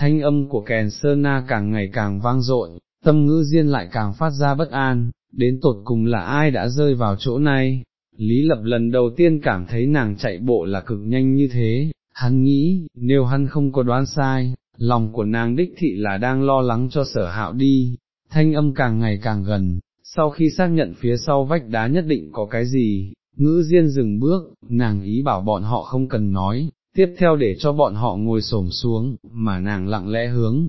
thanh âm của kèn sơn na càng ngày càng vang dội, tâm ngữ diên lại càng phát ra bất an, đến tột cùng là ai đã rơi vào chỗ này. Lý Lập lần đầu tiên cảm thấy nàng chạy bộ là cực nhanh như thế, hắn nghĩ, nếu hắn không có đoán sai, lòng của nàng đích thị là đang lo lắng cho sở hạo đi, thanh âm càng ngày càng gần, sau khi xác nhận phía sau vách đá nhất định có cái gì, ngữ diên dừng bước, nàng ý bảo bọn họ không cần nói, tiếp theo để cho bọn họ ngồi xổm xuống, mà nàng lặng lẽ hướng.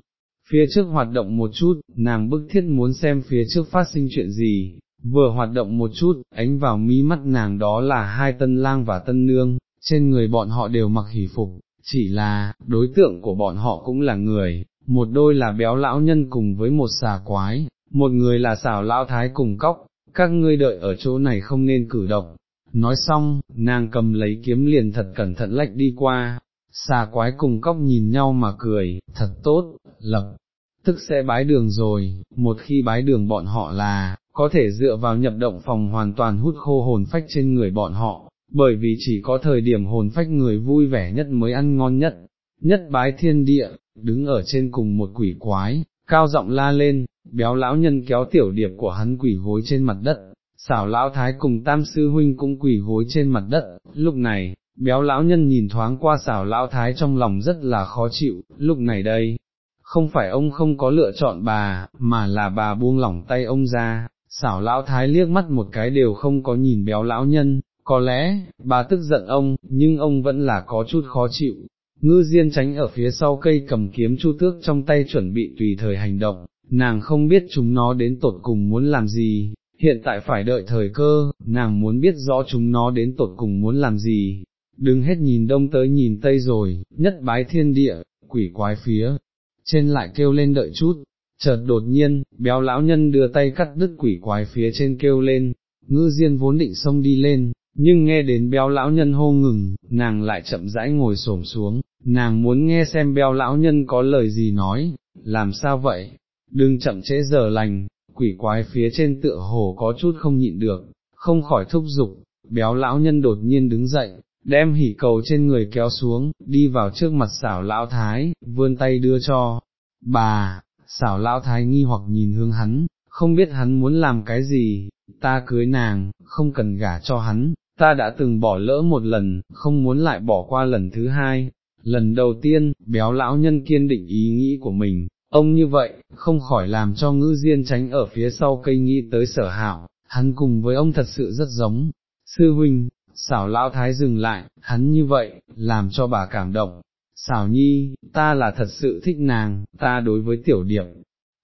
Phía trước hoạt động một chút, nàng bức thiết muốn xem phía trước phát sinh chuyện gì, vừa hoạt động một chút, ánh vào mí mắt nàng đó là hai tân lang và tân nương, trên người bọn họ đều mặc hỷ phục, chỉ là, đối tượng của bọn họ cũng là người, một đôi là béo lão nhân cùng với một xà quái, một người là xảo lão thái cùng cóc, các ngươi đợi ở chỗ này không nên cử động. Nói xong, nàng cầm lấy kiếm liền thật cẩn thận lách đi qua, xà quái cùng cóc nhìn nhau mà cười, thật tốt, lập, tức sẽ bái đường rồi, một khi bái đường bọn họ là, có thể dựa vào nhập động phòng hoàn toàn hút khô hồn phách trên người bọn họ, bởi vì chỉ có thời điểm hồn phách người vui vẻ nhất mới ăn ngon nhất, nhất bái thiên địa, đứng ở trên cùng một quỷ quái, cao giọng la lên, béo lão nhân kéo tiểu điệp của hắn quỷ gối trên mặt đất, xảo lão thái cùng tam sư huynh cũng quỳ gối trên mặt đất, lúc này, béo lão nhân nhìn thoáng qua xảo lão thái trong lòng rất là khó chịu, lúc này đây, không phải ông không có lựa chọn bà, mà là bà buông lỏng tay ông ra, xảo lão thái liếc mắt một cái đều không có nhìn béo lão nhân, có lẽ, bà tức giận ông, nhưng ông vẫn là có chút khó chịu. Ngư Diên tránh ở phía sau cây cầm kiếm chu tước trong tay chuẩn bị tùy thời hành động, nàng không biết chúng nó đến tột cùng muốn làm gì, hiện tại phải đợi thời cơ, nàng muốn biết rõ chúng nó đến tột cùng muốn làm gì, đừng hết nhìn đông tới nhìn tây rồi, nhất bái thiên địa, quỷ quái phía, trên lại kêu lên đợi chút, chợt đột nhiên, béo lão nhân đưa tay cắt đứt quỷ quái phía trên kêu lên, ngư diên vốn định xông đi lên, nhưng nghe đến béo lão nhân hô ngừng, nàng lại chậm rãi ngồi xổm xuống, nàng muốn nghe xem béo lão nhân có lời gì nói, làm sao vậy, đừng chậm trễ giờ lành, quỷ quái phía trên tựa hồ có chút không nhịn được, không khỏi thúc giục, béo lão nhân đột nhiên đứng dậy, đem hỉ cầu trên người kéo xuống, đi vào trước mặt xảo lão thái, vươn tay đưa cho, bà, xảo lão thái nghi hoặc nhìn hướng hắn, không biết hắn muốn làm cái gì, ta cưới nàng, không cần gả cho hắn, ta đã từng bỏ lỡ một lần, không muốn lại bỏ qua lần thứ hai. Lần đầu tiên, béo lão nhân kiên định ý nghĩ của mình, ông như vậy, không khỏi làm cho ngữ diên tránh ở phía sau cây nghĩ tới sở hảo, hắn cùng với ông thật sự rất giống. Sư huynh, xảo lão thái dừng lại, hắn như vậy, làm cho bà cảm động. Xảo nhi, ta là thật sự thích nàng, ta đối với tiểu điệp,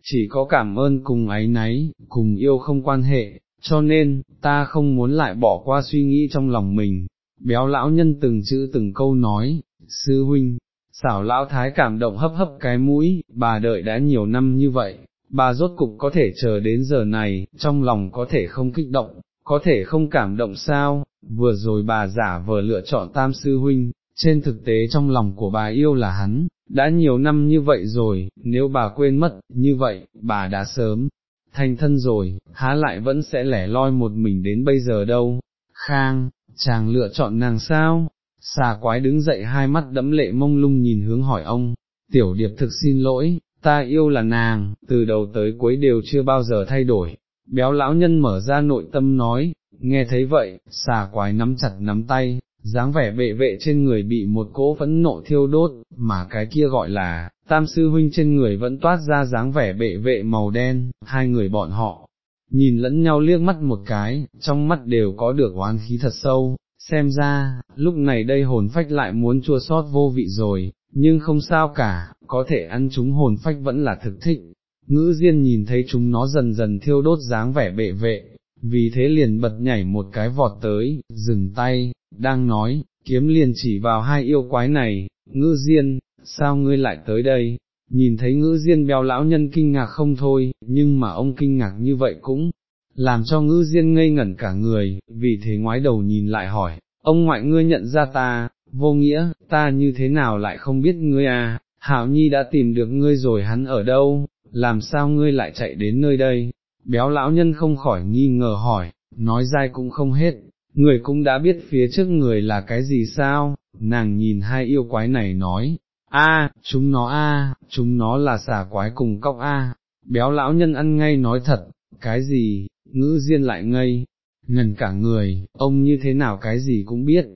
chỉ có cảm ơn cùng ấy nấy, cùng yêu không quan hệ, cho nên, ta không muốn lại bỏ qua suy nghĩ trong lòng mình. Béo lão nhân từng chữ từng câu nói, sư huynh, xảo lão thái cảm động hấp hấp cái mũi, bà đợi đã nhiều năm như vậy, bà rốt cục có thể chờ đến giờ này, trong lòng có thể không kích động, có thể không cảm động sao, vừa rồi bà giả vờ lựa chọn tam sư huynh, trên thực tế trong lòng của bà yêu là hắn, đã nhiều năm như vậy rồi, nếu bà quên mất, như vậy, bà đã sớm, thành thân rồi, há lại vẫn sẽ lẻ loi một mình đến bây giờ đâu, khang, chàng lựa chọn nàng sao, xà quái đứng dậy hai mắt đẫm lệ mông lung nhìn hướng hỏi ông, tiểu điệp thực xin lỗi, ta yêu là nàng, từ đầu tới cuối đều chưa bao giờ thay đổi, béo lão nhân mở ra nội tâm nói, nghe thấy vậy, xà quái nắm chặt nắm tay, dáng vẻ bệ vệ trên người bị một cỗ phẫn nộ thiêu đốt, mà cái kia gọi là, tam sư huynh trên người vẫn toát ra dáng vẻ bệ vệ màu đen, hai người bọn họ, nhìn lẫn nhau liếc mắt một cái, trong mắt đều có được oán khí thật sâu, xem ra, lúc này đây hồn phách lại muốn chua sót vô vị rồi, nhưng không sao cả, có thể ăn chúng hồn phách vẫn là thực thịnh. Ngữ Diên nhìn thấy chúng nó dần dần thiêu đốt dáng vẻ bệ vệ, vì thế liền bật nhảy một cái vọt tới, dừng tay, đang nói, kiếm liền chỉ vào hai yêu quái này, ngữ Diên, sao ngươi lại tới đây? Nhìn thấy ngữ diên béo lão nhân kinh ngạc không thôi, nhưng mà ông kinh ngạc như vậy cũng, làm cho ngữ diên ngây ngẩn cả người, vì thế ngoái đầu nhìn lại hỏi, ông ngoại ngươi nhận ra ta, vô nghĩa, ta như thế nào lại không biết ngươi à, Hảo Nhi đã tìm được ngươi rồi hắn ở đâu, làm sao ngươi lại chạy đến nơi đây, béo lão nhân không khỏi nghi ngờ hỏi, nói dai cũng không hết, người cũng đã biết phía trước người là cái gì sao, nàng nhìn hai yêu quái này nói, a, chúng nó a, chúng nó là xà quái cùng cóc a, béo lão nhân ăn ngay nói thật, cái gì, ngữ diên lại ngây, ngần cả người, ông như thế nào cái gì cũng biết,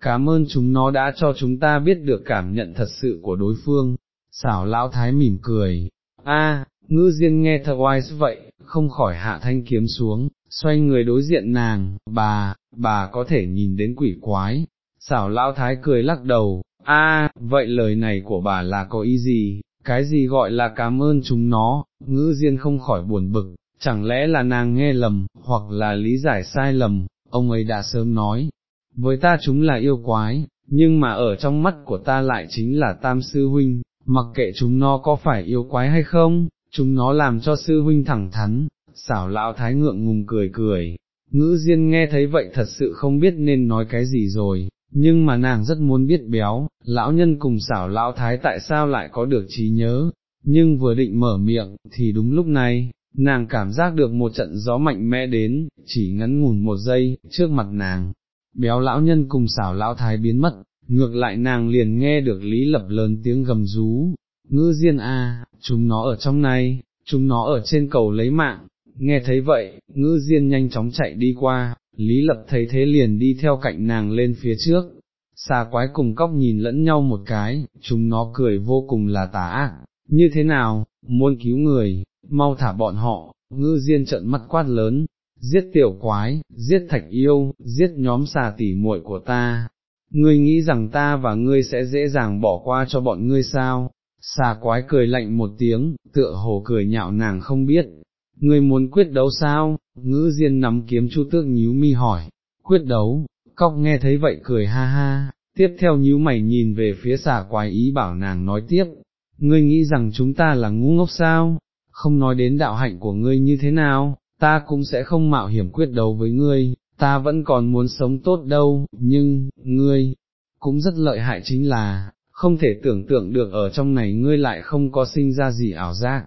cảm ơn chúng nó đã cho chúng ta biết được cảm nhận thật sự của đối phương, xảo lão thái mỉm cười, a, ngữ diên nghe thật oai vậy, không khỏi hạ thanh kiếm xuống, xoay người đối diện nàng, bà, bà có thể nhìn đến quỷ quái, xảo lão thái cười lắc đầu, a, vậy lời này của bà là có ý gì, cái gì gọi là cảm ơn chúng nó, ngữ diên không khỏi buồn bực, chẳng lẽ là nàng nghe lầm, hoặc là lý giải sai lầm, ông ấy đã sớm nói, với ta chúng là yêu quái, nhưng mà ở trong mắt của ta lại chính là tam sư huynh, mặc kệ chúng nó có phải yêu quái hay không, chúng nó làm cho sư huynh thẳng thắn, xảo lão thái ngượng ngùng cười cười, ngữ diên nghe thấy vậy thật sự không biết nên nói cái gì rồi, nhưng mà nàng rất muốn biết béo, lão nhân cùng xảo lão thái tại sao lại có được trí nhớ, nhưng vừa định mở miệng, thì đúng lúc này, nàng cảm giác được một trận gió mạnh mẽ đến, chỉ ngắn ngủn một giây, trước mặt nàng, béo lão nhân cùng xảo lão thái biến mất, ngược lại nàng liền nghe được lý lập lớn tiếng gầm rú, ngư diên a, chúng nó ở trong này, chúng nó ở trên cầu lấy mạng, nghe thấy vậy, ngư diên nhanh chóng chạy đi qua, lý lập thấy thế liền đi theo cạnh nàng lên phía trước, xà quái cùng cóc nhìn lẫn nhau một cái, chúng nó cười vô cùng là tà ác, như thế nào, muốn cứu người, mau thả bọn họ, ngư diên trợn mắt quát lớn, giết tiểu quái, giết thạch yêu, giết nhóm xà tỉ muội của ta, ngươi nghĩ rằng ta và ngươi sẽ dễ dàng bỏ qua cho bọn ngươi sao, xà quái cười lạnh một tiếng, tựa hồ cười nhạo nàng không biết, ngươi muốn quyết đấu sao, ngữ diên nắm kiếm chu tước nhíu mi hỏi, quyết đấu, cóc nghe thấy vậy cười ha ha, tiếp theo nhíu mày nhìn về phía xà quái ý bảo nàng nói tiếp, ngươi nghĩ rằng chúng ta là ngu ngốc sao, không nói đến đạo hạnh của ngươi như thế nào, ta cũng sẽ không mạo hiểm quyết đấu với ngươi, ta vẫn còn muốn sống tốt đâu, nhưng, ngươi, cũng rất lợi hại chính là, không thể tưởng tượng được ở trong này ngươi lại không có sinh ra gì ảo giác.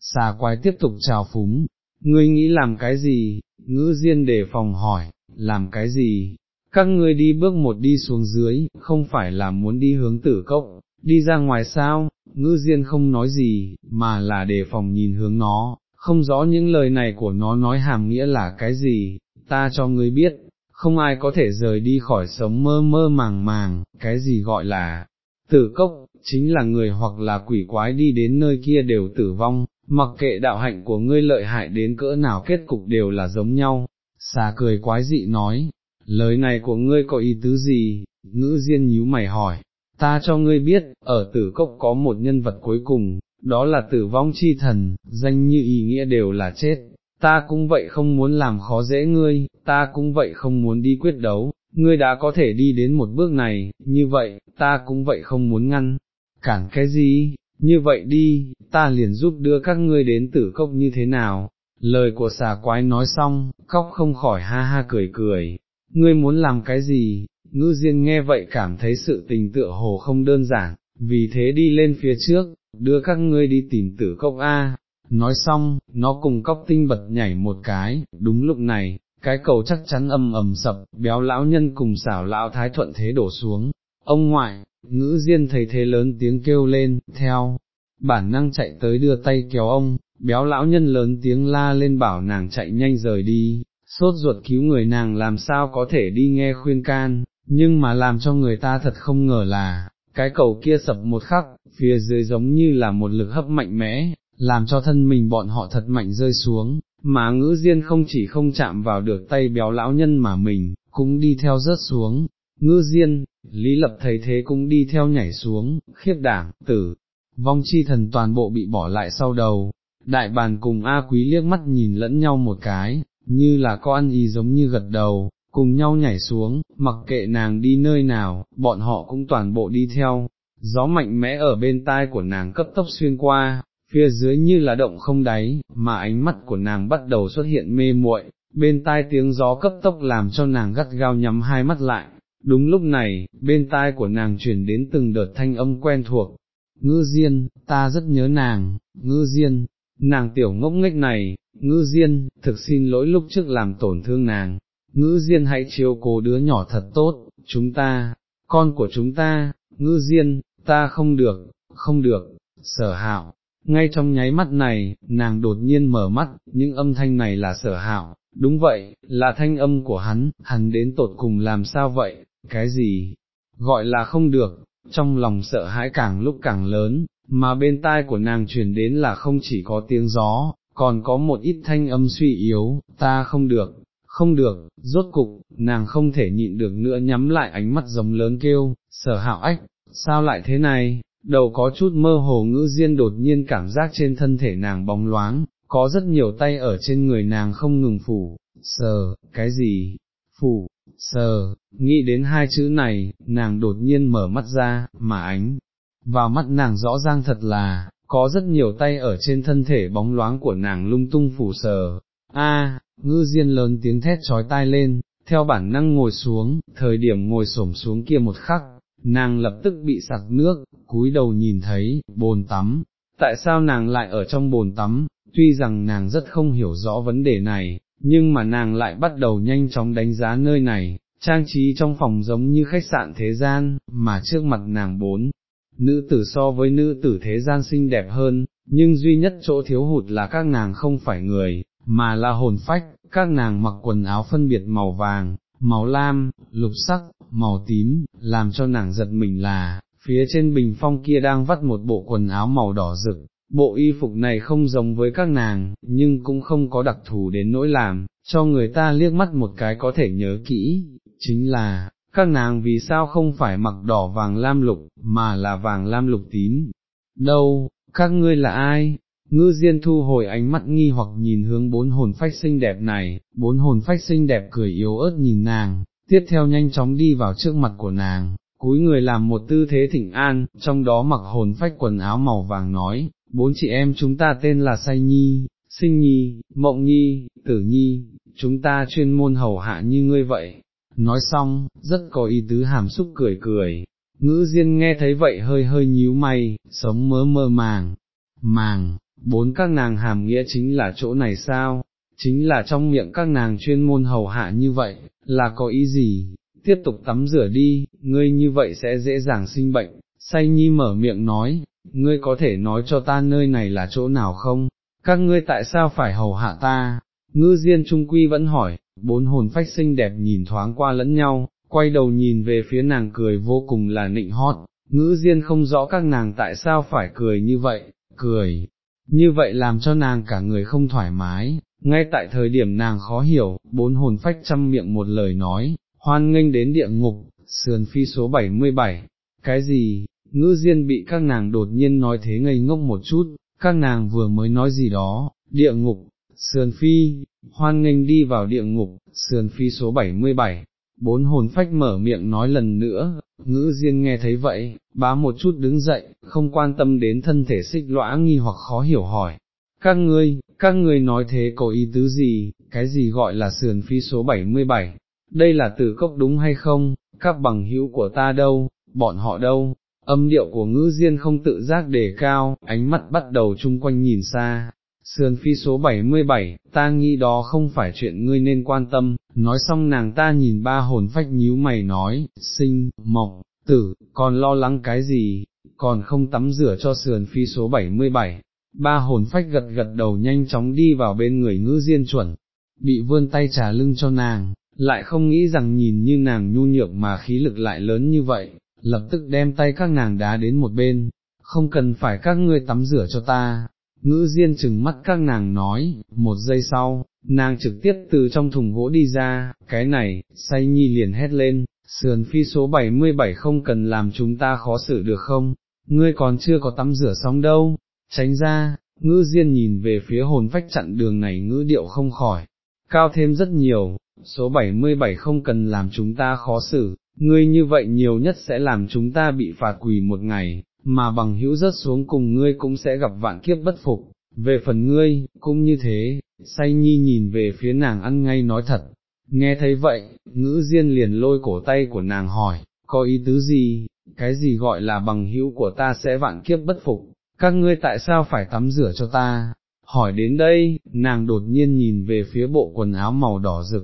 Xà quái tiếp tục chào phúng, ngươi nghĩ làm cái gì, ngữ diên đề phòng hỏi, làm cái gì, các ngươi đi bước một đi xuống dưới, không phải là muốn đi hướng tử cốc, đi ra ngoài sao, ngữ diên không nói gì, mà là đề phòng nhìn hướng nó, không rõ những lời này của nó nói hàm nghĩa là cái gì, ta cho ngươi biết, không ai có thể rời đi khỏi sống mơ mơ màng màng, cái gì gọi là tử cốc, chính là người hoặc là quỷ quái đi đến nơi kia đều tử vong, mặc kệ đạo hạnh của ngươi lợi hại đến cỡ nào kết cục đều là giống nhau, xà cười quái dị nói, lời này của ngươi có ý tứ gì, ngữ diên nhíu mày hỏi, ta cho ngươi biết, ở tử cốc có một nhân vật cuối cùng, đó là tử vong chi thần, danh như ý nghĩa đều là chết, ta cũng vậy không muốn làm khó dễ ngươi, ta cũng vậy không muốn đi quyết đấu, ngươi đã có thể đi đến một bước này, như vậy, ta cũng vậy không muốn ngăn, cản cái gì, như vậy đi, ta liền giúp đưa các ngươi đến tử cốc như thế nào, lời của xà quái nói xong, khóc không khỏi ha ha cười cười, ngươi muốn làm cái gì, ngư diên nghe vậy cảm thấy sự tình tựa hồ không đơn giản, vì thế đi lên phía trước, đưa các ngươi đi tìm tử cốc A, nói xong, nó cùng cóc tinh bật nhảy một cái, đúng lúc này, cái cầu chắc chắn ầm ầm sập, béo lão nhân cùng xảo lão thái thuận thế đổ xuống, ông ngoại, ngữ diên thấy thế lớn tiếng kêu lên, theo, bản năng chạy tới đưa tay kéo ông, béo lão nhân lớn tiếng la lên bảo nàng chạy nhanh rời đi, sốt ruột cứu người nàng làm sao có thể đi nghe khuyên can, nhưng mà làm cho người ta thật không ngờ là, cái cầu kia sập một khắc, phía dưới giống như là một lực hấp mạnh mẽ, làm cho thân mình bọn họ thật mạnh rơi xuống, mà ngữ diên không chỉ không chạm vào được tay béo lão nhân mà mình, cũng đi theo rớt xuống, ngữ diên, lý lập thấy thế cũng đi theo nhảy xuống, khiếp đảng, tử, vong chi thần toàn bộ bị bỏ lại sau đầu, đại bàn cùng A quý liếc mắt nhìn lẫn nhau một cái, như là có ăn ý giống như gật đầu, cùng nhau nhảy xuống, mặc kệ nàng đi nơi nào, bọn họ cũng toàn bộ đi theo, gió mạnh mẽ ở bên tai của nàng cấp tốc xuyên qua, phía dưới như là động không đáy, mà ánh mắt của nàng bắt đầu xuất hiện mê muội, bên tai tiếng gió cấp tốc làm cho nàng gắt gao nhắm hai mắt lại. Đúng lúc này, bên tai của nàng chuyển đến từng đợt thanh âm quen thuộc, ngư diên, ta rất nhớ nàng, ngư diên, nàng tiểu ngốc nghếch này, ngư diên, thực xin lỗi lúc trước làm tổn thương nàng, ngư diên hãy chiếu cố đứa nhỏ thật tốt, chúng ta, con của chúng ta, ngư diên, ta không được, không được, sở hạo. Ngay trong nháy mắt này, nàng đột nhiên mở mắt, những âm thanh này là sở hạo, đúng vậy, là thanh âm của hắn, hắn đến tột cùng làm sao vậy, cái gì, gọi là không được, trong lòng sợ hãi càng lúc càng lớn, mà bên tai của nàng truyền đến là không chỉ có tiếng gió, còn có một ít thanh âm suy yếu, ta không được, không được, rốt cục, nàng không thể nhịn được nữa nhắm lại ánh mắt giống lớn kêu, sở hạo ách, sao lại thế này, đầu có chút mơ hồ ngữ diên đột nhiên cảm giác trên thân thể nàng bóng loáng, có rất nhiều tay ở trên người nàng không ngừng phủ, sờ, cái gì, phủ, sờ, nghĩ đến hai chữ này, nàng đột nhiên mở mắt ra, mà ánh, vào mắt nàng rõ ràng thật là, có rất nhiều tay ở trên thân thể bóng loáng của nàng lung tung phủ sờ, a ngư diên lớn tiếng thét trói tai lên, theo bản năng ngồi xuống, thời điểm ngồi xổm xuống kia một khắc, nàng lập tức bị sặc nước, cúi đầu nhìn thấy, bồn tắm, tại sao nàng lại ở trong bồn tắm, tuy rằng nàng rất không hiểu rõ vấn đề này, nhưng mà nàng lại bắt đầu nhanh chóng đánh giá nơi này, trang trí trong phòng giống như khách sạn thế gian, mà trước mặt nàng bốn, nữ tử so với nữ tử thế gian xinh đẹp hơn, nhưng duy nhất chỗ thiếu hụt là các nàng không phải người, mà là hồn phách, các nàng mặc quần áo phân biệt màu vàng, màu lam, lục sắc, màu tím, làm cho nàng giật mình là, phía trên bình phong kia đang vắt một bộ quần áo màu đỏ rực, bộ y phục này không giống với các nàng, nhưng cũng không có đặc thù đến nỗi làm, cho người ta liếc mắt một cái có thể nhớ kỹ, chính là, các nàng vì sao không phải mặc đỏ vàng lam lục, mà là vàng lam lục tím. Đâu, các ngươi là ai? Ngư Diên thu hồi ánh mắt nghi hoặc nhìn hướng bốn hồn phách xinh đẹp này, bốn hồn phách xinh đẹp cười yếu ớt nhìn nàng, tiếp theo nhanh chóng đi vào trước mặt của nàng, cúi người làm một tư thế thịnh an, trong đó mặc hồn phách quần áo màu vàng nói, bốn chị em chúng ta tên là Say Nhi, Sinh Nhi, Mộng Nhi, Tử Nhi, chúng ta chuyên môn hầu hạ như ngươi vậy. Nói xong, rất có ý tứ hàm xúc cười cười, ngữ diên nghe thấy vậy hơi hơi nhíu mày, sống mơ mơ màng, màng, bốn các nàng hàm nghĩa chính là chỗ này sao, chính là trong miệng các nàng chuyên môn hầu hạ như vậy, là có ý gì, tiếp tục tắm rửa đi, ngươi như vậy sẽ dễ dàng sinh bệnh, say nhi mở miệng nói, ngươi có thể nói cho ta nơi này là chỗ nào không, các ngươi tại sao phải hầu hạ ta, ngư diên trung quy vẫn hỏi, bốn hồn phách xinh đẹp nhìn thoáng qua lẫn nhau, quay đầu nhìn về phía nàng cười vô cùng là nịnh hót, ngữ diên không rõ các nàng tại sao phải cười như vậy, cười, như vậy làm cho nàng cả người không thoải mái, ngay tại thời điểm nàng khó hiểu, bốn hồn phách chăm miệng một lời nói, hoan nghênh đến địa ngục, sườn phi số 77, cái gì, ngữ diên bị các nàng đột nhiên nói thế ngây ngốc một chút, các nàng vừa mới nói gì đó, địa ngục, sườn phi, hoan nghênh đi vào địa ngục, sườn phi số 77, bốn hồn phách mở miệng nói lần nữa, ngữ diên nghe thấy vậy, bá một chút đứng dậy, không quan tâm đến thân thể xích lõa nghi hoặc khó hiểu hỏi. Các ngươi, các ngươi nói thế có ý tứ gì, cái gì gọi là sườn phi số 77, đây là tử cốc đúng hay không, các bằng hữu của ta đâu, bọn họ đâu, âm điệu của ngữ diên không tự giác đề cao, ánh mắt bắt đầu chung quanh nhìn xa, sườn phi số 77, ta nghĩ đó không phải chuyện ngươi nên quan tâm, nói xong nàng ta nhìn ba hồn phách nhíu mày nói, sinh, mộng, tử, còn lo lắng cái gì, còn không tắm rửa cho sườn phi số 77. Ba hồn phách gật gật đầu nhanh chóng đi vào bên người ngữ diên chuẩn, bị vươn tay trả lưng cho nàng, lại không nghĩ rằng nhìn như nàng nhu nhược mà khí lực lại lớn như vậy, lập tức đem tay các nàng đá đến một bên, không cần phải các ngươi tắm rửa cho ta, ngữ diên chừng mắt các nàng nói, một giây sau, nàng trực tiếp từ trong thùng gỗ đi ra, cái này, say nhi liền hét lên, sườn phi số 77 không cần làm chúng ta khó xử được không, ngươi còn chưa có tắm rửa xong đâu, tránh ra, ngữ diên nhìn về phía hồn phách chặn đường này ngữ điệu không khỏi, cao thêm rất nhiều, số 77 không cần làm chúng ta khó xử, ngươi như vậy nhiều nhất sẽ làm chúng ta bị phạt quỳ một ngày, mà bằng hữu rớt xuống cùng ngươi cũng sẽ gặp vạn kiếp bất phục, về phần ngươi, cũng như thế, say nhi nhìn về phía nàng ăn ngay nói thật, nghe thấy vậy, ngữ diên liền lôi cổ tay của nàng hỏi, có ý tứ gì, cái gì gọi là bằng hữu của ta sẽ vạn kiếp bất phục, các ngươi tại sao phải tắm rửa cho ta, hỏi đến đây, nàng đột nhiên nhìn về phía bộ quần áo màu đỏ rực,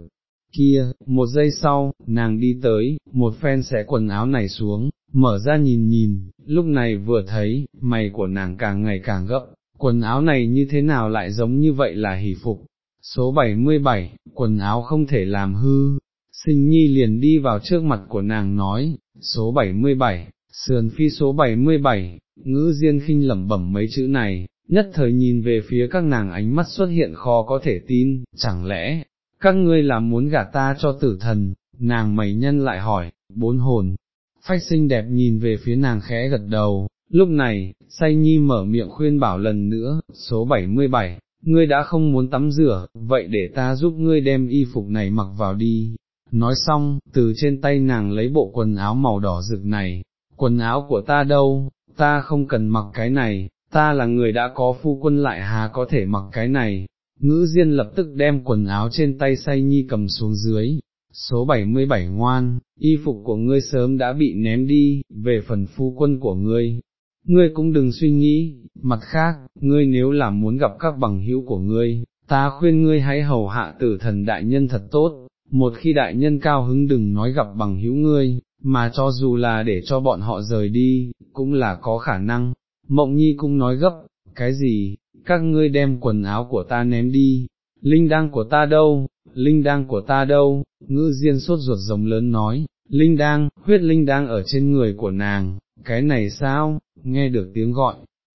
kia, một giây sau, nàng đi tới, một phen xé quần áo này xuống, mở ra nhìn nhìn, lúc này vừa thấy, mày của nàng càng ngày càng gấp, quần áo này như thế nào lại giống như vậy là hỷ phục. Số 77, quần áo không thể làm hư, sinh nhi liền đi vào trước mặt của nàng nói, số 77, sườn phi số 77, ngữ diên khinh lẩm bẩm mấy chữ này, nhất thời nhìn về phía các nàng ánh mắt xuất hiện khó có thể tin, chẳng lẽ, các ngươi là muốn gả ta cho tử thần, nàng mày nhân lại hỏi, bốn hồn, phách xinh đẹp nhìn về phía nàng khẽ gật đầu, lúc này, say nhi mở miệng khuyên bảo lần nữa, số 77, ngươi đã không muốn tắm rửa, vậy để ta giúp ngươi đem y phục này mặc vào đi. Nói xong, từ trên tay nàng lấy bộ quần áo màu đỏ rực này, quần áo của ta đâu, ta không cần mặc cái này, ta là người đã có phu quân lại hà có thể mặc cái này, ngữ diên lập tức đem quần áo trên tay say nhi cầm xuống dưới, số 77 ngoan, y phục của ngươi sớm đã bị ném đi, về phần phu quân của ngươi. Ngươi cũng đừng suy nghĩ, mặt khác, ngươi nếu là muốn gặp các bằng hữu của ngươi, ta khuyên ngươi hãy hầu hạ tử thần đại nhân thật tốt, một khi đại nhân cao hứng đừng nói gặp bằng hữu ngươi, mà cho dù là để cho bọn họ rời đi, cũng là có khả năng. Mộng nhi cũng nói gấp, cái gì, các ngươi đem quần áo của ta ném đi, linh đăng của ta đâu, linh đăng của ta đâu, ngữ diên sốt ruột giống lớn nói, linh đang, huyết linh đang ở trên người của nàng, cái này sao, nghe được tiếng gọi,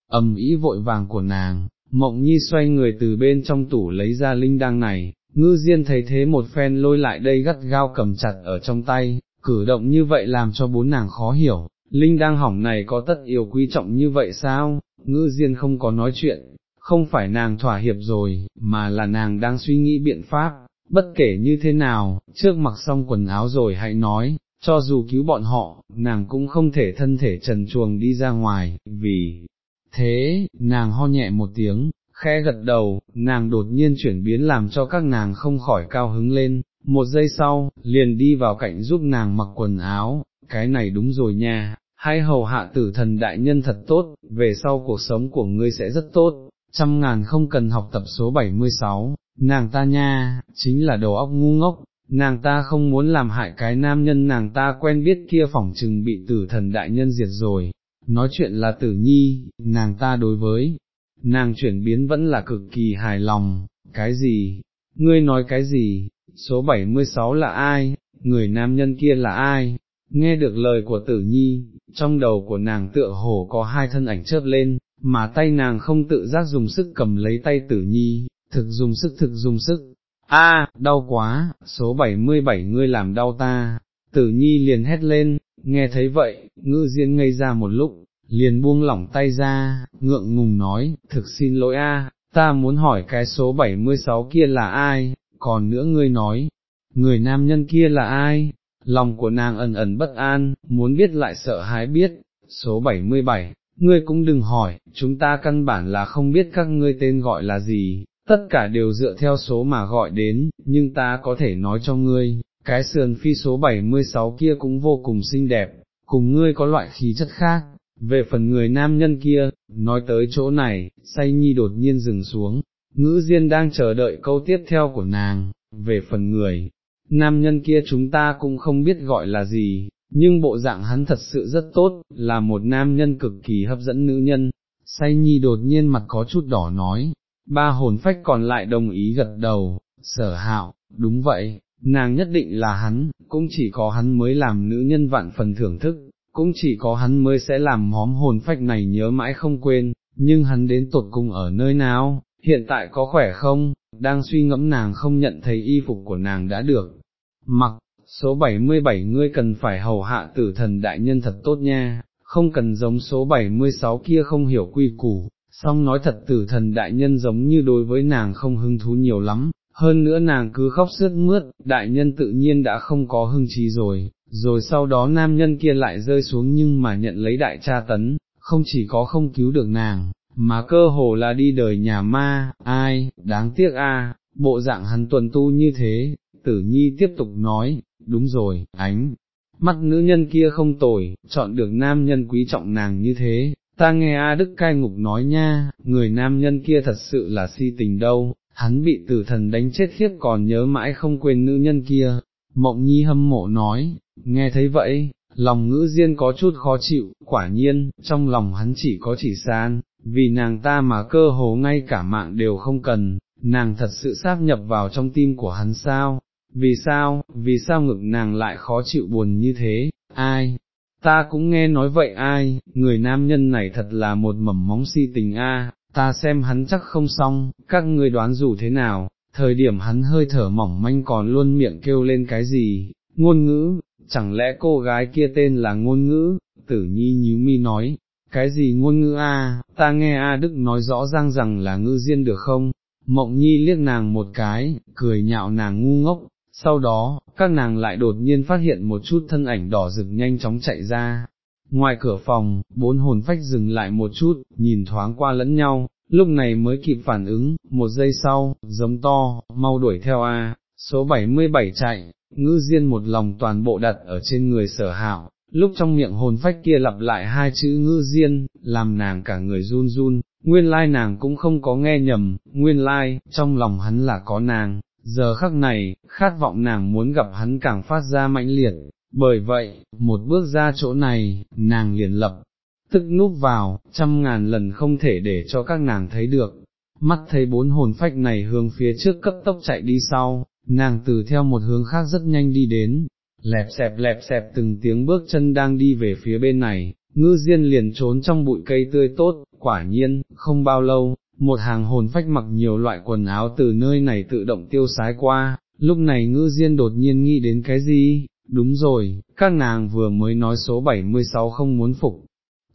ầm ý vội vàng của nàng, mộng nhi xoay người từ bên trong tủ lấy ra linh đăng này, ngư diên thấy thế một phen lôi lại đây gắt gao cầm chặt ở trong tay, cử động như vậy làm cho bốn nàng khó hiểu, linh đang hỏng này có tất yêu quý trọng như vậy sao, ngư diên không có nói chuyện, không phải nàng thỏa hiệp rồi, mà là nàng đang suy nghĩ biện pháp, bất kể như thế nào, trước mặc xong quần áo rồi hãy nói, cho dù cứu bọn họ, nàng cũng không thể thân thể trần chuồng đi ra ngoài, vì thế, nàng ho nhẹ một tiếng, khẽ gật đầu, nàng đột nhiên chuyển biến làm cho các nàng không khỏi cao hứng lên, một giây sau, liền đi vào cạnh giúp nàng mặc quần áo, cái này đúng rồi nha, hai hầu hạ tử thần đại nhân thật tốt, về sau cuộc sống của ngươi sẽ rất tốt, trăm ngàn không cần học tập số 76, nàng ta nha, chính là đầu óc ngu ngốc, nàng ta không muốn làm hại cái nam nhân nàng ta quen biết kia phỏng chừng bị tử thần đại nhân diệt rồi, nói chuyện là tử nhi, nàng ta đối với, nàng chuyển biến vẫn là cực kỳ hài lòng, cái gì, ngươi nói cái gì, số 76 là ai, người nam nhân kia là ai, nghe được lời của tử nhi, trong đầu của nàng tựa hồ có hai thân ảnh chớp lên, mà tay nàng không tự giác dùng sức cầm lấy tay tử nhi, thực dùng sức thực dùng sức, a đau quá, số 77 ngươi làm đau ta, tử nhi liền hét lên, nghe thấy vậy, ngư diên ngây ra một lúc, liền buông lỏng tay ra, ngượng ngùng nói, thực xin lỗi a, ta muốn hỏi cái số 76 kia là ai, còn nữa ngươi nói, người nam nhân kia là ai, lòng của nàng ẩn ẩn bất an, muốn biết lại sợ hãi biết, số 77, ngươi cũng đừng hỏi, chúng ta căn bản là không biết các ngươi tên gọi là gì, tất cả đều dựa theo số mà gọi đến, nhưng ta có thể nói cho ngươi, cái sườn phi số 76 kia cũng vô cùng xinh đẹp, cùng ngươi có loại khí chất khác. Về phần người nam nhân kia, nói tới chỗ này, say nhi đột nhiên dừng xuống, ngữ diên đang chờ đợi câu tiếp theo của nàng, về phần người, nam nhân kia chúng ta cũng không biết gọi là gì, nhưng bộ dạng hắn thật sự rất tốt, là một nam nhân cực kỳ hấp dẫn nữ nhân, say nhi đột nhiên mặt có chút đỏ nói, ba hồn phách còn lại đồng ý gật đầu, sở hạo, đúng vậy, nàng nhất định là hắn, cũng chỉ có hắn mới làm nữ nhân vạn phần thưởng thức, cũng chỉ có hắn mới sẽ làm móm hồn phách này nhớ mãi không quên, nhưng hắn đến tột cùng ở nơi nào, hiện tại có khỏe không, đang suy ngẫm nàng không nhận thấy y phục của nàng đã được, mặc, số 77 ngươi cần phải hầu hạ tử thần đại nhân thật tốt nha, không cần giống số 76 kia không hiểu quy củ, song nói thật tử thần đại nhân giống như đối với nàng không hứng thú nhiều lắm, hơn nữa nàng cứ khóc sướt mướt, đại nhân tự nhiên đã không có hưng trí rồi, rồi sau đó nam nhân kia lại rơi xuống nhưng mà nhận lấy đại cha tấn, không chỉ có không cứu được nàng, mà cơ hồ là đi đời nhà ma, ai, đáng tiếc a, bộ dạng hắn tuần tu như thế, tử nhi tiếp tục nói, đúng rồi, ánh, mắt nữ nhân kia không tồi, chọn được nam nhân quý trọng nàng như thế, ta nghe A Đức cai ngục nói nha, người nam nhân kia thật sự là si tình đâu, hắn bị tử thần đánh chết khiếp còn nhớ mãi không quên nữ nhân kia, mộng nhi hâm mộ nói, nghe thấy vậy, lòng ngữ diên có chút khó chịu, quả nhiên, trong lòng hắn chỉ có chỉ san, vì nàng ta mà cơ hồ ngay cả mạng đều không cần, nàng thật sự sáp nhập vào trong tim của hắn sao, vì sao, vì sao ngực nàng lại khó chịu buồn như thế, ai, ta cũng nghe nói vậy ai, người nam nhân này thật là một mầm móng si tình a, ta xem hắn chắc không xong, các ngươi đoán dù thế nào, thời điểm hắn hơi thở mỏng manh còn luôn miệng kêu lên cái gì, ngôn ngữ, chẳng lẽ cô gái kia tên là ngôn ngữ, tử nhi nhíu mi nói, cái gì ngôn ngữ a? ta nghe A Đức nói rõ ràng rằng là ngư diên được không, mộng nhi liếc nàng một cái, cười nhạo nàng ngu ngốc, sau đó, các nàng lại đột nhiên phát hiện một chút thân ảnh đỏ rực nhanh chóng chạy ra. Ngoài cửa phòng, bốn hồn phách dừng lại một chút, nhìn thoáng qua lẫn nhau, lúc này mới kịp phản ứng, một giây sau, giống to, mau đuổi theo A, số 77 chạy, ngữ diên một lòng toàn bộ đặt ở trên người sở hảo lúc trong miệng hồn phách kia lặp lại hai chữ ngữ diên, làm nàng cả người run run, nguyên lai nàng cũng không có nghe nhầm, nguyên lai, trong lòng hắn là có nàng, giờ khắc này, khát vọng nàng muốn gặp hắn càng phát ra mãnh liệt, bởi vậy, một bước ra chỗ này, nàng liền lập, tức núp vào, trăm ngàn lần không thể để cho các nàng thấy được, mắt thấy bốn hồn phách này hướng phía trước cấp tốc chạy đi sau, nàng từ theo một hướng khác rất nhanh đi đến, lẹp xẹp lẹp xẹp từng tiếng bước chân đang đi về phía bên này, ngư diên liền trốn trong bụi cây tươi tốt, quả nhiên, không bao lâu, một hàng hồn phách mặc nhiều loại quần áo từ nơi này tự động tiêu sái qua, lúc này ngư diên đột nhiên nghĩ đến cái gì, đúng rồi, các nàng vừa mới nói số 76 không muốn phục,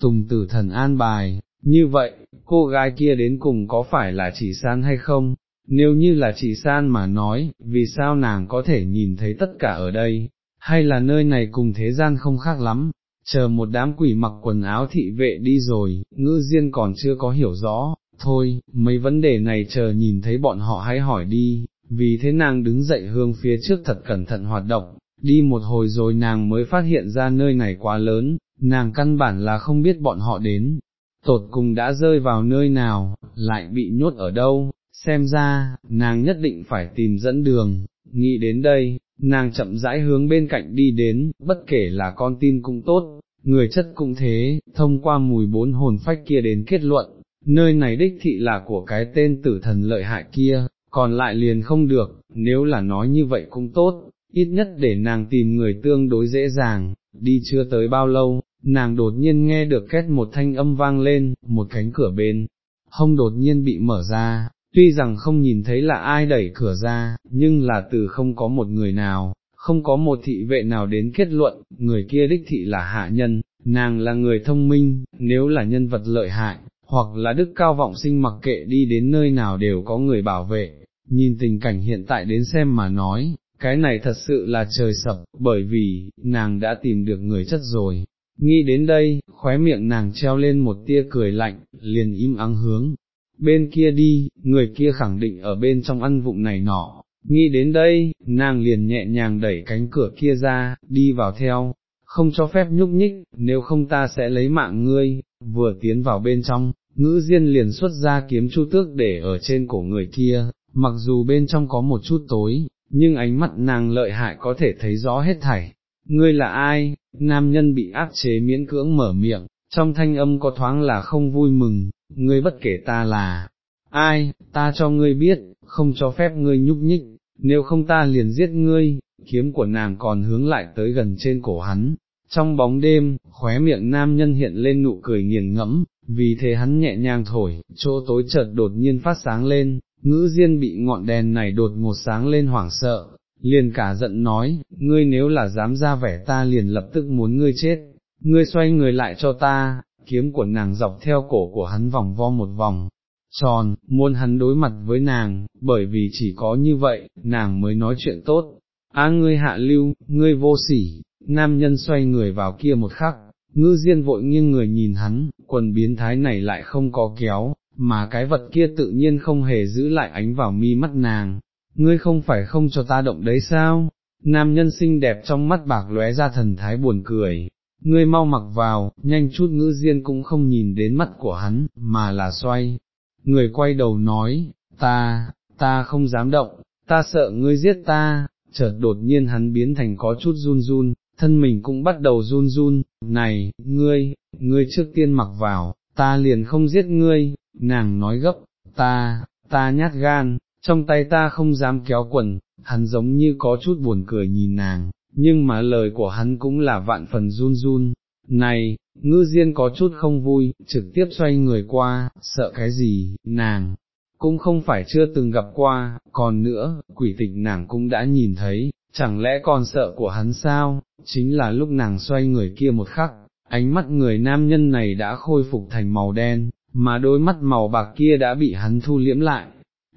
tùng tử thần an bài, như vậy, cô gái kia đến cùng có phải là chỉ san hay không, nếu như là chỉ san mà nói, vì sao nàng có thể nhìn thấy tất cả ở đây, hay là nơi này cùng thế gian không khác lắm, chờ một đám quỷ mặc quần áo thị vệ đi rồi, ngư diên còn chưa có hiểu rõ, thôi, mấy vấn đề này chờ nhìn thấy bọn họ hãy hỏi đi, vì thế nàng đứng dậy hướng phía trước thật cẩn thận hoạt động, đi một hồi rồi nàng mới phát hiện ra nơi này quá lớn, nàng căn bản là không biết bọn họ đến, tột cùng đã rơi vào nơi nào, lại bị nhốt ở đâu, xem ra, nàng nhất định phải tìm dẫn đường, nghĩ đến đây, nàng chậm rãi hướng bên cạnh đi đến, bất kể là con tin cũng tốt, người chất cũng thế, thông qua mùi bốn hồn phách kia đến kết luận, nơi này đích thị là của cái tên tử thần lợi hại kia, còn lại liền không được, nếu là nói như vậy cũng tốt, ít nhất để nàng tìm người tương đối dễ dàng, đi chưa tới bao lâu, nàng đột nhiên nghe được két một thanh âm vang lên, một cánh cửa bên, hông đột nhiên bị mở ra, tuy rằng không nhìn thấy là ai đẩy cửa ra, nhưng là từ không có một người nào, không có một thị vệ nào đến kết luận, người kia đích thị là hạ nhân, nàng là người thông minh, nếu là nhân vật lợi hại, hoặc là đức cao vọng sinh mặc kệ đi đến nơi nào đều có người bảo vệ, nhìn tình cảnh hiện tại đến xem mà nói, cái này thật sự là trời sập, bởi vì, nàng đã tìm được người chất rồi. Nghĩ đến đây, khóe miệng nàng treo lên một tia cười lạnh, liền im ắng hướng, bên kia đi, người kia khẳng định ở bên trong ăn vụng này nọ, nghĩ đến đây, nàng liền nhẹ nhàng đẩy cánh cửa kia ra, đi vào theo, không cho phép nhúc nhích, nếu không ta sẽ lấy mạng ngươi, vừa tiến vào bên trong, ngữ diên liền xuất ra kiếm chu tước để ở trên cổ người kia, mặc dù bên trong có một chút tối, nhưng ánh mắt nàng lợi hại có thể thấy rõ hết thảy. Ngươi là ai? Nam nhân bị áp chế miễn cưỡng mở miệng, trong thanh âm có thoáng là không vui mừng, ngươi bất kể ta là ai, ta cho ngươi biết, không cho phép ngươi nhúc nhích, nếu không ta liền giết ngươi, kiếm của nàng còn hướng lại tới gần trên cổ hắn. Trong bóng đêm, khóe miệng nam nhân hiện lên nụ cười nghiền ngẫm, vì thế hắn nhẹ nhàng thổi, chỗ tối chợt đột nhiên phát sáng lên, ngữ diên bị ngọn đèn này đột ngột sáng lên hoảng sợ, liền cả giận nói, ngươi nếu là dám ra vẻ ta liền lập tức muốn ngươi chết, ngươi xoay người lại cho ta, kiếm của nàng dọc theo cổ của hắn vòng vo một vòng, tròn, muốn hắn đối mặt với nàng, bởi vì chỉ có như vậy, nàng mới nói chuyện tốt. Á ngươi hạ lưu, ngươi vô sỉ, nam nhân xoay người vào kia một khắc, ngư diên vội nghiêng người nhìn hắn, quần biến thái này lại không có kéo, mà cái vật kia tự nhiên không hề giữ lại ánh vào mi mắt nàng, ngươi không phải không cho ta động đấy sao? Nam nhân xinh đẹp trong mắt bạc lóe ra thần thái buồn cười, ngươi mau mặc vào, nhanh chút ngữ diên cũng không nhìn đến mắt của hắn, mà là xoay, người quay đầu nói, ta, ta không dám động, ta sợ ngươi giết ta, chợt đột nhiên hắn biến thành có chút run run, thân mình cũng bắt đầu run run, này, ngươi, ngươi trước tiên mặc vào, ta liền không giết ngươi, nàng nói gấp, ta, ta nhát gan, trong tay ta không dám kéo quần, hắn giống như có chút buồn cười nhìn nàng, nhưng mà lời của hắn cũng là vạn phần run run, này, ngư diên có chút không vui, trực tiếp xoay người qua, sợ cái gì, nàng, cũng không phải chưa từng gặp qua, còn nữa, quỷ tịch nàng cũng đã nhìn thấy, chẳng lẽ còn sợ của hắn sao, chính là lúc nàng xoay người kia một khắc, ánh mắt người nam nhân này đã khôi phục thành màu đen, mà đôi mắt màu bạc kia đã bị hắn thu liễm lại.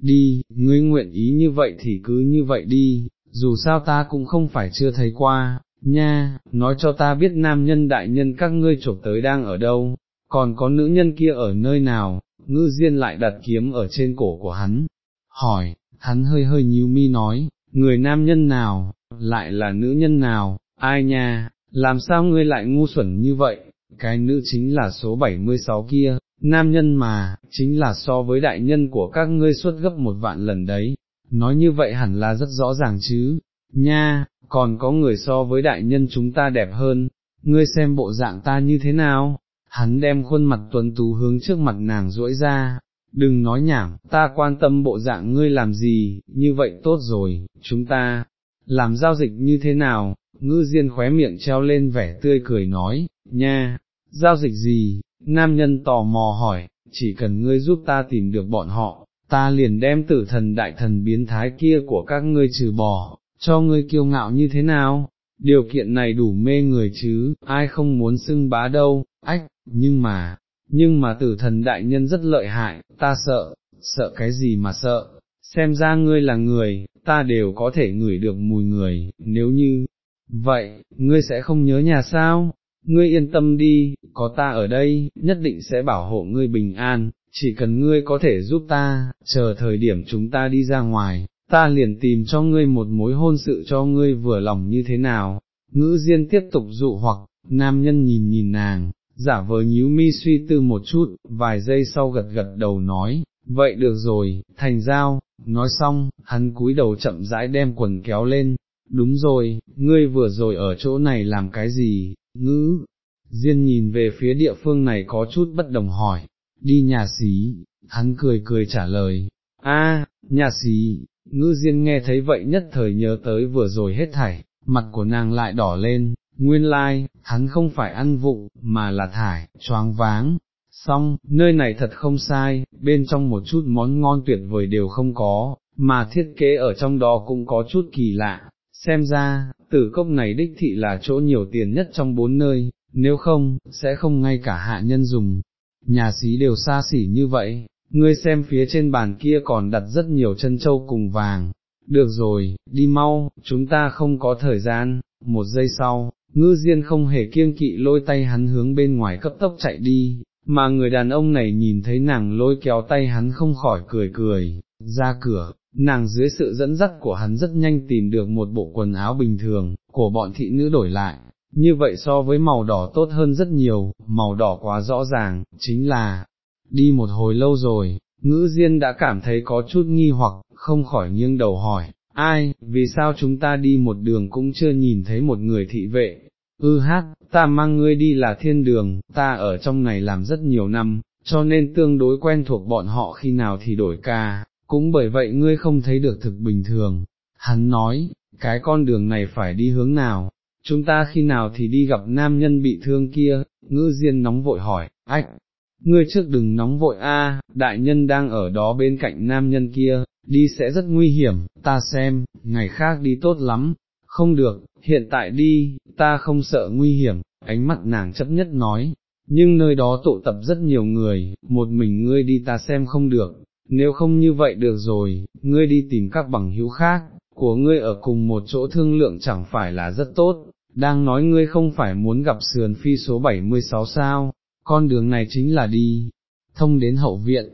Đi, ngươi nguyện ý như vậy thì cứ như vậy đi, dù sao ta cũng không phải chưa thấy qua, nha, nói cho ta biết nam nhân đại nhân các ngươi chụp tới đang ở đâu, còn có nữ nhân kia ở nơi nào, ngư diên lại đặt kiếm ở trên cổ của hắn, hỏi, hắn hơi hơi nhíu mi nói, người nam nhân nào, lại là nữ nhân nào, ai nha, làm sao ngươi lại ngu xuẩn như vậy, cái nữ chính là số 76 kia, nam nhân mà, chính là so với đại nhân của các ngươi suốt gấp một vạn lần đấy, nói như vậy hẳn là rất rõ ràng chứ, nha, còn có người so với đại nhân chúng ta đẹp hơn, ngươi xem bộ dạng ta như thế nào, hắn đem khuôn mặt tuấn tú hướng trước mặt nàng duỗi ra, đừng nói nhảm, ta quan tâm bộ dạng ngươi làm gì, như vậy tốt rồi, chúng ta, làm giao dịch như thế nào, ngư diên khóe miệng treo lên vẻ tươi cười nói, nha, giao dịch gì, nam nhân tò mò hỏi, chỉ cần ngươi giúp ta tìm được bọn họ, ta liền đem tử thần đại thần biến thái kia của các ngươi trừ bỏ, cho ngươi kiêu ngạo như thế nào, điều kiện này đủ mê người chứ, ai không muốn xưng bá đâu, ách, nhưng mà, nhưng mà tử thần đại nhân rất lợi hại, ta sợ, sợ cái gì mà sợ, xem ra ngươi là người, ta đều có thể ngửi được mùi người, nếu như, vậy, ngươi sẽ không nhớ nhà sao, ngươi yên tâm đi, có ta ở đây, nhất định sẽ bảo hộ ngươi bình an, chỉ cần ngươi có thể giúp ta, chờ thời điểm chúng ta đi ra ngoài, ta liền tìm cho ngươi một mối hôn sự cho ngươi vừa lòng như thế nào, ngữ diên tiếp tục dụ hoặc, nam nhân nhìn nhìn nàng, giả vờ nhíu mi suy tư một chút, vài giây sau gật gật đầu nói, vậy được rồi, thành giao, nói xong, hắn cúi đầu chậm rãi đem quần kéo lên, đúng rồi, ngươi vừa rồi ở chỗ này làm cái gì, ngữ, Diên nhìn về phía địa phương này có chút bất đồng hỏi, đi nhà xí, hắn cười cười trả lời, a, nhà xí, ngữ Diên nghe thấy vậy nhất thời nhớ tới vừa rồi hết thảy, mặt của nàng lại đỏ lên, nguyên lai, like, hắn không phải ăn vụng, mà là thải, choáng váng. Xong, nơi này thật không sai, bên trong một chút món ngon tuyệt vời đều không có, mà thiết kế ở trong đó cũng có chút kỳ lạ, xem ra, tử cốc này đích thị là chỗ nhiều tiền nhất trong bốn nơi, nếu không, sẽ không ngay cả hạ nhân dùng, nhà xí đều xa xỉ như vậy, ngươi xem phía trên bàn kia còn đặt rất nhiều chân châu cùng vàng, được rồi, đi mau, chúng ta không có thời gian, một giây sau, ngư diên không hề kiêng kỵ lôi tay hắn hướng bên ngoài cấp tốc chạy đi, mà người đàn ông này nhìn thấy nàng lôi kéo tay hắn không khỏi cười cười, ra cửa, nàng dưới sự dẫn dắt của hắn rất nhanh tìm được một bộ quần áo bình thường, của bọn thị nữ đổi lại, như vậy so với màu đỏ tốt hơn rất nhiều, màu đỏ quá rõ ràng, chính là, đi một hồi lâu rồi, ngữ diên đã cảm thấy có chút nghi hoặc, không khỏi nghiêng đầu hỏi, ai, vì sao chúng ta đi một đường cũng chưa nhìn thấy một người thị vệ, ư hát, ta mang ngươi đi là thiên đường, ta ở trong này làm rất nhiều năm, cho nên tương đối quen thuộc bọn họ khi nào thì đổi ca, cũng bởi vậy ngươi không thấy được thực bình thường. Hắn nói, cái con đường này phải đi hướng nào, chúng ta khi nào thì đi gặp nam nhân bị thương kia, ngữ diên nóng vội hỏi, ách, ngươi trước đừng nóng vội a, đại nhân đang ở đó bên cạnh nam nhân kia, đi sẽ rất nguy hiểm, ta xem, ngày khác đi tốt lắm, không được, hiện tại đi, ta không sợ nguy hiểm, ánh mắt nàng chấp nhất nói, nhưng nơi đó tụ tập rất nhiều người, một mình ngươi đi ta xem không được, nếu không như vậy được rồi, ngươi đi tìm các bằng hữu khác, của ngươi ở cùng một chỗ thương lượng chẳng phải là rất tốt, đang nói ngươi không phải muốn gặp sườn phi số 76 sao, con đường này chính là đi, thông đến hậu viện,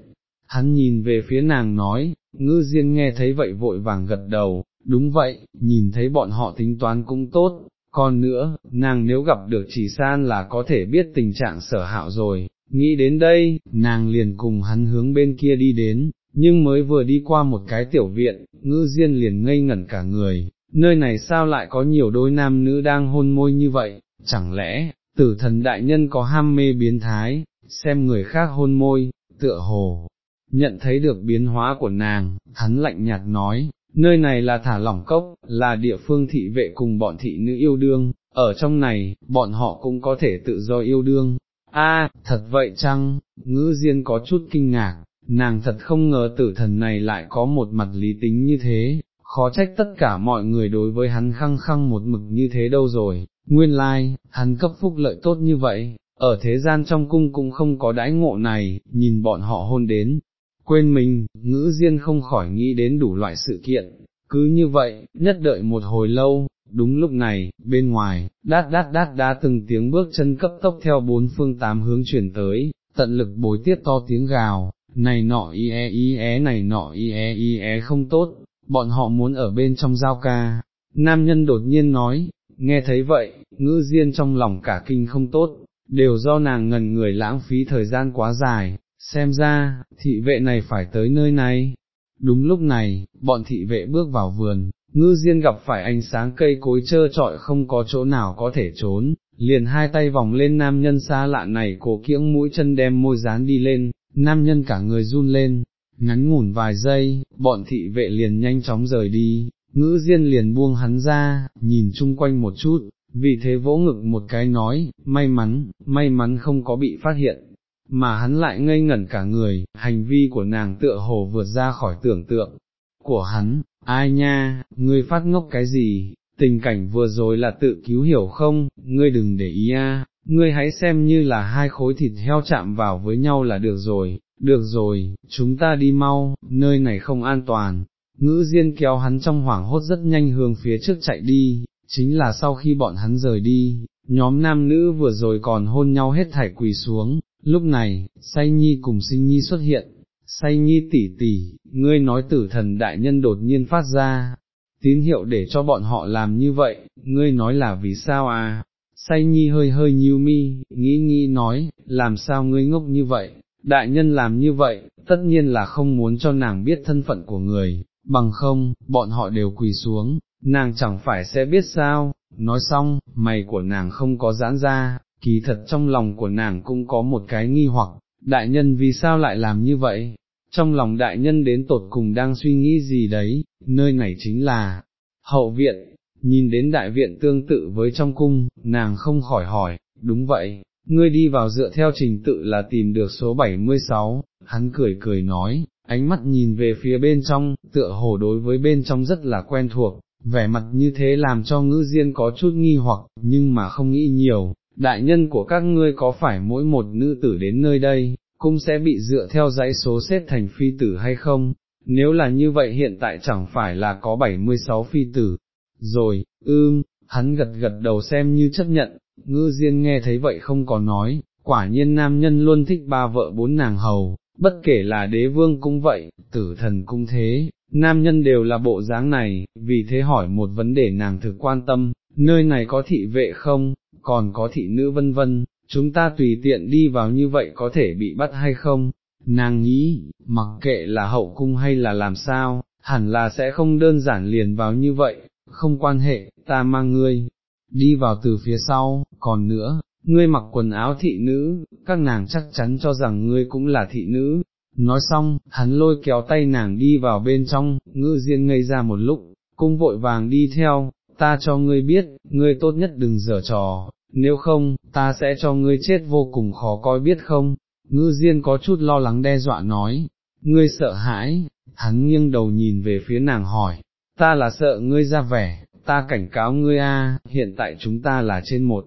hắn nhìn về phía nàng nói, ngư diên nghe thấy vậy vội vàng gật đầu, đúng vậy, nhìn thấy bọn họ tính toán cũng tốt, còn nữa, nàng nếu gặp được chỉ san là có thể biết tình trạng sở hạo rồi, nghĩ đến đây, nàng liền cùng hắn hướng bên kia đi đến, nhưng mới vừa đi qua một cái tiểu viện, ngữ diên liền ngây ngẩn cả người, nơi này sao lại có nhiều đôi nam nữ đang hôn môi như vậy, chẳng lẽ, tử thần đại nhân có ham mê biến thái, xem người khác hôn môi, tựa hồ, nhận thấy được biến hóa của nàng, hắn lạnh nhạt nói, nơi này là thả lỏng cốc, là địa phương thị vệ cùng bọn thị nữ yêu đương, ở trong này, bọn họ cũng có thể tự do yêu đương. A, thật vậy chăng, ngữ diên có chút kinh ngạc, nàng thật không ngờ tử thần này lại có một mặt lý tính như thế, khó trách tất cả mọi người đối với hắn khăng khăng một mực như thế đâu rồi, nguyên lai, like, hắn cấp phúc lợi tốt như vậy, ở thế gian trong cung cũng không có đãi ngộ này, nhìn bọn họ hôn đến, quên mình, ngữ diên không khỏi nghĩ đến đủ loại sự kiện, cứ như vậy, nhất đợi một hồi lâu, đúng lúc này, bên ngoài, đát đát đát đá từng tiếng bước chân cấp tốc theo bốn phương tám hướng chuyển tới, tận lực bối tiết to tiếng gào, này nọ y e y e này nọ y e y e không tốt, bọn họ muốn ở bên trong giao ca. Nam nhân đột nhiên nói, nghe thấy vậy, ngữ diên trong lòng cả kinh không tốt, đều do nàng ngần người lãng phí thời gian quá dài, xem ra, thị vệ này phải tới nơi này. Đúng lúc này, bọn thị vệ bước vào vườn, ngư diên gặp phải ánh sáng cây cối trơ trọi không có chỗ nào có thể trốn, liền hai tay vòng lên nam nhân xa lạ này cổ kiễng mũi chân đem môi dán đi lên, nam nhân cả người run lên, ngắn ngủn vài giây, bọn thị vệ liền nhanh chóng rời đi, ngữ diên liền buông hắn ra, nhìn chung quanh một chút, vì thế vỗ ngực một cái nói, may mắn, may mắn không có bị phát hiện, mà hắn lại ngây ngẩn cả người, hành vi của nàng tựa hồ vượt ra khỏi tưởng tượng của hắn, ai nha, ngươi phát ngốc cái gì, tình cảnh vừa rồi là tự cứu hiểu không, ngươi đừng để ý a, ngươi hãy xem như là hai khối thịt heo chạm vào với nhau là được rồi, được rồi, chúng ta đi mau, nơi này không an toàn. Ngữ Diên kéo hắn trong hoảng hốt rất nhanh hướng phía trước chạy đi, chính là sau khi bọn hắn rời đi, nhóm nam nữ vừa rồi còn hôn nhau hết thảy quỳ xuống, lúc này, say nhi cùng sinh nhi xuất hiện, say nhi tỷ tỷ, ngươi nói tử thần đại nhân đột nhiên phát ra, tín hiệu để cho bọn họ làm như vậy, ngươi nói là vì sao à? Say nhi hơi hơi nhíu mi, nghĩ nghĩ nói, làm sao ngươi ngốc như vậy, đại nhân làm như vậy, tất nhiên là không muốn cho nàng biết thân phận của người, bằng không, bọn họ đều quỳ xuống, nàng chẳng phải sẽ biết sao, nói xong, mày của nàng không có giãn ra, kỳ thật trong lòng của nàng cũng có một cái nghi hoặc, đại nhân vì sao lại làm như vậy, trong lòng đại nhân đến tột cùng đang suy nghĩ gì đấy, nơi này chính là hậu viện, nhìn đến đại viện tương tự với trong cung, nàng không khỏi hỏi, đúng vậy, ngươi đi vào dựa theo trình tự là tìm được số 76, hắn cười cười nói, ánh mắt nhìn về phía bên trong, tựa hồ đối với bên trong rất là quen thuộc, vẻ mặt như thế làm cho ngữ diên có chút nghi hoặc, nhưng mà không nghĩ nhiều, đại nhân của các ngươi có phải mỗi một nữ tử đến nơi đây, cũng sẽ bị dựa theo dãy số xếp thành phi tử hay không, nếu là như vậy hiện tại chẳng phải là có 76 phi tử, rồi, ưm, hắn gật gật đầu xem như chấp nhận, ngư diên nghe thấy vậy không có nói, quả nhiên nam nhân luôn thích ba vợ bốn nàng hầu, bất kể là đế vương cũng vậy, tử thần cũng thế, nam nhân đều là bộ dáng này, vì thế hỏi một vấn đề nàng thực quan tâm, nơi này có thị vệ không, còn có thị nữ vân vân, chúng ta tùy tiện đi vào như vậy có thể bị bắt hay không, nàng nghĩ, mặc kệ là hậu cung hay là làm sao, hẳn là sẽ không đơn giản liền vào như vậy, không quan hệ, ta mang ngươi, đi vào từ phía sau, còn nữa, ngươi mặc quần áo thị nữ, các nàng chắc chắn cho rằng ngươi cũng là thị nữ. Nói xong, hắn lôi kéo tay nàng đi vào bên trong, ngư diên ngây ra một lúc, cung vội vàng đi theo, ta cho ngươi biết, ngươi tốt nhất đừng dở trò, nếu không, ta sẽ cho ngươi chết vô cùng khó coi biết không, ngư diên có chút lo lắng đe dọa nói, ngươi sợ hãi, hắn nghiêng đầu nhìn về phía nàng hỏi, ta là sợ ngươi ra vẻ, ta cảnh cáo ngươi a, hiện tại chúng ta là trên một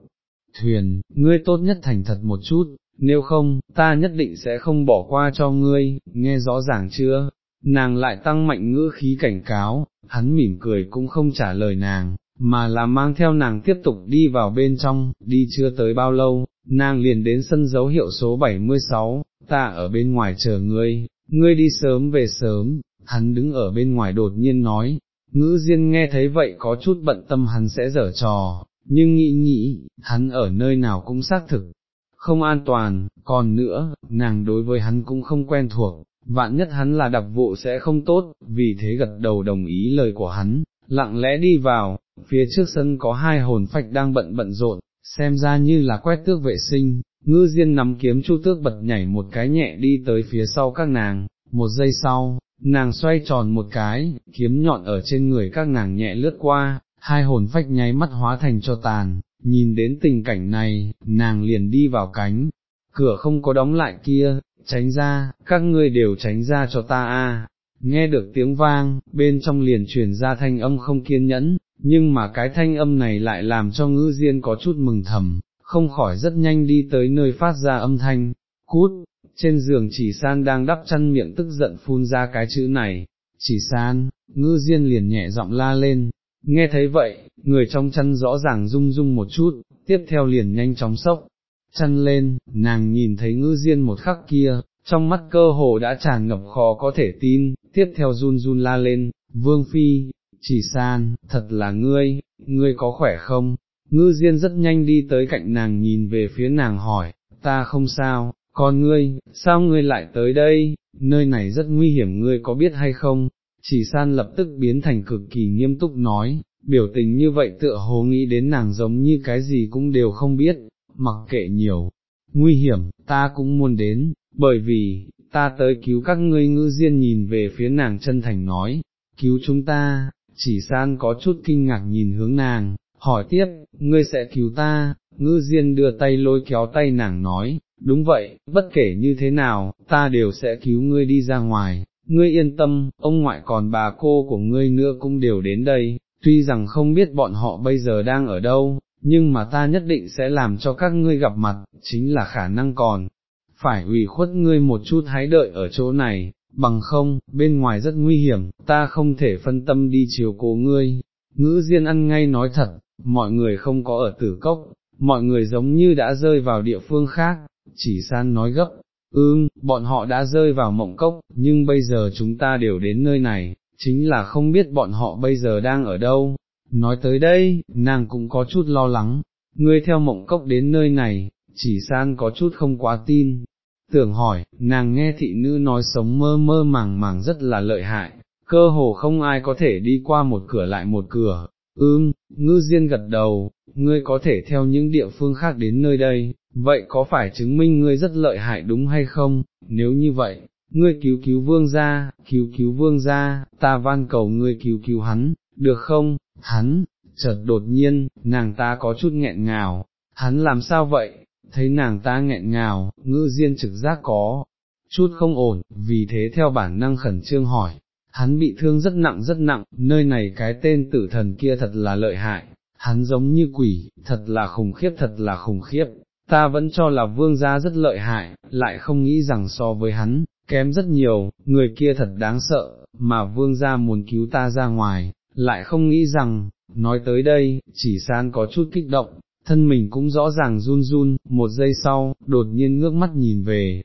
thuyền, ngươi tốt nhất thành thật một chút, nếu không, ta nhất định sẽ không bỏ qua cho ngươi, nghe rõ ràng chưa? Nàng lại tăng mạnh ngữ khí cảnh cáo, hắn mỉm cười cũng không trả lời nàng, mà là mang theo nàng tiếp tục đi vào bên trong, đi chưa tới bao lâu, nàng liền đến sân dấu hiệu số 76, ta ở bên ngoài chờ ngươi, ngươi đi sớm về sớm, hắn đứng ở bên ngoài đột nhiên nói, ngữ diên nghe thấy vậy có chút bận tâm hắn sẽ dở trò, nhưng nghĩ nghĩ, hắn ở nơi nào cũng xác thực, không an toàn, còn nữa, nàng đối với hắn cũng không quen thuộc, vạn nhất hắn là đặc vụ sẽ không tốt, vì thế gật đầu đồng ý lời của hắn, lặng lẽ đi vào, phía trước sân có hai hồn phách đang bận bận rộn, xem ra như là quét tước vệ sinh, ngư diên nắm kiếm chu tước bật nhảy một cái nhẹ đi tới phía sau các nàng, một giây sau, nàng xoay tròn một cái, kiếm nhọn ở trên người các nàng nhẹ lướt qua, hai hồn phách nháy mắt hóa thành cho tàn, nhìn đến tình cảnh này, nàng liền đi vào cánh, cửa không có đóng lại kia, tránh ra, các ngươi đều tránh ra cho ta a. Nghe được tiếng vang, bên trong liền truyền ra thanh âm không kiên nhẫn, nhưng mà cái thanh âm này lại làm cho ngữ diên có chút mừng thầm, không khỏi rất nhanh đi tới nơi phát ra âm thanh, cút, trên giường chỉ san đang đắp chăn miệng tức giận phun ra cái chữ này, chỉ san, ngư diên liền nhẹ giọng la lên, nghe thấy vậy, người trong chăn rõ ràng rung rung một chút, tiếp theo liền nhanh chóng sốc, chăn lên, nàng nhìn thấy ngư diên một khắc kia, trong mắt cơ hồ đã tràn ngập khó có thể tin, tiếp theo run run la lên, vương phi, chỉ san, thật là ngươi, ngươi có khỏe không? Ngư Diên rất nhanh đi tới cạnh nàng nhìn về phía nàng hỏi, ta không sao, còn ngươi, sao ngươi lại tới đây, nơi này rất nguy hiểm ngươi có biết hay không? Chỉ san lập tức biến thành cực kỳ nghiêm túc nói, biểu tình như vậy tựa hồ nghĩ đến nàng giống như cái gì cũng đều không biết, mặc kệ nhiều, nguy hiểm, ta cũng muốn đến, bởi vì, ta tới cứu các ngươi ngư diên nhìn về phía nàng chân thành nói, cứu chúng ta, chỉ san có chút kinh ngạc nhìn hướng nàng, hỏi tiếp, ngươi sẽ cứu ta, ngư diên đưa tay lôi kéo tay nàng nói, đúng vậy, bất kể như thế nào, ta đều sẽ cứu ngươi đi ra ngoài, ngươi yên tâm, ông ngoại còn bà cô của ngươi nữa cũng đều đến đây, tuy rằng không biết bọn họ bây giờ đang ở đâu, nhưng mà ta nhất định sẽ làm cho các ngươi gặp mặt, chính là khả năng còn, phải ủy khuất ngươi một chút hãy đợi ở chỗ này, bằng không, bên ngoài rất nguy hiểm, ta không thể phân tâm đi chiều cố ngươi, ngữ diên ăn ngay nói thật, mọi người không có ở tử cốc, mọi người giống như đã rơi vào địa phương khác, chỉ san nói gấp, ưm, bọn họ đã rơi vào mộng cốc, nhưng bây giờ chúng ta đều đến nơi này, chính là không biết bọn họ bây giờ đang ở đâu. Nói tới đây, nàng cũng có chút lo lắng, ngươi theo mộng cốc đến nơi này, chỉ san có chút không quá tin. Tưởng hỏi, nàng nghe thị nữ nói sống mơ mơ màng màng rất là lợi hại, cơ hồ không ai có thể đi qua một cửa lại một cửa, ưm, ngư diên gật đầu, ngươi có thể theo những địa phương khác đến nơi đây, vậy có phải chứng minh ngươi rất lợi hại đúng hay không, nếu như vậy, ngươi cứu cứu vương gia, cứu cứu vương gia, ta van cầu ngươi cứu cứu hắn, được không, hắn, chợt đột nhiên, nàng ta có chút nghẹn ngào, hắn làm sao vậy, thấy nàng ta nghẹn ngào, ngư diên trực giác có, chút không ổn, vì thế theo bản năng khẩn trương hỏi, hắn bị thương rất nặng rất nặng, nơi này cái tên tử thần kia thật là lợi hại, hắn giống như quỷ, thật là khủng khiếp thật là khủng khiếp, ta vẫn cho là vương gia rất lợi hại, lại không nghĩ rằng so với hắn, kém rất nhiều, người kia thật đáng sợ, mà vương gia muốn cứu ta ra ngoài, lại không nghĩ rằng, nói tới đây, chỉ san có chút kích động, thân mình cũng rõ ràng run run, một giây sau, đột nhiên ngước mắt nhìn về,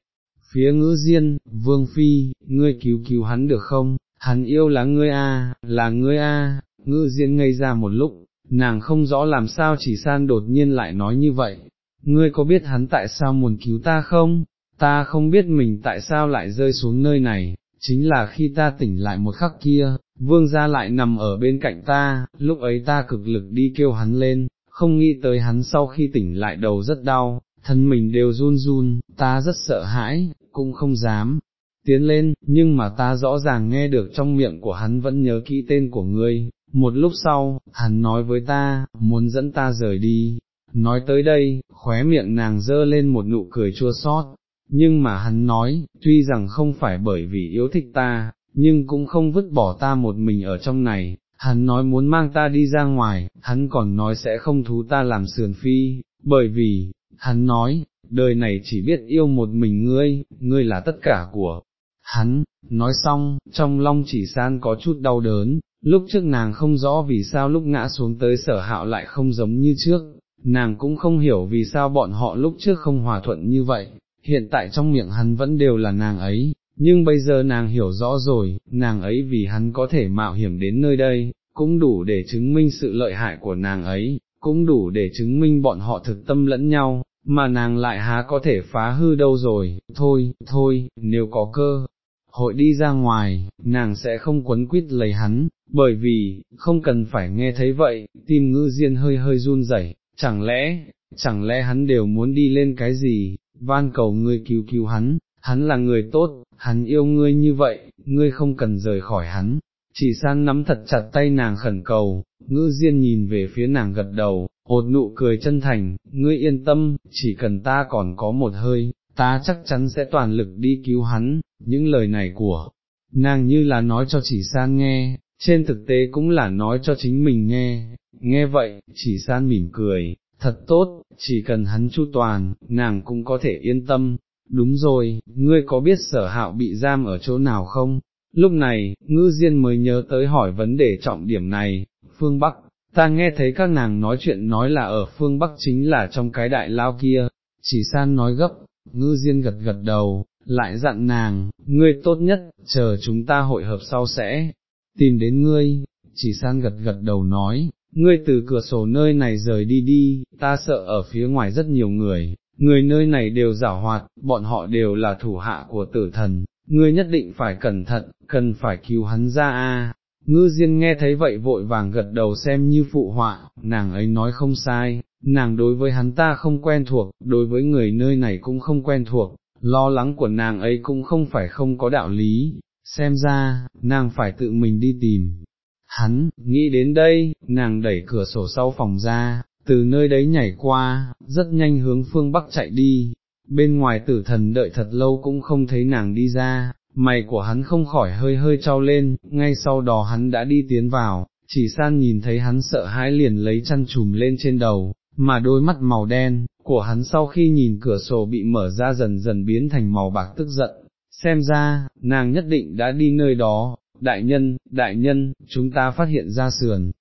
phía ngữ diên, vương phi, ngươi cứu cứu hắn được không, hắn yêu là ngươi a, là ngươi a, ngữ diên ngây ra một lúc, nàng không rõ làm sao chỉ san đột nhiên lại nói như vậy, ngươi có biết hắn tại sao muốn cứu ta không, ta không biết mình tại sao lại rơi xuống nơi này, chính là khi ta tỉnh lại một khắc kia, vương gia lại nằm ở bên cạnh ta, lúc ấy ta cực lực đi kêu hắn lên, không nghĩ tới hắn sau khi tỉnh lại đầu rất đau, thân mình đều run run, ta rất sợ hãi, cũng không dám. Tiến lên, nhưng mà ta rõ ràng nghe được trong miệng của hắn vẫn nhớ kỹ tên của ngươi, một lúc sau, hắn nói với ta, muốn dẫn ta rời đi, nói tới đây, khóe miệng nàng dơ lên một nụ cười chua xót, nhưng mà hắn nói, tuy rằng không phải bởi vì yếu thích ta, nhưng cũng không vứt bỏ ta một mình ở trong này, hắn nói muốn mang ta đi ra ngoài, hắn còn nói sẽ không thú ta làm sườn phi, bởi vì, hắn nói, đời này chỉ biết yêu một mình ngươi, ngươi là tất cả của hắn, nói xong, trong long chỉ san có chút đau đớn, lúc trước nàng không rõ vì sao lúc ngã xuống tới sở hạo lại không giống như trước, nàng cũng không hiểu vì sao bọn họ lúc trước không hòa thuận như vậy, hiện tại trong miệng hắn vẫn đều là nàng ấy, nhưng bây giờ nàng hiểu rõ rồi, nàng ấy vì hắn có thể mạo hiểm đến nơi đây, cũng đủ để chứng minh sự lợi hại của nàng ấy, cũng đủ để chứng minh bọn họ thực tâm lẫn nhau, mà nàng lại há có thể phá hư đâu rồi, thôi, thôi, nếu có cơ, hội đi ra ngoài, nàng sẽ không quấn quýt lấy hắn, bởi vì, không cần phải nghe thấy vậy, tim ngữ diên hơi hơi run rẩy, chẳng lẽ, chẳng lẽ hắn đều muốn đi lên cái gì, van cầu ngươi cứu cứu hắn, hắn là người tốt, hắn yêu ngươi như vậy, ngươi không cần rời khỏi hắn. Chỉ san nắm thật chặt tay nàng khẩn cầu, ngữ diên nhìn về phía nàng gật đầu, hột nụ cười chân thành, ngươi yên tâm, chỉ cần ta còn có một hơi, ta chắc chắn sẽ toàn lực đi cứu hắn, những lời này của nàng như là nói cho chỉ san nghe, trên thực tế cũng là nói cho chính mình nghe, nghe vậy, chỉ san mỉm cười, thật tốt, chỉ cần hắn chu toàn, nàng cũng có thể yên tâm, đúng rồi, ngươi có biết sở hạo bị giam ở chỗ nào không? Lúc này, ngư diên mới nhớ tới hỏi vấn đề trọng điểm này, phương Bắc, ta nghe thấy các nàng nói chuyện nói là ở phương Bắc chính là trong cái đại lao kia, chỉ san nói gấp, ngư diên gật gật đầu, lại dặn nàng, ngươi tốt nhất, chờ chúng ta hội hợp sau sẽ, tìm đến ngươi, chỉ san gật gật đầu nói, ngươi từ cửa sổ nơi này rời đi đi, ta sợ ở phía ngoài rất nhiều người, người nơi này đều giả hoạt, bọn họ đều là thủ hạ của tử thần, ngươi nhất định phải cẩn thận, cần phải cứu hắn ra a. Ngư Diên nghe thấy vậy vội vàng gật đầu xem như phụ họa, nàng ấy nói không sai, nàng đối với hắn ta không quen thuộc, đối với người nơi này cũng không quen thuộc, lo lắng của nàng ấy cũng không phải không có đạo lý, xem ra, nàng phải tự mình đi tìm. Hắn, nghĩ đến đây, nàng đẩy cửa sổ sau phòng ra, từ nơi đấy nhảy qua, rất nhanh hướng phương Bắc chạy đi, bên ngoài tử thần đợi thật lâu cũng không thấy nàng đi ra, mày của hắn không khỏi hơi hơi trao lên, ngay sau đó hắn đã đi tiến vào, chỉ san nhìn thấy hắn sợ hãi liền lấy chăn trùm lên trên đầu, mà đôi mắt màu đen, của hắn sau khi nhìn cửa sổ bị mở ra dần dần biến thành màu bạc tức giận, xem ra, nàng nhất định đã đi nơi đó, đại nhân, đại nhân, chúng ta phát hiện ra sườn.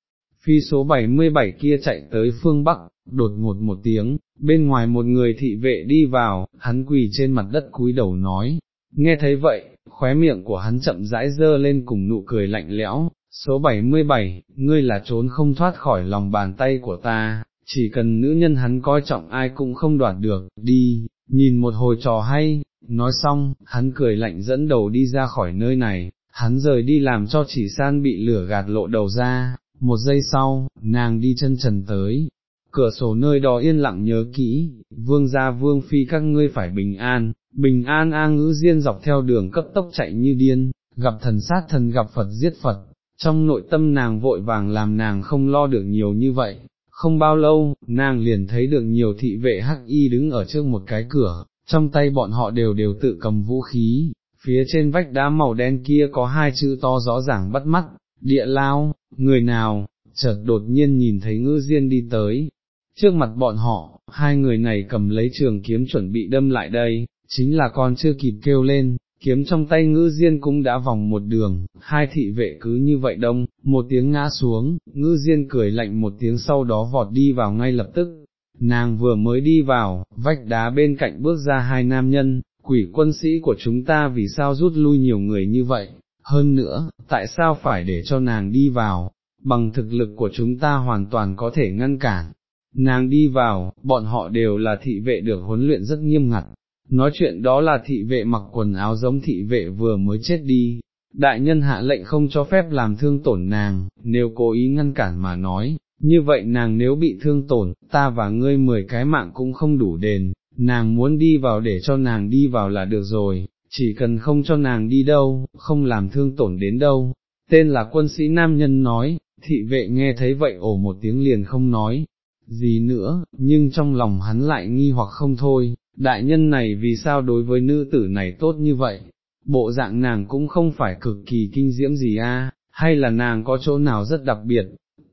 Phi số 77 kia chạy tới phương Bắc, đột ngột một tiếng, bên ngoài một người thị vệ đi vào, hắn quỳ trên mặt đất cúi đầu nói, nghe thấy vậy, khóe miệng của hắn chậm rãi dơ lên cùng nụ cười lạnh lẽo, số 77, ngươi là trốn không thoát khỏi lòng bàn tay của ta, chỉ cần nữ nhân hắn coi trọng ai cũng không đoạt được, đi, nhìn một hồi trò hay, nói xong, hắn cười lạnh dẫn đầu đi ra khỏi nơi này, hắn rời đi làm cho chỉ san bị lửa gạt lộ đầu ra, một giây sau, nàng đi chân trần tới, cửa sổ nơi đó yên lặng nhớ kỹ, vương gia vương phi các ngươi phải bình an, bình an a ngữ diên dọc theo đường cấp tốc chạy như điên, gặp thần sát thần gặp Phật giết Phật, trong nội tâm nàng vội vàng làm nàng không lo được nhiều như vậy, không bao lâu, nàng liền thấy được nhiều thị vệ hắc y đứng ở trước một cái cửa, trong tay bọn họ đều đều tự cầm vũ khí, phía trên vách đá màu đen kia có hai chữ to rõ ràng bắt mắt, địa lao, người nào, chợt đột nhiên nhìn thấy ngư diên đi tới, trước mặt bọn họ, hai người này cầm lấy trường kiếm chuẩn bị đâm lại đây, chính là con chưa kịp kêu lên, kiếm trong tay ngữ diên cũng đã vòng một đường, hai thị vệ cứ như vậy đông, một tiếng ngã xuống, ngữ diên cười lạnh một tiếng sau đó vọt đi vào ngay lập tức, nàng vừa mới đi vào, vách đá bên cạnh bước ra hai nam nhân, quỷ quân sĩ của chúng ta vì sao rút lui nhiều người như vậy, hơn nữa, tại sao phải để cho nàng đi vào, bằng thực lực của chúng ta hoàn toàn có thể ngăn cản. Nàng đi vào, bọn họ đều là thị vệ được huấn luyện rất nghiêm ngặt, nói chuyện đó là thị vệ mặc quần áo giống thị vệ vừa mới chết đi, đại nhân hạ lệnh không cho phép làm thương tổn nàng, nếu cố ý ngăn cản mà nói, như vậy nàng nếu bị thương tổn, ta và ngươi mười cái mạng cũng không đủ đền, nàng muốn đi vào để cho nàng đi vào là được rồi, chỉ cần không cho nàng đi đâu, không làm thương tổn đến đâu. Tên là quân sĩ nam nhân nói, thị vệ nghe thấy vậy ổ một tiếng liền không nói, gì nữa, nhưng trong lòng hắn lại nghi hoặc không thôi, đại nhân này vì sao đối với nữ tử này tốt như vậy, bộ dạng nàng cũng không phải cực kỳ kinh diễm gì a, hay là nàng có chỗ nào rất đặc biệt,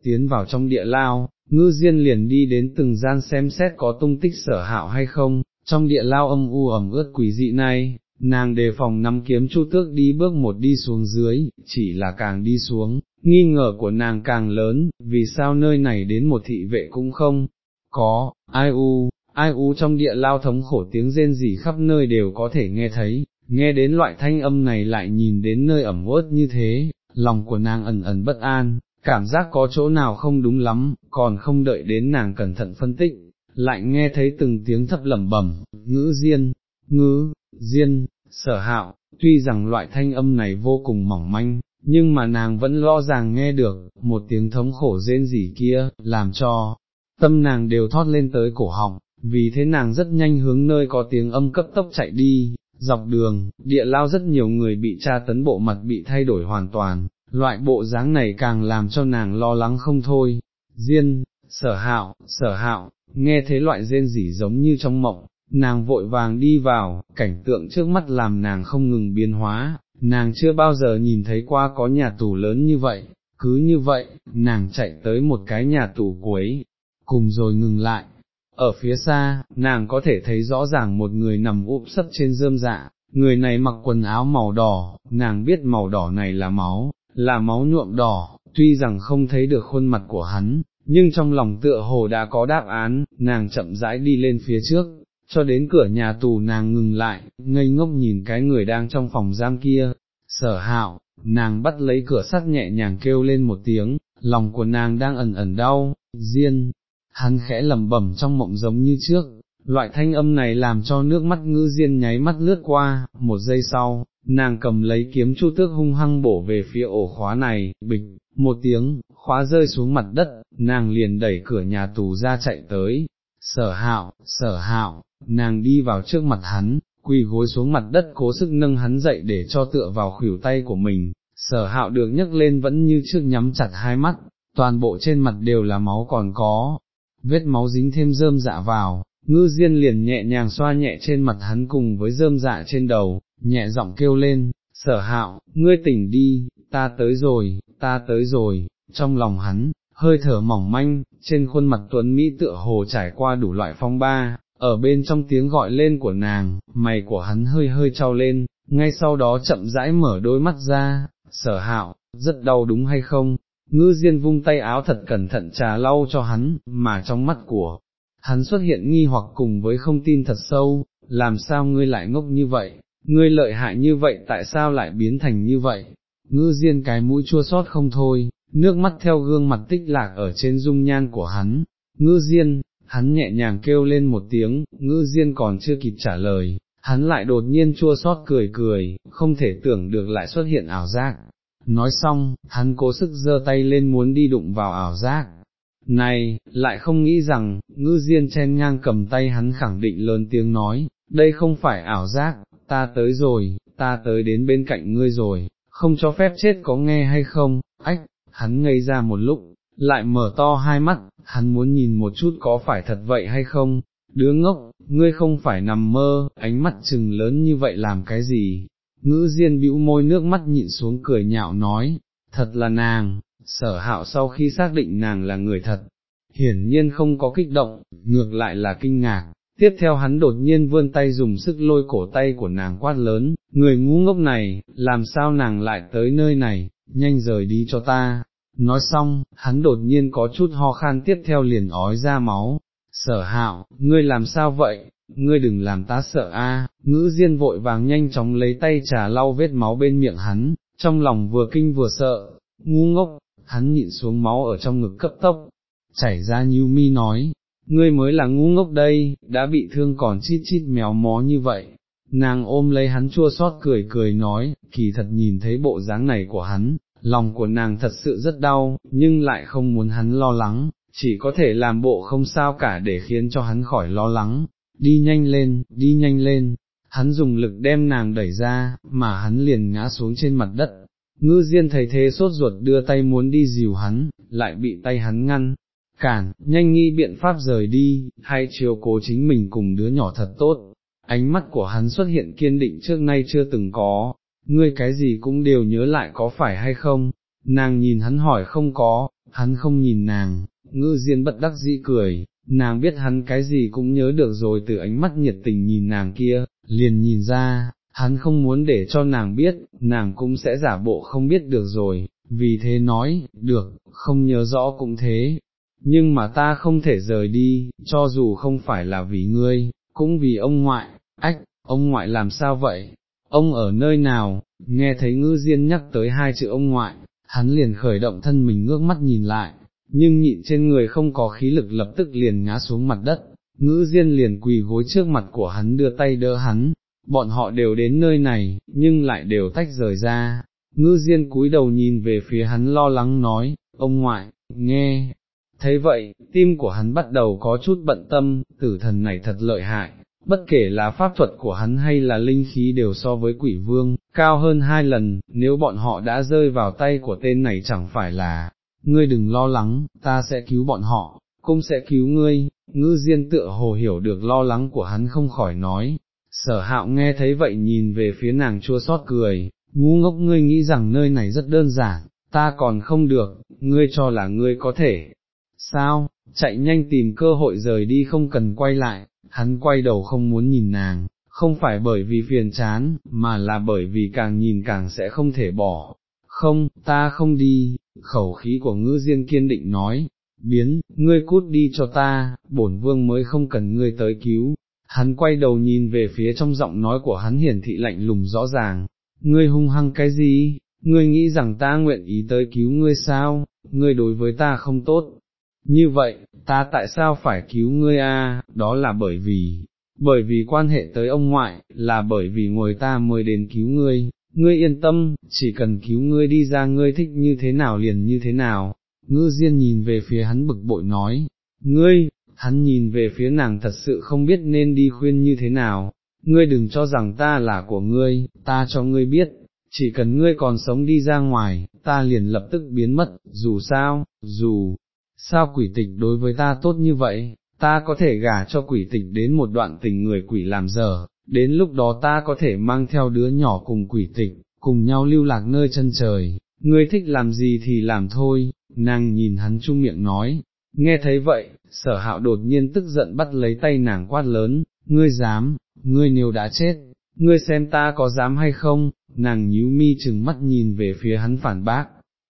tiến vào trong địa lao, ngư diên liền đi đến từng gian xem xét có tung tích sở hạo hay không, trong địa lao âm u ẩm ướt quỷ dị này, nàng đề phòng nắm kiếm chu tước đi bước một đi xuống dưới, chỉ là càng đi xuống, nghi ngờ của nàng càng lớn, vì sao nơi này đến một thị vệ cũng không, có, ai u, ai u trong địa lao thống khổ tiếng rên rỉ khắp nơi đều có thể nghe thấy, nghe đến loại thanh âm này lại nhìn đến nơi ẩm ướt như thế, lòng của nàng ẩn ẩn bất an, cảm giác có chỗ nào không đúng lắm, còn không đợi đến nàng cẩn thận phân tích, lại nghe thấy từng tiếng thấp lẩm bẩm, ngữ diên, ngữ, diên, sở hạo, tuy rằng loại thanh âm này vô cùng mỏng manh, nhưng mà nàng vẫn lo ràng nghe được, một tiếng thống khổ rên rỉ kia, làm cho, tâm nàng đều thoát lên tới cổ họng, vì thế nàng rất nhanh hướng nơi có tiếng âm cấp tốc chạy đi, dọc đường, địa lao rất nhiều người bị tra tấn bộ mặt bị thay đổi hoàn toàn, loại bộ dáng này càng làm cho nàng lo lắng không thôi, Diên, sở hạo, sở hạo, nghe thấy loại rên rỉ giống như trong mộng, nàng vội vàng đi vào, cảnh tượng trước mắt làm nàng không ngừng biến hóa, nàng chưa bao giờ nhìn thấy qua có nhà tù lớn như vậy, cứ như vậy, nàng chạy tới một cái nhà tù cuối, cùng rồi ngừng lại. Ở phía xa, nàng có thể thấy rõ ràng một người nằm úp sấp trên rơm dạ, người này mặc quần áo màu đỏ, nàng biết màu đỏ này là máu, là máu nhuộm đỏ, tuy rằng không thấy được khuôn mặt của hắn, nhưng trong lòng tựa hồ đã có đáp án, nàng chậm rãi đi lên phía trước, cho đến cửa nhà tù nàng ngừng lại, ngây ngốc nhìn cái người đang trong phòng giam kia, sở hạo, nàng bắt lấy cửa sắt nhẹ nhàng kêu lên một tiếng, lòng của nàng đang ẩn ẩn đau, riêng, hắn khẽ lầm bẩm trong mộng giống như trước, loại thanh âm này làm cho nước mắt ngư diên nháy mắt lướt qua, một giây sau, nàng cầm lấy kiếm chu tước hung hăng bổ về phía ổ khóa này, bịch, một tiếng, khóa rơi xuống mặt đất, nàng liền đẩy cửa nhà tù ra chạy tới, sở hạo, sở hạo, nàng đi vào trước mặt hắn, quỳ gối xuống mặt đất cố sức nâng hắn dậy để cho tựa vào khuỷu tay của mình, sở hạo được nhấc lên vẫn như trước nhắm chặt hai mắt, toàn bộ trên mặt đều là máu còn có, vết máu dính thêm rơm dạ vào, ngư diên liền nhẹ nhàng xoa nhẹ trên mặt hắn cùng với rơm dạ trên đầu, nhẹ giọng kêu lên, sở hạo, ngươi tỉnh đi, ta tới rồi, ta tới rồi, trong lòng hắn, hơi thở mỏng manh, trên khuôn mặt tuấn Mỹ tựa hồ trải qua đủ loại phong ba, ở bên trong tiếng gọi lên của nàng, mày của hắn hơi hơi trao lên, ngay sau đó chậm rãi mở đôi mắt ra, sở hạo, rất đau đúng hay không, ngư diên vung tay áo thật cẩn thận trà lau cho hắn, mà trong mắt của hắn xuất hiện nghi hoặc cùng với không tin thật sâu, làm sao ngươi lại ngốc như vậy, ngươi lợi hại như vậy tại sao lại biến thành như vậy, ngư diên cái mũi chua xót không thôi, nước mắt theo gương mặt tích lạc ở trên dung nhan của hắn, ngư diên, hắn nhẹ nhàng kêu lên một tiếng, ngữ diên còn chưa kịp trả lời, hắn lại đột nhiên chua xót cười cười, không thể tưởng được lại xuất hiện ảo giác. Nói xong, hắn cố sức giơ tay lên muốn đi đụng vào ảo giác. Này, lại không nghĩ rằng, ngư diên chen ngang cầm tay hắn khẳng định lớn tiếng nói, đây không phải ảo giác, ta tới rồi, ta tới đến bên cạnh ngươi rồi, không cho phép chết có nghe hay không, ách, hắn ngây ra một lúc, lại mở to hai mắt, hắn muốn nhìn một chút có phải thật vậy hay không, đứa ngốc, ngươi không phải nằm mơ, ánh mắt chừng lớn như vậy làm cái gì, ngữ diên bĩu môi nước mắt nhịn xuống cười nhạo nói, thật là nàng, sở hạo sau khi xác định nàng là người thật, hiển nhiên không có kích động, ngược lại là kinh ngạc, tiếp theo hắn đột nhiên vươn tay dùng sức lôi cổ tay của nàng quát lớn, người ngu ngốc này, làm sao nàng lại tới nơi này, nhanh rời đi cho ta. Nói xong, hắn đột nhiên có chút ho khan tiếp theo liền ói ra máu, sở hạo, ngươi làm sao vậy, ngươi đừng làm ta sợ a. ngữ diên vội vàng nhanh chóng lấy tay trà lau vết máu bên miệng hắn, trong lòng vừa kinh vừa sợ, ngu ngốc, hắn nhịn xuống máu ở trong ngực cấp tốc, chảy ra như mi nói, ngươi mới là ngu ngốc đây, đã bị thương còn chít chít méo mó như vậy. Nàng ôm lấy hắn chua xót cười cười nói, kỳ thật nhìn thấy bộ dáng này của hắn, lòng của nàng thật sự rất đau, nhưng lại không muốn hắn lo lắng, chỉ có thể làm bộ không sao cả để khiến cho hắn khỏi lo lắng, đi nhanh lên, đi nhanh lên, hắn dùng lực đem nàng đẩy ra, mà hắn liền ngã xuống trên mặt đất. Ngư Diên thấy thế sốt ruột đưa tay muốn đi dìu hắn, lại bị tay hắn ngăn, cản, nhanh nghi biện pháp rời đi, hay chiều cố chính mình cùng đứa nhỏ thật tốt. Ánh mắt của hắn xuất hiện kiên định trước nay chưa từng có, ngươi cái gì cũng đều nhớ lại có phải hay không, nàng nhìn hắn hỏi không có, hắn không nhìn nàng, ngư diên bất đắc dĩ cười, nàng biết hắn cái gì cũng nhớ được rồi từ ánh mắt nhiệt tình nhìn nàng kia, liền nhìn ra, hắn không muốn để cho nàng biết, nàng cũng sẽ giả bộ không biết được rồi, vì thế nói, được, không nhớ rõ cũng thế, nhưng mà ta không thể rời đi, cho dù không phải là vì ngươi, cũng vì ông ngoại, ách, ông ngoại làm sao vậy, ông ở nơi nào, nghe thấy ngư diên nhắc tới hai chữ ông ngoại, hắn liền khởi động thân mình ngước mắt nhìn lại, nhưng nhịn trên người không có khí lực lập tức liền ngã xuống mặt đất, ngữ diên liền quỳ gối trước mặt của hắn đưa tay đỡ hắn, bọn họ đều đến nơi này, nhưng lại đều tách rời ra, ngữ diên cúi đầu nhìn về phía hắn lo lắng nói, ông ngoại, nghe, thấy vậy, tim của hắn bắt đầu có chút bận tâm, tử thần này thật lợi hại, bất kể là pháp thuật của hắn hay là linh khí đều so với quỷ vương, cao hơn hai lần, nếu bọn họ đã rơi vào tay của tên này chẳng phải là, ngươi đừng lo lắng, ta sẽ cứu bọn họ, cũng sẽ cứu ngươi, ngư diên tựa hồ hiểu được lo lắng của hắn không khỏi nói. Sở hạo nghe thấy vậy nhìn về phía nàng chua xót cười, ngu ngốc ngươi nghĩ rằng nơi này rất đơn giản, ta còn không được, ngươi cho là ngươi có thể. Sao, chạy nhanh tìm cơ hội rời đi không cần quay lại, hắn quay đầu không muốn nhìn nàng, không phải bởi vì phiền chán, mà là bởi vì càng nhìn càng sẽ không thể bỏ. Không, ta không đi, khẩu khí của ngữ diên kiên định nói, biến, ngươi cút đi cho ta, bổn vương mới không cần ngươi tới cứu. Hắn quay đầu nhìn về phía trong giọng nói của hắn hiển thị lạnh lùng rõ ràng, ngươi hung hăng cái gì, ngươi nghĩ rằng ta nguyện ý tới cứu ngươi sao, ngươi đối với ta không tốt, như vậy, ta tại sao phải cứu ngươi a? đó là bởi vì, bởi vì quan hệ tới ông ngoại, là bởi vì ngồi ta mới đến cứu ngươi, ngươi yên tâm, chỉ cần cứu ngươi đi ra ngươi thích như thế nào liền như thế nào, ngư diên nhìn về phía hắn bực bội nói, ngươi, hắn nhìn về phía nàng thật sự không biết nên đi khuyên như thế nào, ngươi đừng cho rằng ta là của ngươi, ta cho ngươi biết, chỉ cần ngươi còn sống đi ra ngoài, ta liền lập tức biến mất, dù sao, dù, sao quỷ tịch đối với ta tốt như vậy, ta có thể gả cho quỷ tịch đến một đoạn tình người quỷ làm dở, đến lúc đó ta có thể mang theo đứa nhỏ cùng quỷ tịch, cùng nhau lưu lạc nơi chân trời, ngươi thích làm gì thì làm thôi, nàng nhìn hắn chung miệng nói, nghe thấy vậy, sở hạo đột nhiên tức giận bắt lấy tay nàng quát lớn, ngươi dám, ngươi nếu đã chết, ngươi xem ta có dám hay không, nàng nhíu mi chừng mắt nhìn về phía hắn phản bác,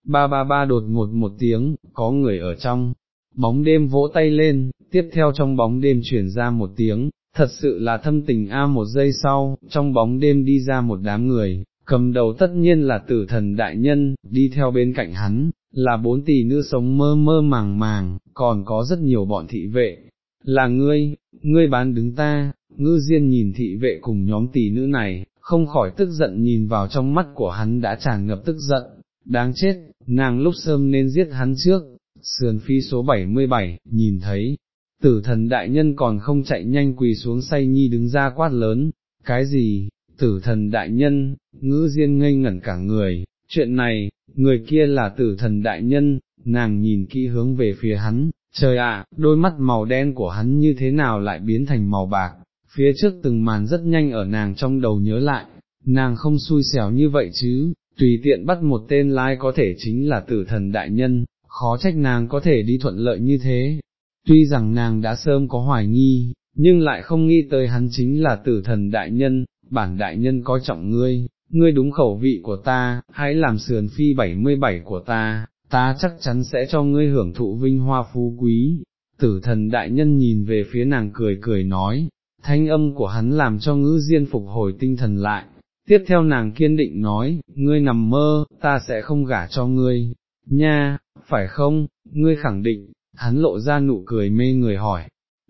ba ba ba đột ngột một tiếng, có người ở trong, bóng đêm vỗ tay lên, tiếp theo trong bóng đêm chuyển ra một tiếng, thật sự là thâm tình a một giây sau, trong bóng đêm đi ra một đám người, cầm đầu tất nhiên là tử thần đại nhân, đi theo bên cạnh hắn, là bốn tỷ nữ sống mơ mơ màng màng, còn có rất nhiều bọn thị vệ, là ngươi, ngươi bán đứng ta, ngư diên nhìn thị vệ cùng nhóm tỷ nữ này, không khỏi tức giận nhìn vào trong mắt của hắn đã tràn ngập tức giận, đáng chết, nàng lúc sớm nên giết hắn trước, sườn phi số 77, nhìn thấy, tử thần đại nhân còn không chạy nhanh quỳ xuống say nhi đứng ra quát lớn, cái gì, tử thần đại nhân, ngữ diên ngây ngẩn cả người, chuyện này, người kia là tử thần đại nhân, nàng nhìn kỹ hướng về phía hắn, trời ạ, đôi mắt màu đen của hắn như thế nào lại biến thành màu bạc, phía trước từng màn rất nhanh ở nàng trong đầu nhớ lại, nàng không xui xẻo như vậy chứ, tùy tiện bắt một tên lai có thể chính là tử thần đại nhân, khó trách nàng có thể đi thuận lợi như thế. Tuy rằng nàng đã sớm có hoài nghi, nhưng lại không nghĩ tới hắn chính là tử thần đại nhân, bản đại nhân coi trọng ngươi, ngươi đúng khẩu vị của ta, hãy làm sườn phi 77 của ta, ta chắc chắn sẽ cho ngươi hưởng thụ vinh hoa phú quý. Tử thần đại nhân nhìn về phía nàng cười cười nói, thanh âm của hắn làm cho ngữ diên phục hồi tinh thần lại, tiếp theo nàng kiên định nói, ngươi nằm mơ, ta sẽ không gả cho ngươi, nha, phải không, ngươi khẳng định, hắn lộ ra nụ cười mê người hỏi,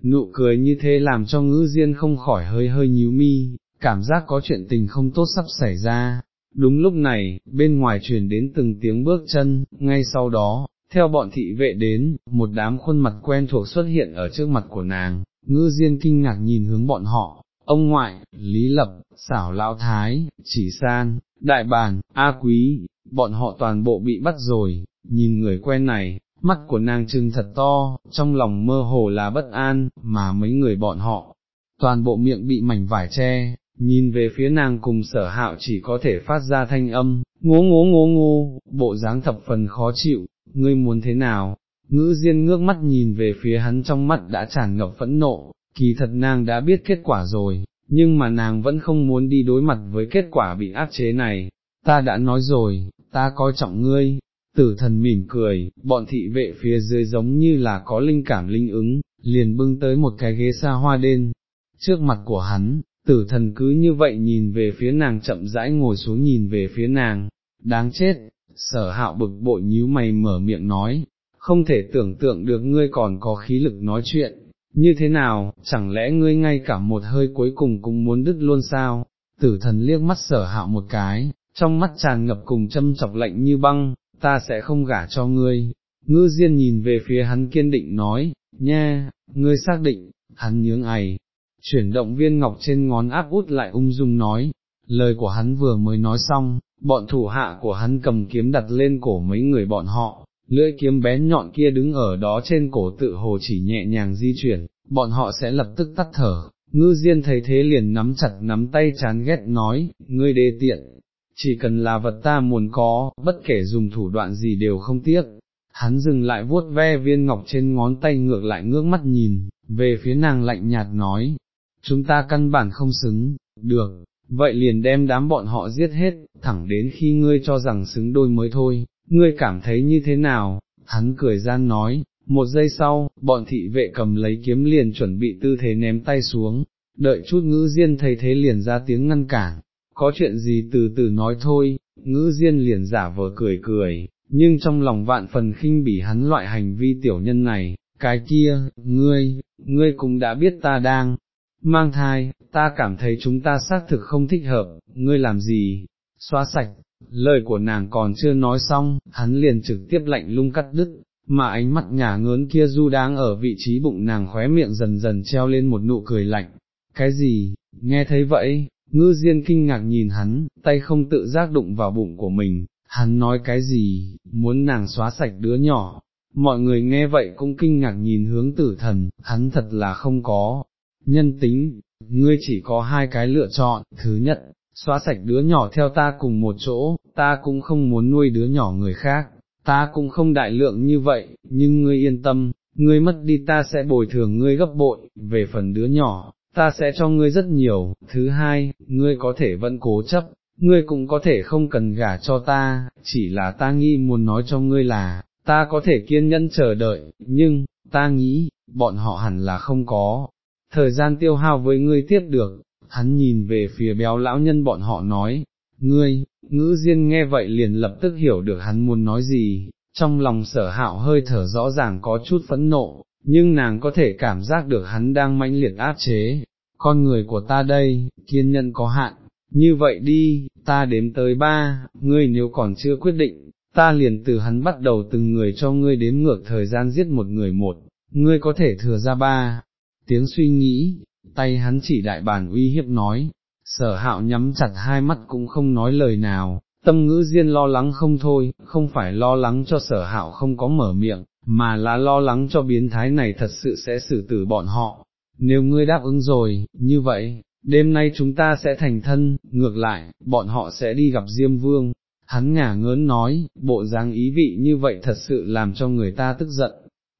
nụ cười như thế làm cho ngữ diên không khỏi hơi hơi nhíu mi, cảm giác có chuyện tình không tốt sắp xảy ra. Đúng lúc này, bên ngoài truyền đến từng tiếng bước chân, ngay sau đó, theo bọn thị vệ đến, một đám khuôn mặt quen thuộc xuất hiện ở trước mặt của nàng, ngư diên kinh ngạc nhìn hướng bọn họ, ông ngoại, lý lập, xảo lão thái, chỉ san, đại bàn, a quý, bọn họ toàn bộ bị bắt rồi, nhìn người quen này, mắt của nàng trừng thật to, trong lòng mơ hồ là bất an, mà mấy người bọn họ, toàn bộ miệng bị mảnh vải che, nhìn về phía nàng cùng sở hạo chỉ có thể phát ra thanh âm, ngố ngố ngố ngô, bộ dáng thập phần khó chịu, ngươi muốn thế nào, ngữ diên ngước mắt nhìn về phía hắn trong mắt đã tràn ngập phẫn nộ, kỳ thật nàng đã biết kết quả rồi, nhưng mà nàng vẫn không muốn đi đối mặt với kết quả bị áp chế này, ta đã nói rồi, ta coi trọng ngươi, tử thần mỉm cười, bọn thị vệ phía dưới giống như là có linh cảm linh ứng, liền bưng tới một cái ghế xa hoa đen, trước mặt của hắn, tử thần cứ như vậy nhìn về phía nàng chậm rãi ngồi xuống nhìn về phía nàng, đáng chết, sở hạo bực bội nhíu mày mở miệng nói, không thể tưởng tượng được ngươi còn có khí lực nói chuyện, như thế nào, chẳng lẽ ngươi ngay cả một hơi cuối cùng cũng muốn đứt luôn sao, tử thần liếc mắt sở hạo một cái, trong mắt tràn ngập cùng châm chọc lạnh như băng, ta sẽ không gả cho ngươi, ngư diên nhìn về phía hắn kiên định nói, nha, ngươi xác định, hắn nhướng ày, chuyển động viên ngọc trên ngón áp út lại ung dung nói, lời của hắn vừa mới nói xong, bọn thủ hạ của hắn cầm kiếm đặt lên cổ mấy người bọn họ, lưỡi kiếm bén nhọn kia đứng ở đó trên cổ tự hồ chỉ nhẹ nhàng di chuyển, bọn họ sẽ lập tức tắt thở. Ngư Diên thấy thế liền nắm chặt nắm tay chán ghét nói, ngươi đê tiện, chỉ cần là vật ta muốn có, bất kể dùng thủ đoạn gì đều không tiếc. Hắn dừng lại vuốt ve viên ngọc trên ngón tay ngược lại ngước mắt nhìn, về phía nàng lạnh nhạt nói, chúng ta căn bản không xứng, được, vậy liền đem đám bọn họ giết hết, thẳng đến khi ngươi cho rằng xứng đôi mới thôi, ngươi cảm thấy như thế nào, hắn cười gian nói, một giây sau, bọn thị vệ cầm lấy kiếm liền chuẩn bị tư thế ném tay xuống, đợi chút ngữ diên thấy thế liền ra tiếng ngăn cản, có chuyện gì từ từ nói thôi, ngữ diên liền giả vờ cười cười, nhưng trong lòng vạn phần khinh bỉ hắn loại hành vi tiểu nhân này, cái kia, ngươi, ngươi cũng đã biết ta đang mang thai, ta cảm thấy chúng ta xác thực không thích hợp, ngươi làm gì, xóa sạch, lời của nàng còn chưa nói xong, hắn liền trực tiếp lạnh lung cắt đứt, mà ánh mắt nhà ngớn kia du đang ở vị trí bụng nàng khóe miệng dần dần treo lên một nụ cười lạnh, cái gì, nghe thấy vậy, ngư diên kinh ngạc nhìn hắn, tay không tự giác đụng vào bụng của mình, hắn nói cái gì, muốn nàng xóa sạch đứa nhỏ, mọi người nghe vậy cũng kinh ngạc nhìn hướng tử thần, hắn thật là không có, nhân tính, ngươi chỉ có hai cái lựa chọn, thứ nhất, xóa sạch đứa nhỏ theo ta cùng một chỗ, ta cũng không muốn nuôi đứa nhỏ người khác, ta cũng không đại lượng như vậy, nhưng ngươi yên tâm, ngươi mất đi ta sẽ bồi thường ngươi gấp bội, về phần đứa nhỏ, ta sẽ cho ngươi rất nhiều, thứ hai, ngươi có thể vẫn cố chấp, ngươi cũng có thể không cần gả cho ta, chỉ là ta nghĩ muốn nói cho ngươi là, ta có thể kiên nhẫn chờ đợi, nhưng, ta nghĩ, bọn họ hẳn là không có, thời gian tiêu hao với ngươi tiếp được, hắn nhìn về phía béo lão nhân bọn họ nói, ngươi, ngữ diên nghe vậy liền lập tức hiểu được hắn muốn nói gì, trong lòng sở hạo hơi thở rõ ràng có chút phẫn nộ, nhưng nàng có thể cảm giác được hắn đang mãnh liệt áp chế, con người của ta đây, kiên nhẫn có hạn, như vậy đi, ta đếm tới ba, ngươi nếu còn chưa quyết định, ta liền từ hắn bắt đầu từng người cho ngươi đếm ngược thời gian giết một người một, ngươi có thể thừa ra ba, tiếng suy nghĩ, tay hắn chỉ đại bản uy hiếp nói, sở hạo nhắm chặt hai mắt cũng không nói lời nào, tâm ngữ diên lo lắng không thôi, không phải lo lắng cho sở hạo không có mở miệng, mà là lo lắng cho biến thái này thật sự sẽ xử tử bọn họ. Nếu ngươi đáp ứng rồi, như vậy, đêm nay chúng ta sẽ thành thân, ngược lại, bọn họ sẽ đi gặp Diêm Vương. Hắn ngả ngớn nói, bộ dáng ý vị như vậy thật sự làm cho người ta tức giận.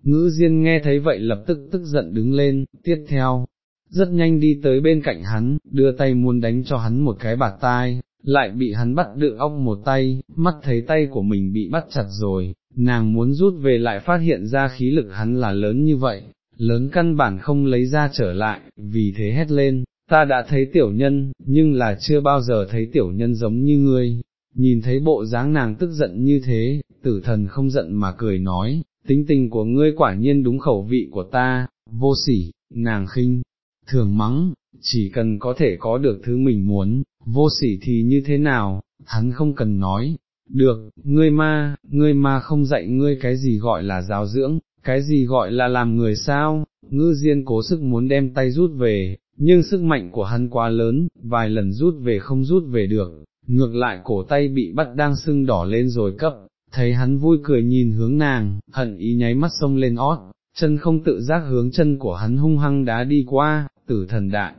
Ngữ Diên nghe thấy vậy lập tức tức giận đứng lên, tiếp theo, rất nhanh đi tới bên cạnh hắn, đưa tay muốn đánh cho hắn một cái bạt tai, lại bị hắn bắt đựng óc một tay, mắt thấy tay của mình bị bắt chặt rồi, nàng muốn rút về lại phát hiện ra khí lực hắn là lớn như vậy, lớn căn bản không lấy ra trở lại, vì thế hét lên, ta đã thấy tiểu nhân, nhưng là chưa bao giờ thấy tiểu nhân giống như ngươi, nhìn thấy bộ dáng nàng tức giận như thế, tử thần không giận mà cười nói, tính tình của ngươi quả nhiên đúng khẩu vị của ta, vô sỉ, nàng khinh, thường mắng, chỉ cần có thể có được thứ mình muốn, vô sỉ thì như thế nào, hắn không cần nói, được, ngươi ma, ngươi ma không dạy ngươi cái gì gọi là giáo dưỡng, cái gì gọi là làm người sao, ngư diên cố sức muốn đem tay rút về, nhưng sức mạnh của hắn quá lớn, vài lần rút về không rút về được, ngược lại cổ tay bị bắt đang sưng đỏ lên rồi cấp, thấy hắn vui cười nhìn hướng nàng, hận ý nháy mắt sông lên ót, chân không tự giác hướng chân của hắn hung hăng đá đi qua, tử thần đại.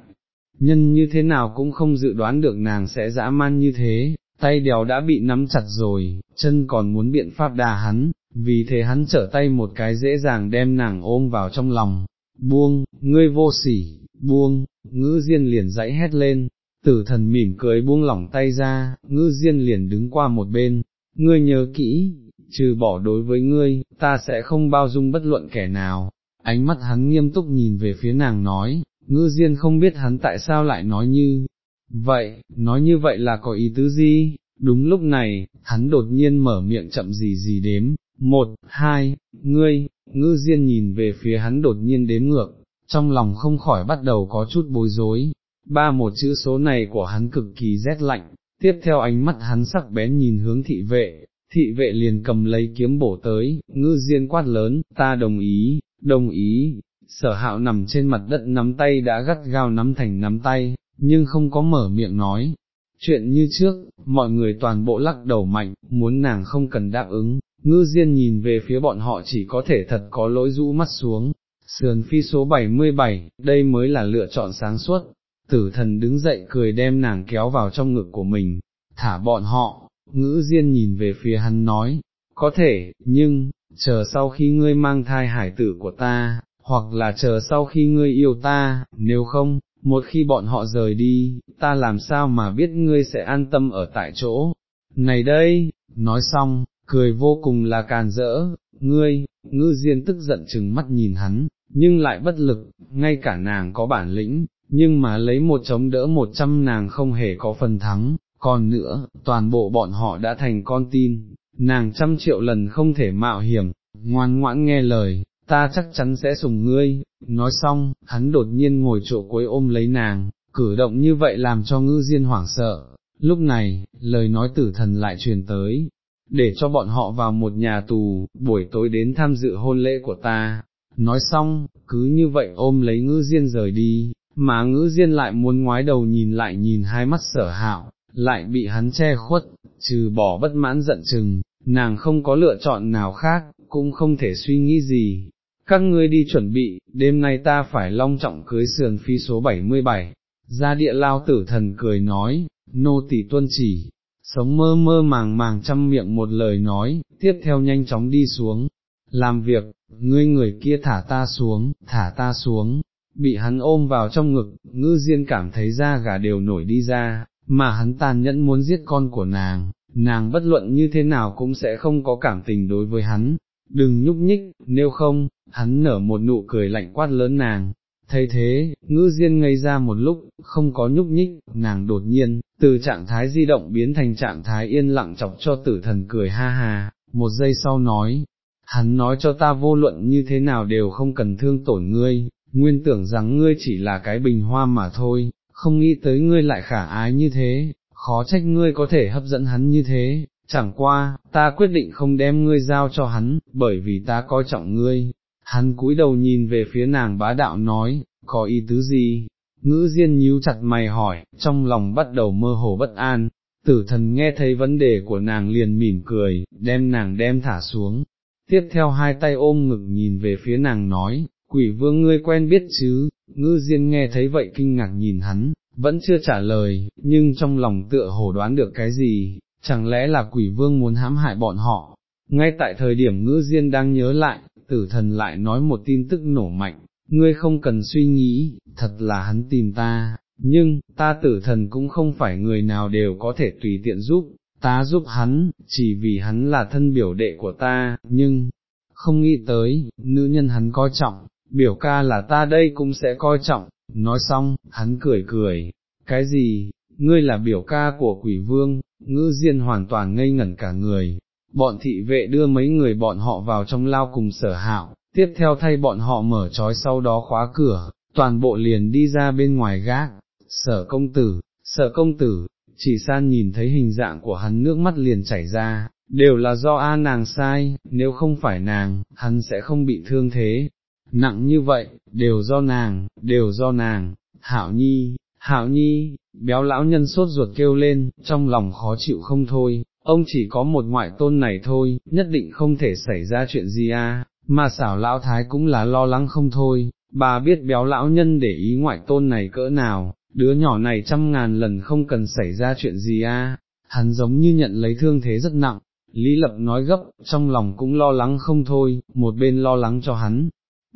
Nhân như thế nào cũng không dự đoán được nàng sẽ dã man như thế, tay đèo đã bị nắm chặt rồi, chân còn muốn biện pháp đà hắn, vì thế hắn trở tay một cái dễ dàng đem nàng ôm vào trong lòng, buông, ngươi vô sỉ, buông, ngữ diên liền dãy hét lên, tử thần mỉm cười buông lỏng tay ra, ngữ diên liền đứng qua một bên, ngươi nhớ kỹ, trừ bỏ đối với ngươi, ta sẽ không bao dung bất luận kẻ nào, ánh mắt hắn nghiêm túc nhìn về phía nàng nói, ngư diên không biết hắn tại sao lại nói như, vậy, nói như vậy là có ý tứ gì, đúng lúc này, hắn đột nhiên mở miệng chậm gì gì đếm, một, hai, ngươi, ngư diên nhìn về phía hắn đột nhiên đếm ngược, trong lòng không khỏi bắt đầu có chút bối rối, ba một chữ số này của hắn cực kỳ rét lạnh, tiếp theo ánh mắt hắn sắc bén nhìn hướng thị vệ, thị vệ liền cầm lấy kiếm bổ tới, ngư diên quát lớn, ta đồng ý, đồng ý, sở hạo nằm trên mặt đất nắm tay đã gắt gao nắm thành nắm tay, nhưng không có mở miệng nói. Chuyện như trước, mọi người toàn bộ lắc đầu mạnh, muốn nàng không cần đáp ứng, ngư diên nhìn về phía bọn họ chỉ có thể thật có lỗi rũ mắt xuống. Sườn phi số 77, đây mới là lựa chọn sáng suốt, tử thần đứng dậy cười đem nàng kéo vào trong ngực của mình, thả bọn họ, ngữ diên nhìn về phía hắn nói, có thể, nhưng, chờ sau khi ngươi mang thai hải tử của ta, hoặc là chờ sau khi ngươi yêu ta, nếu không, một khi bọn họ rời đi, ta làm sao mà biết ngươi sẽ an tâm ở tại chỗ. Này đây, nói xong, cười vô cùng là càn rỡ, ngươi, ngư diên tức giận chừng mắt nhìn hắn, nhưng lại bất lực, ngay cả nàng có bản lĩnh, nhưng mà lấy một chống đỡ một trăm nàng không hề có phần thắng, còn nữa, toàn bộ bọn họ đã thành con tin, nàng trăm triệu lần không thể mạo hiểm, ngoan ngoãn nghe lời, ta chắc chắn sẽ sùng ngươi, nói xong, hắn đột nhiên ngồi chỗ cuối ôm lấy nàng, cử động như vậy làm cho ngư diên hoảng sợ, lúc này, lời nói tử thần lại truyền tới, để cho bọn họ vào một nhà tù, buổi tối đến tham dự hôn lễ của ta, nói xong, cứ như vậy ôm lấy ngư diên rời đi, mà ngữ diên lại muốn ngoái đầu nhìn lại nhìn hai mắt sở hạo, lại bị hắn che khuất, trừ bỏ bất mãn giận chừng, nàng không có lựa chọn nào khác, cũng không thể suy nghĩ gì. Các ngươi đi chuẩn bị, đêm nay ta phải long trọng cưới sườn phi số 77, ra địa lao tử thần cười nói, nô tỳ tuân chỉ, sống mơ mơ màng màng chăm miệng một lời nói, tiếp theo nhanh chóng đi xuống, làm việc, ngươi người kia thả ta xuống, thả ta xuống, bị hắn ôm vào trong ngực, ngư diên cảm thấy da gà đều nổi đi ra, mà hắn tàn nhẫn muốn giết con của nàng, nàng bất luận như thế nào cũng sẽ không có cảm tình đối với hắn, đừng nhúc nhích, nếu không, hắn nở một nụ cười lạnh quát lớn nàng. Thấy thế, ngữ diên ngây ra một lúc, không có nhúc nhích, nàng đột nhiên, từ trạng thái di động biến thành trạng thái yên lặng chọc cho tử thần cười ha ha, một giây sau nói, hắn nói cho ta vô luận như thế nào đều không cần thương tổn ngươi, nguyên tưởng rằng ngươi chỉ là cái bình hoa mà thôi, không nghĩ tới ngươi lại khả ái như thế, khó trách ngươi có thể hấp dẫn hắn như thế, chẳng qua, ta quyết định không đem ngươi giao cho hắn, bởi vì ta coi trọng ngươi. Hắn cúi đầu nhìn về phía nàng bá đạo nói, có ý tứ gì? Ngữ diên nhíu chặt mày hỏi, trong lòng bắt đầu mơ hồ bất an, tử thần nghe thấy vấn đề của nàng liền mỉm cười, đem nàng đem thả xuống, tiếp theo hai tay ôm ngực nhìn về phía nàng nói, quỷ vương ngươi quen biết chứ, ngữ diên nghe thấy vậy kinh ngạc nhìn hắn, vẫn chưa trả lời, nhưng trong lòng tựa hồ đoán được cái gì, chẳng lẽ là quỷ vương muốn hãm hại bọn họ. Ngay tại thời điểm ngữ diên đang nhớ lại, tử thần lại nói một tin tức nổ mạnh, ngươi không cần suy nghĩ, thật là hắn tìm ta, nhưng, ta tử thần cũng không phải người nào đều có thể tùy tiện giúp, ta giúp hắn, chỉ vì hắn là thân biểu đệ của ta, nhưng, không nghĩ tới, nữ nhân hắn coi trọng, biểu ca là ta đây cũng sẽ coi trọng, nói xong, hắn cười cười, cái gì, ngươi là biểu ca của quỷ vương, Ngữ diên hoàn toàn ngây ngẩn cả người, bọn thị vệ đưa mấy người bọn họ vào trong lao cùng sở hạo, tiếp theo thay bọn họ mở trói sau đó khóa cửa, toàn bộ liền đi ra bên ngoài gác, sở công tử, sở công tử, chỉ san nhìn thấy hình dạng của hắn nước mắt liền chảy ra, đều là do A nàng sai, nếu không phải nàng, hắn sẽ không bị thương thế, nặng như vậy, đều do nàng, đều do nàng, hảo nhi, hảo nhi, béo lão nhân sốt ruột kêu lên, trong lòng khó chịu không thôi, ông chỉ có một ngoại tôn này thôi, nhất định không thể xảy ra chuyện gì à, mà xảo lão thái cũng là lo lắng không thôi, bà biết béo lão nhân để ý ngoại tôn này cỡ nào, đứa nhỏ này trăm ngàn lần không cần xảy ra chuyện gì à, hắn giống như nhận lấy thương thế rất nặng. Lý Lập nói gấp, trong lòng cũng lo lắng không thôi, một bên lo lắng cho hắn,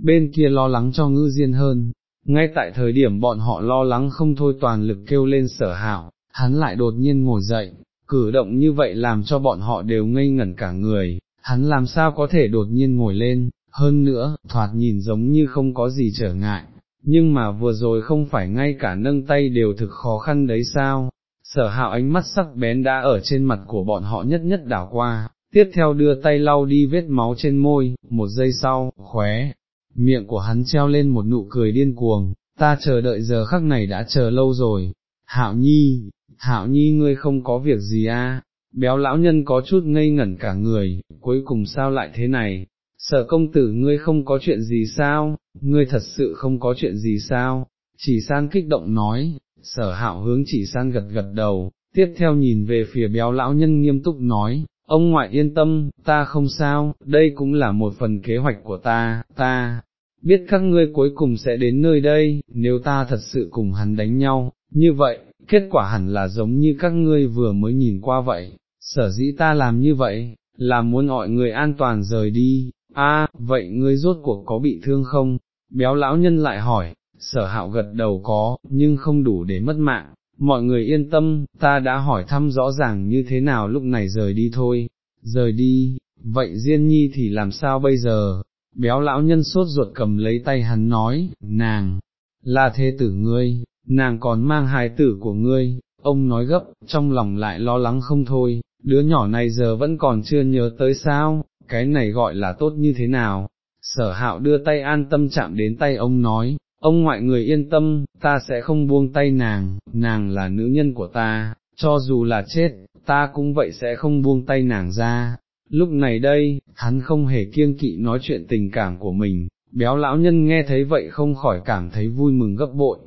bên kia lo lắng cho ngư diên hơn, ngay tại thời điểm bọn họ lo lắng không thôi toàn lực kêu lên sở hảo, hắn lại đột nhiên ngồi dậy, cử động như vậy làm cho bọn họ đều ngây ngẩn cả người, hắn làm sao có thể đột nhiên ngồi lên, hơn nữa, thoạt nhìn giống như không có gì trở ngại, nhưng mà vừa rồi không phải ngay cả nâng tay đều thực khó khăn đấy sao, sở hạo ánh mắt sắc bén đã ở trên mặt của bọn họ nhất nhất đảo qua, tiếp theo đưa tay lau đi vết máu trên môi, một giây sau, khóe. Miệng của hắn treo lên một nụ cười điên cuồng, ta chờ đợi giờ khắc này đã chờ lâu rồi, hạo nhi, hạo nhi ngươi không có việc gì à, béo lão nhân có chút ngây ngẩn cả người, cuối cùng sao lại thế này, sở công tử ngươi không có chuyện gì sao, ngươi thật sự không có chuyện gì sao, chỉ san kích động nói, sở hạo hướng chỉ san gật gật đầu, tiếp theo nhìn về phía béo lão nhân nghiêm túc nói, ông ngoại yên tâm, ta không sao, đây cũng là một phần kế hoạch của ta, ta, biết các ngươi cuối cùng sẽ đến nơi đây, nếu ta thật sự cùng hắn đánh nhau, như vậy, kết quả hẳn là giống như các ngươi vừa mới nhìn qua vậy, sở dĩ ta làm như vậy, là muốn mọi người an toàn rời đi, a vậy ngươi rốt cuộc có bị thương không? Béo lão nhân lại hỏi, sở hạo gật đầu có, nhưng không đủ để mất mạng, mọi người yên tâm, ta đã hỏi thăm rõ ràng như thế nào lúc này rời đi thôi, rời đi, vậy Diên Nhi thì làm sao bây giờ? Béo lão nhân sốt ruột cầm lấy tay hắn nói, nàng, là thế tử ngươi, nàng còn mang hài tử của ngươi, ông nói gấp, trong lòng lại lo lắng không thôi, đứa nhỏ này giờ vẫn còn chưa nhớ tới sao, cái này gọi là tốt như thế nào, sở hạo đưa tay an tâm chạm đến tay ông nói, ông ngoại người yên tâm, ta sẽ không buông tay nàng, nàng là nữ nhân của ta, cho dù là chết, ta cũng vậy sẽ không buông tay nàng ra. Lúc này đây, hắn không hề kiêng kỵ nói chuyện tình cảm của mình, béo lão nhân nghe thấy vậy không khỏi cảm thấy vui mừng gấp bội.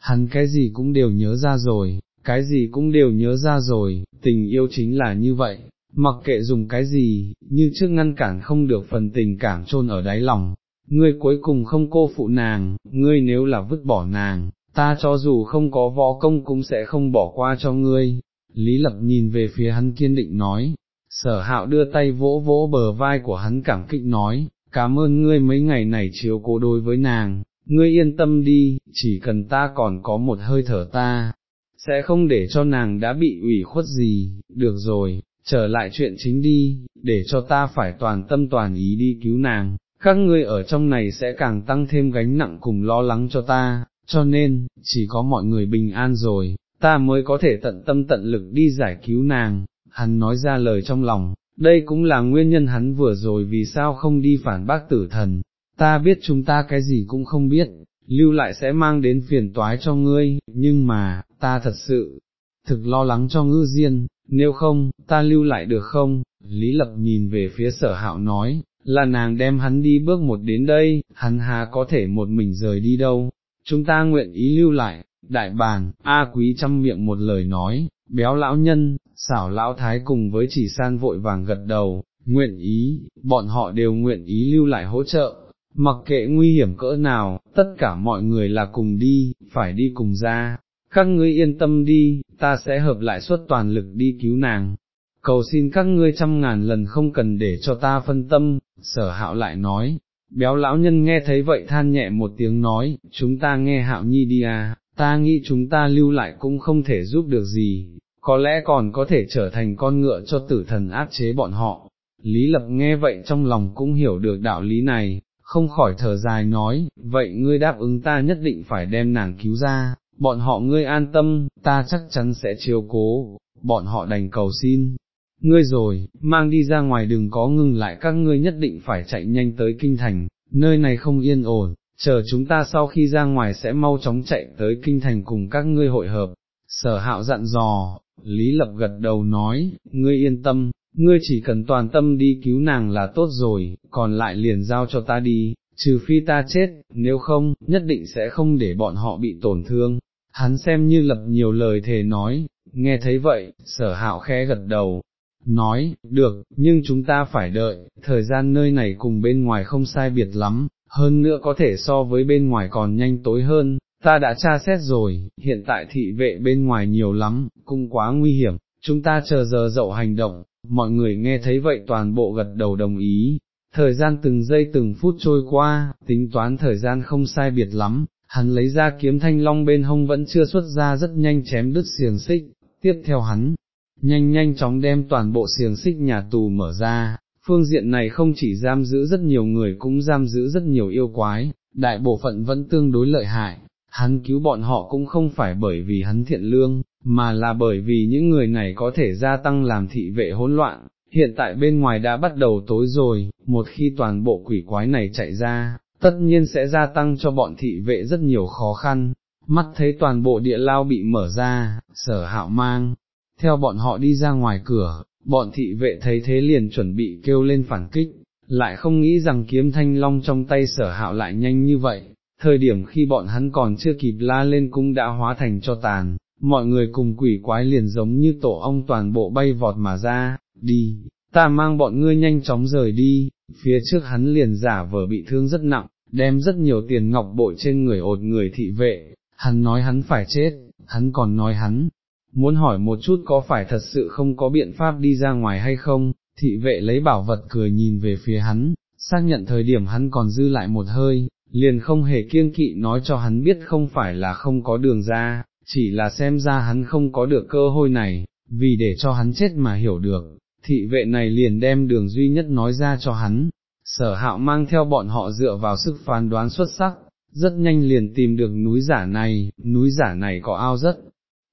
Hắn cái gì cũng đều nhớ ra rồi, cái gì cũng đều nhớ ra rồi, tình yêu chính là như vậy, mặc kệ dùng cái gì, như trước ngăn cản không được phần tình cảm chôn ở đáy lòng, ngươi cuối cùng không cô phụ nàng, ngươi nếu là vứt bỏ nàng, ta cho dù không có võ công cũng sẽ không bỏ qua cho ngươi. Lý Lập nhìn về phía hắn kiên định nói, sở hạo đưa tay vỗ vỗ bờ vai của hắn cảm kích nói, cảm ơn ngươi mấy ngày này chiếu cố đối với nàng, ngươi yên tâm đi, chỉ cần ta còn có một hơi thở ta, sẽ không để cho nàng đã bị ủy khuất gì, được rồi, trở lại chuyện chính đi, để cho ta phải toàn tâm toàn ý đi cứu nàng, các ngươi ở trong này sẽ càng tăng thêm gánh nặng cùng lo lắng cho ta, cho nên, chỉ có mọi người bình an rồi, ta mới có thể tận tâm tận lực đi giải cứu nàng, hắn nói ra lời trong lòng, đây cũng là nguyên nhân hắn vừa rồi vì sao không đi phản bác tử thần, ta biết chúng ta cái gì cũng không biết, lưu lại sẽ mang đến phiền toái cho ngươi, nhưng mà, ta thật sự, thực lo lắng cho ngư diên, nếu không, ta lưu lại được không? Lý Lập nhìn về phía sở hạo nói, là nàng đem hắn đi bước một đến đây, hắn hà có thể một mình rời đi đâu, chúng ta nguyện ý lưu lại, đại bàn, A quý trăm miệng một lời nói, béo lão nhân, xảo lão thái cùng với chỉ san vội vàng gật đầu, nguyện ý, bọn họ đều nguyện ý lưu lại hỗ trợ, mặc kệ nguy hiểm cỡ nào, tất cả mọi người là cùng đi, phải đi cùng ra, các ngươi yên tâm đi, ta sẽ hợp lại suốt toàn lực đi cứu nàng, cầu xin các ngươi trăm ngàn lần không cần để cho ta phân tâm, sở hạo lại nói, béo lão nhân nghe thấy vậy than nhẹ một tiếng nói, chúng ta nghe hạo nhi đi à, ta nghĩ chúng ta lưu lại cũng không thể giúp được gì, có lẽ còn có thể trở thành con ngựa cho tử thần áp chế bọn họ. Lý Lập nghe vậy trong lòng cũng hiểu được đạo lý này, không khỏi thở dài nói, vậy ngươi đáp ứng ta nhất định phải đem nàng cứu ra, bọn họ ngươi an tâm, ta chắc chắn sẽ chiếu cố, bọn họ đành cầu xin. Ngươi rồi, mang đi ra ngoài đừng có ngừng lại các ngươi nhất định phải chạy nhanh tới kinh thành, nơi này không yên ổn, chờ chúng ta sau khi ra ngoài sẽ mau chóng chạy tới kinh thành cùng các ngươi hội hợp. Sở hạo dặn dò, Lý Lập gật đầu nói, ngươi yên tâm, ngươi chỉ cần toàn tâm đi cứu nàng là tốt rồi, còn lại liền giao cho ta đi, trừ phi ta chết, nếu không, nhất định sẽ không để bọn họ bị tổn thương. Hắn xem như lập nhiều lời thề nói, nghe thấy vậy, sở hạo khẽ gật đầu, nói, được, nhưng chúng ta phải đợi, thời gian nơi này cùng bên ngoài không sai biệt lắm, hơn nữa có thể so với bên ngoài còn nhanh tối hơn, ta đã tra xét rồi, hiện tại thị vệ bên ngoài nhiều lắm, cũng quá nguy hiểm, chúng ta chờ giờ dậu hành động, mọi người nghe thấy vậy toàn bộ gật đầu đồng ý, thời gian từng giây từng phút trôi qua, tính toán thời gian không sai biệt lắm, hắn lấy ra kiếm thanh long bên hông vẫn chưa xuất ra rất nhanh chém đứt xiềng xích, tiếp theo hắn, nhanh nhanh chóng đem toàn bộ xiềng xích nhà tù mở ra, phương diện này không chỉ giam giữ rất nhiều người cũng giam giữ rất nhiều yêu quái, đại bộ phận vẫn tương đối lợi hại, hắn cứu bọn họ cũng không phải bởi vì hắn thiện lương, mà là bởi vì những người này có thể gia tăng làm thị vệ hỗn loạn, hiện tại bên ngoài đã bắt đầu tối rồi, một khi toàn bộ quỷ quái này chạy ra, tất nhiên sẽ gia tăng cho bọn thị vệ rất nhiều khó khăn, mắt thấy toàn bộ địa lao bị mở ra, sở hạo mang, theo bọn họ đi ra ngoài cửa, bọn thị vệ thấy thế liền chuẩn bị kêu lên phản kích, lại không nghĩ rằng kiếm thanh long trong tay sở hạo lại nhanh như vậy, thời điểm khi bọn hắn còn chưa kịp la lên cũng đã hóa thành cho tàn, mọi người cùng quỷ quái liền giống như tổ ong toàn bộ bay vọt mà ra, đi, ta mang bọn ngươi nhanh chóng rời đi, phía trước hắn liền giả vờ bị thương rất nặng, đem rất nhiều tiền ngọc bội trên người ột người thị vệ, hắn nói hắn phải chết, hắn còn nói hắn, muốn hỏi một chút có phải thật sự không có biện pháp đi ra ngoài hay không, thị vệ lấy bảo vật cười nhìn về phía hắn, xác nhận thời điểm hắn còn dư lại một hơi, liền không hề kiêng kỵ nói cho hắn biết không phải là không có đường ra, chỉ là xem ra hắn không có được cơ hội này, vì để cho hắn chết mà hiểu được, thị vệ này liền đem đường duy nhất nói ra cho hắn, sở hạo mang theo bọn họ dựa vào sức phán đoán xuất sắc, rất nhanh liền tìm được núi giả này, núi giả này có ao rất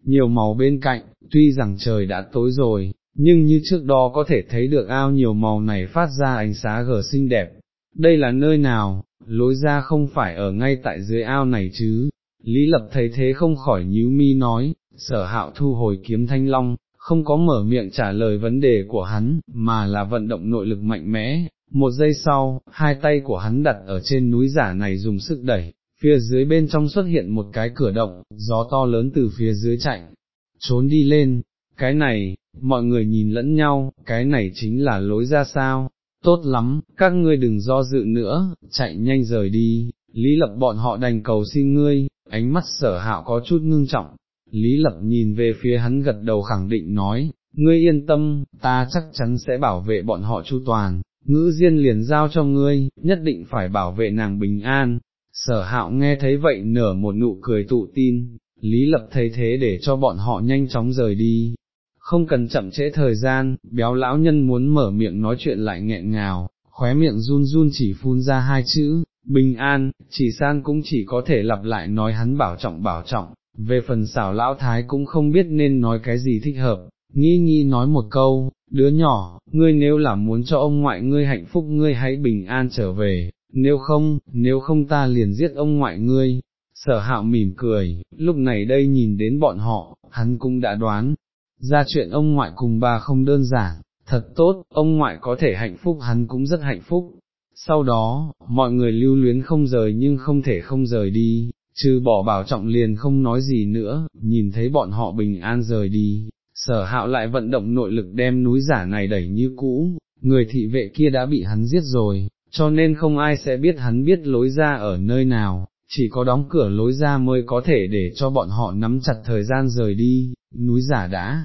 nhiều màu bên cạnh, tuy rằng trời đã tối rồi, nhưng như trước đó có thể thấy được ao nhiều màu này phát ra ánh sáng gờ xinh đẹp. Đây là nơi nào, lối ra không phải ở ngay tại dưới ao này chứ, Lý Lập thấy thế không khỏi nhíu mi nói, sở hạo thu hồi kiếm thanh long, không có mở miệng trả lời vấn đề của hắn, mà là vận động nội lực mạnh mẽ, một giây sau, hai tay của hắn đặt ở trên núi giả này dùng sức đẩy, phía dưới bên trong xuất hiện một cái cửa động, gió to lớn từ phía dưới chạy, trốn đi lên, cái này, mọi người nhìn lẫn nhau, cái này chính là lối ra sao, tốt lắm, các ngươi đừng do dự nữa, chạy nhanh rời đi, Lý Lập bọn họ đành cầu xin ngươi, ánh mắt sở hạo có chút ngưng trọng, Lý Lập nhìn về phía hắn gật đầu khẳng định nói, ngươi yên tâm, ta chắc chắn sẽ bảo vệ bọn họ chu toàn, ngữ diên liền giao cho ngươi, nhất định phải bảo vệ nàng bình an. Sở hạo nghe thấy vậy nở một nụ cười tụ tin, Lý Lập thấy thế để cho bọn họ nhanh chóng rời đi, không cần chậm trễ thời gian, béo lão nhân muốn mở miệng nói chuyện lại nghẹn ngào, khóe miệng run run chỉ phun ra hai chữ, bình an, chỉ san cũng chỉ có thể lặp lại nói hắn bảo trọng bảo trọng, về phần xảo lão thái cũng không biết nên nói cái gì thích hợp, nghi nghi nói một câu, đứa nhỏ, ngươi nếu là muốn cho ông ngoại ngươi hạnh phúc ngươi hãy bình an trở về, nếu không, nếu không ta liền giết ông ngoại ngươi. Sở hạo mỉm cười, lúc này đây nhìn đến bọn họ, hắn cũng đã đoán, ra chuyện ông ngoại cùng bà không đơn giản, thật tốt, ông ngoại có thể hạnh phúc hắn cũng rất hạnh phúc. Sau đó, mọi người lưu luyến không rời nhưng không thể không rời đi, trừ bỏ bảo trọng liền không nói gì nữa, nhìn thấy bọn họ bình an rời đi, sở hạo lại vận động nội lực đem núi giả này đẩy như cũ, người thị vệ kia đã bị hắn giết rồi, cho nên không ai sẽ biết hắn biết lối ra ở nơi nào, chỉ có đóng cửa lối ra mới có thể để cho bọn họ nắm chặt thời gian rời đi, núi giả đã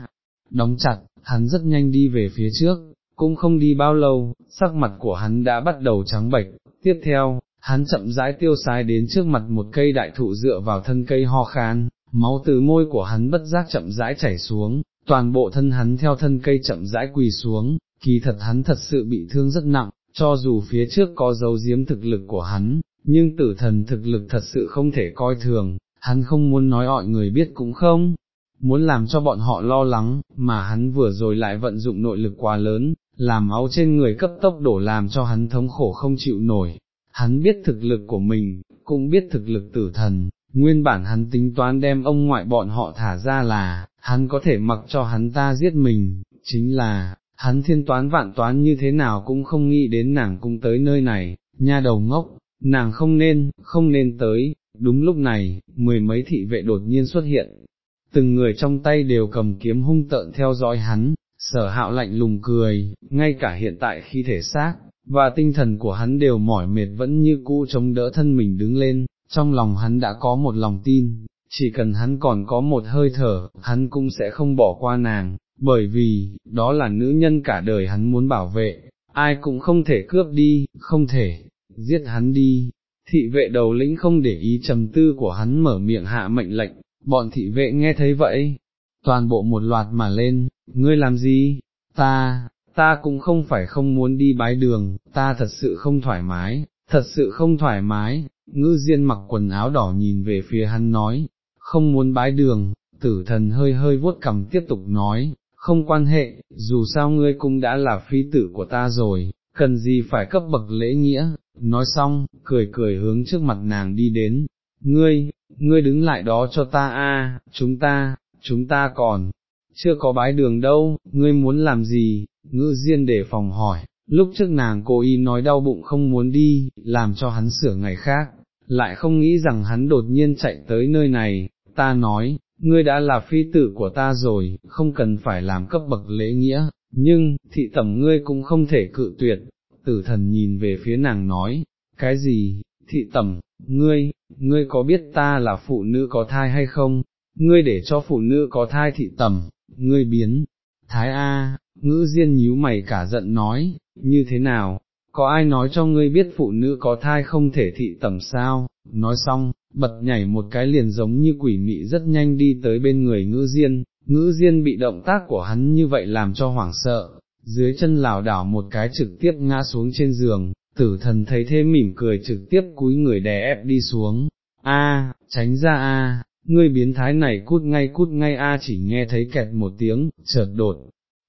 đóng chặt, hắn rất nhanh đi về phía trước, cũng không đi bao lâu, sắc mặt của hắn đã bắt đầu trắng bệch, tiếp theo, hắn chậm rãi tiêu sái đến trước mặt một cây đại thụ dựa vào thân cây ho khan, máu từ môi của hắn bất giác chậm rãi chảy xuống, toàn bộ thân hắn theo thân cây chậm rãi quỳ xuống, kỳ thật hắn thật sự bị thương rất nặng, cho dù phía trước có dấu giếm thực lực của hắn, nhưng tử thần thực lực thật sự không thể coi thường, hắn không muốn nói mọi người biết cũng không, muốn làm cho bọn họ lo lắng, mà hắn vừa rồi lại vận dụng nội lực quá lớn, làm máu trên người cấp tốc đổ làm cho hắn thống khổ không chịu nổi. Hắn biết thực lực của mình, cũng biết thực lực tử thần, nguyên bản hắn tính toán đem ông ngoại bọn họ thả ra là, hắn có thể mặc cho hắn ta giết mình, chính là, hắn thiên toán vạn toán như thế nào cũng không nghĩ đến nàng cũng tới nơi này, nha đầu ngốc, nàng không nên, không nên tới, đúng lúc này, mười mấy thị vệ đột nhiên xuất hiện, từng người trong tay đều cầm kiếm hung tợn theo dõi hắn, sở hạo lạnh lùng cười, ngay cả hiện tại khi thể xác, và tinh thần của hắn đều mỏi mệt vẫn như cũ chống đỡ thân mình đứng lên, trong lòng hắn đã có một lòng tin, chỉ cần hắn còn có một hơi thở, hắn cũng sẽ không bỏ qua nàng, bởi vì, đó là nữ nhân cả đời hắn muốn bảo vệ, ai cũng không thể cướp đi, không thể, giết hắn đi. Thị vệ đầu lĩnh không để ý trầm tư của hắn mở miệng hạ mệnh lệnh, bọn thị vệ nghe thấy vậy, toàn bộ một loạt mà lên, ngươi làm gì, ta, ta cũng không phải không muốn đi bái đường, ta thật sự không thoải mái, thật sự không thoải mái, ngư diên mặc quần áo đỏ nhìn về phía hắn nói, không muốn bái đường, tử thần hơi hơi vuốt cầm tiếp tục nói, không quan hệ, dù sao ngươi cũng đã là phi tử của ta rồi, cần gì phải cấp bậc lễ nghĩa, nói xong, cười cười hướng trước mặt nàng đi đến, ngươi, ngươi đứng lại đó cho ta a, chúng ta, chúng ta còn, chưa có bái đường đâu, ngươi muốn làm gì, ngữ diên để phòng hỏi, lúc trước nàng cố ý nói đau bụng không muốn đi, làm cho hắn sửa ngày khác, lại không nghĩ rằng hắn đột nhiên chạy tới nơi này, ta nói, ngươi đã là phi tử của ta rồi, không cần phải làm cấp bậc lễ nghĩa, nhưng, thị tẩm ngươi cũng không thể cự tuyệt, tử thần nhìn về phía nàng nói, cái gì, thị tẩm, ngươi, ngươi có biết ta là phụ nữ có thai hay không, ngươi để cho phụ nữ có thai thị tẩm, ngươi biến, thái A, ngữ diên nhíu mày cả giận nói, như thế nào, có ai nói cho ngươi biết phụ nữ có thai không thể thị tẩm sao, nói xong, bật nhảy một cái liền giống như quỷ mị rất nhanh đi tới bên người ngữ diên, ngữ diên bị động tác của hắn như vậy làm cho hoảng sợ, dưới chân lảo đảo một cái trực tiếp ngã xuống trên giường, tử thần thấy thế mỉm cười trực tiếp cúi người đè ép đi xuống, a tránh ra a ngươi biến thái này cút ngay cút ngay a chỉ nghe thấy kẹt một tiếng, chợt đột.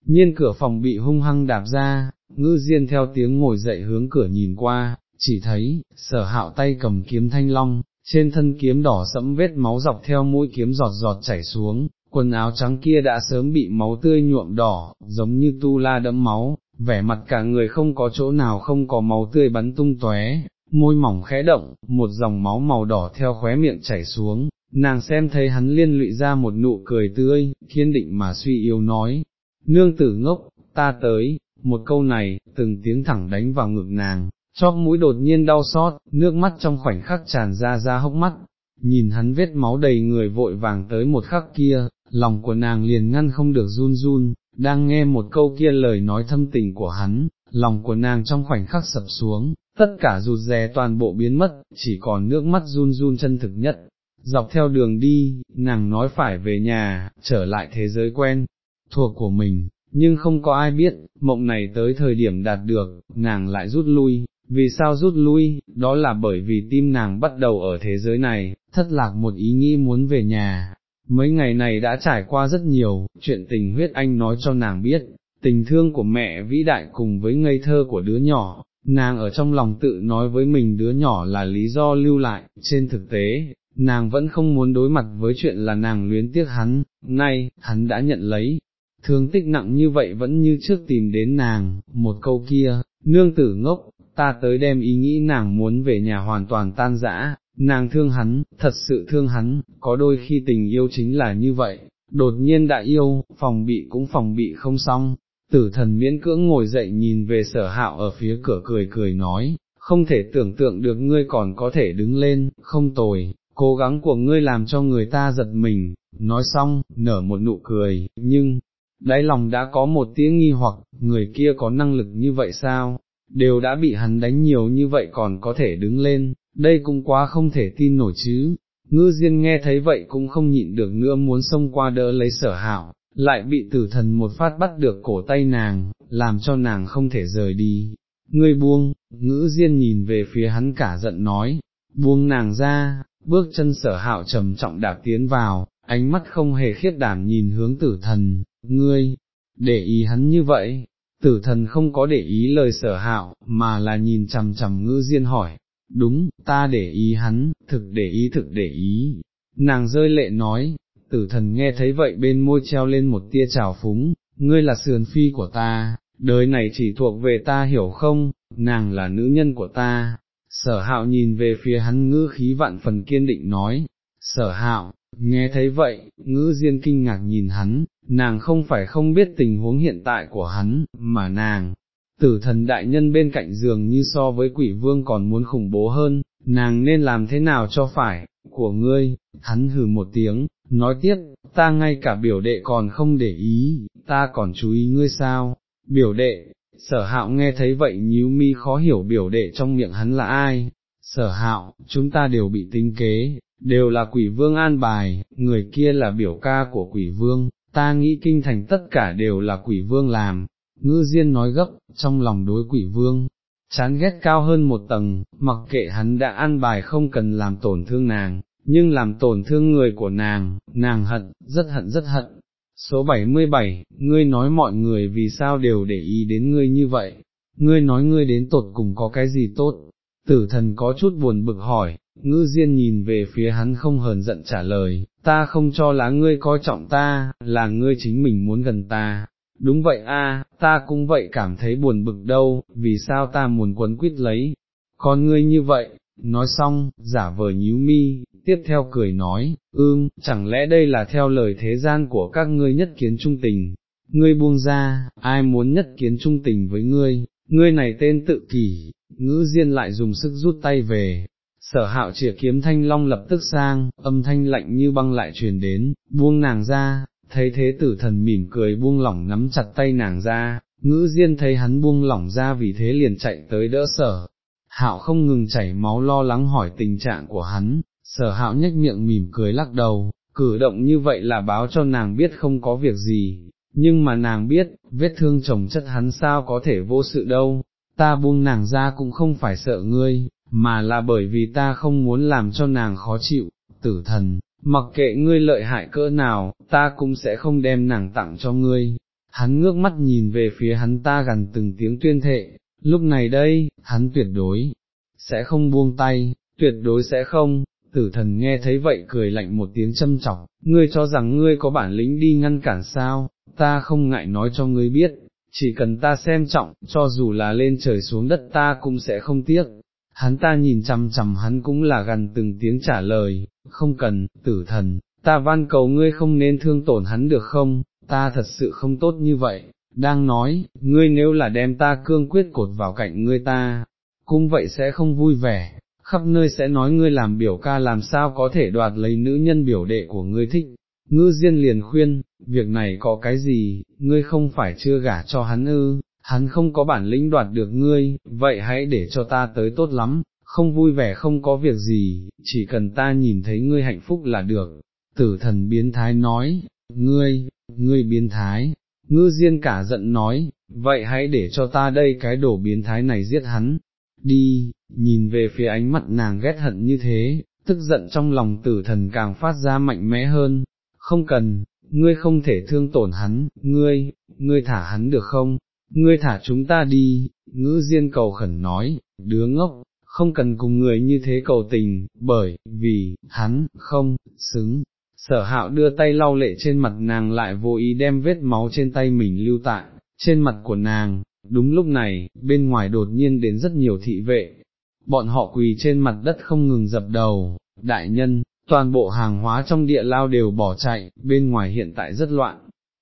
Nhiên cửa phòng bị hung hăng đạp ra, ngư diên theo tiếng ngồi dậy hướng cửa nhìn qua, chỉ thấy, sở hạo tay cầm kiếm thanh long, trên thân kiếm đỏ sẫm vết máu dọc theo mũi kiếm giọt giọt chảy xuống, quần áo trắng kia đã sớm bị máu tươi nhuộm đỏ, giống như tu la đẫm máu, vẻ mặt cả người không có chỗ nào không có máu tươi bắn tung tóe, môi mỏng khẽ động, một dòng máu màu đỏ theo khóe miệng chảy xuống, nàng xem thấy hắn liên lụy ra một nụ cười tươi, kiên định mà suy yếu nói, nương tử ngốc, ta tới, một câu này, từng tiếng thẳng đánh vào ngực nàng, chóp mũi đột nhiên đau xót, nước mắt trong khoảnh khắc tràn ra ra hốc mắt, nhìn hắn vết máu đầy người vội vàng tới một khắc kia, lòng của nàng liền ngăn không được run run, đang nghe một câu kia lời nói thâm tình của hắn, lòng của nàng trong khoảnh khắc sập xuống, tất cả rụt rè toàn bộ biến mất, chỉ còn nước mắt run run chân thực nhất. Dọc theo đường đi, nàng nói phải về nhà, trở lại thế giới quen, thuộc của mình, nhưng không có ai biết, mộng này tới thời điểm đạt được, nàng lại rút lui, vì sao rút lui, đó là bởi vì tim nàng bắt đầu ở thế giới này, thất lạc một ý nghĩ muốn về nhà. Mấy ngày này đã trải qua rất nhiều, chuyện tình huyết anh nói cho nàng biết, tình thương của mẹ vĩ đại cùng với ngây thơ của đứa nhỏ, nàng ở trong lòng tự nói với mình đứa nhỏ là lý do lưu lại, trên thực tế, nàng vẫn không muốn đối mặt với chuyện là nàng luyến tiếc hắn, nay, hắn đã nhận lấy, thương tích nặng như vậy vẫn như trước tìm đến nàng, một câu kia, nương tử ngốc, ta tới đem ý nghĩ nàng muốn về nhà hoàn toàn tan rã, nàng thương hắn, thật sự thương hắn, có đôi khi tình yêu chính là như vậy, đột nhiên đã yêu, phòng bị cũng phòng bị không xong, tử thần miễn cưỡng ngồi dậy nhìn về sở hạo ở phía cửa cười cười nói, không thể tưởng tượng được ngươi còn có thể đứng lên, không tồi, cố gắng của ngươi làm cho người ta giật mình, nói xong, nở một nụ cười, nhưng, đáy lòng đã có một tiếng nghi hoặc, người kia có năng lực như vậy sao, đều đã bị hắn đánh nhiều như vậy còn có thể đứng lên, đây cũng quá không thể tin nổi chứ. Ngư Diên nghe thấy vậy cũng không nhịn được nữa muốn xông qua đỡ lấy sở hạo, lại bị tử thần một phát bắt được cổ tay nàng, làm cho nàng không thể rời đi. Ngươi buông, ngữ Diên nhìn về phía hắn cả giận nói, buông nàng ra, bước chân sở hạo trầm trọng đạp tiến vào, ánh mắt không hề khiết đảm nhìn hướng tử thần, ngươi, để ý hắn như vậy, tử thần không có để ý lời sở hạo, mà là nhìn chằm chằm ngư diên hỏi, đúng, ta để ý hắn, thực để ý thực để ý, nàng rơi lệ nói, tử thần nghe thấy vậy bên môi treo lên một tia trào phúng, ngươi là sườn phi của ta, đời này chỉ thuộc về ta hiểu không, nàng là nữ nhân của ta. Sở hạo nhìn về phía hắn ngữ khí vạn phần kiên định nói, sở hạo, nghe thấy vậy, ngữ diên kinh ngạc nhìn hắn, nàng không phải không biết tình huống hiện tại của hắn, mà nàng, tử thần đại nhân bên cạnh giường như so với quỷ vương còn muốn khủng bố hơn, nàng nên làm thế nào cho phải, của ngươi, hắn hừ một tiếng, nói tiếp, ta ngay cả biểu đệ còn không để ý, ta còn chú ý ngươi sao, biểu đệ, sở hạo nghe thấy vậy nhíu mi khó hiểu biểu đệ trong miệng hắn là ai, sở hạo, chúng ta đều bị tính kế, đều là quỷ vương an bài, người kia là biểu ca của quỷ vương, ta nghĩ kinh thành tất cả đều là quỷ vương làm, ngư diên nói gấp, trong lòng đối quỷ vương, chán ghét cao hơn một tầng, mặc kệ hắn đã an bài không cần làm tổn thương nàng, nhưng làm tổn thương người của nàng, nàng hận, rất hận rất hận. Số 77, ngươi nói mọi người vì sao đều để ý đến ngươi như vậy, ngươi nói ngươi đến tột cùng có cái gì tốt, tử thần có chút buồn bực hỏi, ngư diên nhìn về phía hắn không hờn giận trả lời, ta không cho lá ngươi coi trọng ta, là ngươi chính mình muốn gần ta. Đúng vậy a, ta cũng vậy cảm thấy buồn bực đâu, vì sao ta muốn quấn quýt lấy, con ngươi như vậy, nói xong, giả vờ nhíu mi, tiếp theo cười nói, ương chẳng lẽ đây là theo lời thế gian của các ngươi nhất kiến trung tình, ngươi buông ra, ai muốn nhất kiến trung tình với ngươi, ngươi này tên tự kỷ, ngữ diên lại dùng sức rút tay về, sở hạo chìa kiếm thanh long lập tức sang, âm thanh lạnh như băng lại truyền đến, buông nàng ra, thấy thế tử thần mỉm cười buông lỏng nắm chặt tay nàng ra, ngữ diên thấy hắn buông lỏng ra vì thế liền chạy tới đỡ sở. Hạo không ngừng chảy máu lo lắng hỏi tình trạng của hắn, sở hạo nhếch miệng mỉm cười lắc đầu, cử động như vậy là báo cho nàng biết không có việc gì, nhưng mà nàng biết, vết thương chồng chất hắn sao có thể vô sự đâu, ta buông nàng ra cũng không phải sợ ngươi, mà là bởi vì ta không muốn làm cho nàng khó chịu, tử thần, mặc kệ ngươi lợi hại cỡ nào, ta cũng sẽ không đem nàng tặng cho ngươi. Hắn ngước mắt nhìn về phía hắn ta gần từng tiếng tuyên thệ, lúc này đây, hắn tuyệt đối, sẽ không buông tay, tuyệt đối sẽ không, tử thần nghe thấy vậy cười lạnh một tiếng châm chọc, ngươi cho rằng ngươi có bản lĩnh đi ngăn cản sao, ta không ngại nói cho ngươi biết, chỉ cần ta xem trọng, cho dù là lên trời xuống đất ta cũng sẽ không tiếc. Hắn ta nhìn chằm chằm hắn cũng là gần từng tiếng trả lời, không cần, tử thần, ta van cầu ngươi không nên thương tổn hắn được không, ta thật sự không tốt như vậy, đang nói, ngươi nếu là đem ta cương quyết cột vào cạnh ngươi ta, cũng vậy sẽ không vui vẻ, khắp nơi sẽ nói ngươi làm biểu ca làm sao có thể đoạt lấy nữ nhân biểu đệ của ngươi thích. Ngư Diên liền khuyên, việc này có cái gì, ngươi không phải chưa gả cho hắn ư, hắn không có bản lĩnh đoạt được ngươi, vậy hãy để cho ta tới tốt lắm, không vui vẻ không có việc gì, chỉ cần ta nhìn thấy ngươi hạnh phúc là được. Tử thần biến thái nói, ngươi, ngươi biến thái, ngư diên cả giận nói, vậy hãy để cho ta đây cái đổ biến thái này giết hắn, đi, nhìn về phía ánh mặt nàng ghét hận như thế, tức giận trong lòng tử thần càng phát ra mạnh mẽ hơn, không cần, ngươi không thể thương tổn hắn, ngươi, ngươi thả hắn được không, ngươi thả chúng ta đi, ngữ diên cầu khẩn nói, đứa ngốc, không cần cùng người như thế cầu tình, bởi, vì, hắn, không, xứng. Sở hạo đưa tay lau lệ trên mặt nàng lại vô ý đem vết máu trên tay mình lưu tại, trên mặt của nàng, đúng lúc này, bên ngoài đột nhiên đến rất nhiều thị vệ, bọn họ quỳ trên mặt đất không ngừng dập đầu, đại nhân, toàn bộ hàng hóa trong địa lao đều bỏ chạy, bên ngoài hiện tại rất loạn.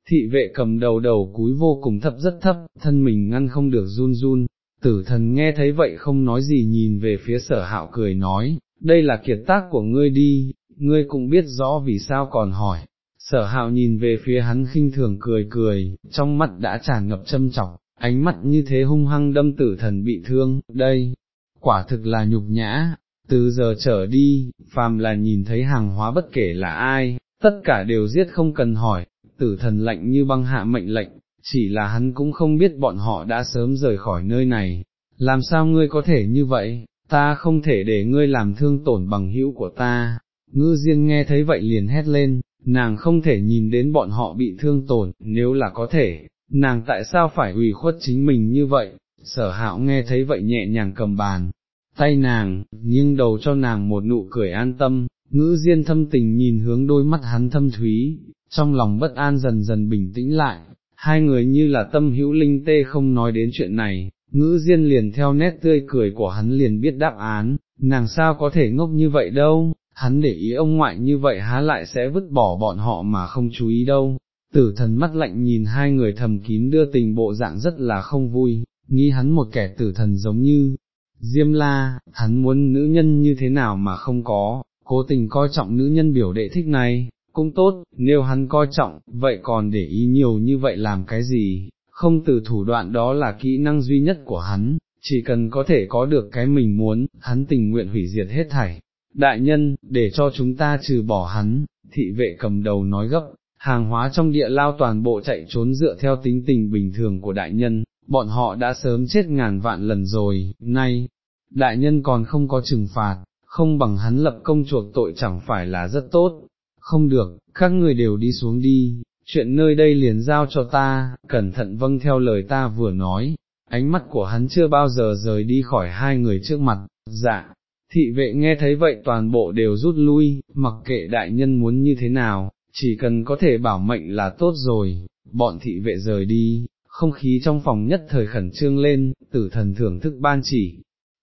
Thị vệ cầm đầu đầu cúi vô cùng thấp rất thấp, thân mình ngăn không được run run, tử thần nghe thấy vậy không nói gì nhìn về phía sở hạo cười nói, đây là kiệt tác của ngươi đi, ngươi cũng biết rõ vì sao còn hỏi. Sở hạo nhìn về phía hắn khinh thường cười cười, trong mắt đã tràn ngập châm trọng, ánh mắt như thế hung hăng đâm tử thần bị thương, đây, quả thực là nhục nhã, từ giờ trở đi, phàm là nhìn thấy hàng hóa bất kể là ai, tất cả đều giết không cần hỏi, tử thần lạnh như băng hạ mệnh lệnh, chỉ là hắn cũng không biết bọn họ đã sớm rời khỏi nơi này, làm sao ngươi có thể như vậy, ta không thể để ngươi làm thương tổn bằng hữu của ta, ngư diên nghe thấy vậy liền hét lên, nàng không thể nhìn đến bọn họ bị thương tổn, nếu là có thể, nàng tại sao phải ủy khuất chính mình như vậy, sở hạo nghe thấy vậy nhẹ nhàng cầm bàn, tay nàng, nghiêng đầu cho nàng một nụ cười an tâm, ngữ diên thâm tình nhìn hướng đôi mắt hắn thâm thúy, trong lòng bất an dần dần bình tĩnh lại, hai người như là tâm hữu linh tê không nói đến chuyện này, ngữ diên liền theo nét tươi cười của hắn liền biết đáp án, nàng sao có thể ngốc như vậy đâu, hắn để ý ông ngoại như vậy há lại sẽ vứt bỏ bọn họ mà không chú ý đâu. Tử thần mắt lạnh nhìn hai người thầm kín đưa tình bộ dạng rất là không vui, nghĩ hắn một kẻ tử thần giống như, Diêm la, hắn muốn nữ nhân như thế nào mà không có, cố tình coi trọng nữ nhân biểu đệ thích này, cũng tốt, nếu hắn coi trọng, vậy còn để ý nhiều như vậy làm cái gì, không từ thủ đoạn đó là kỹ năng duy nhất của hắn, chỉ cần có thể có được cái mình muốn, hắn tình nguyện hủy diệt hết thảy. Đại nhân, để cho chúng ta trừ bỏ hắn, thị vệ cầm đầu nói gấp, hàng hóa trong địa lao toàn bộ chạy trốn dựa theo tính tình bình thường của đại nhân, bọn họ đã sớm chết ngàn vạn lần rồi, nay, đại nhân còn không có trừng phạt, không bằng hắn lập công chuộc tội chẳng phải là rất tốt, không được, các người đều đi xuống đi, chuyện nơi đây liền giao cho ta, cẩn thận vâng theo lời ta vừa nói, ánh mắt của hắn chưa bao giờ rời đi khỏi hai người trước mặt, dạ, thị vệ nghe thấy vậy toàn bộ đều rút lui, mặc kệ đại nhân muốn như thế nào, chỉ cần có thể bảo mệnh là tốt rồi, bọn thị vệ rời đi, không khí trong phòng nhất thời khẩn trương lên, tử thần thưởng thức ban chỉ,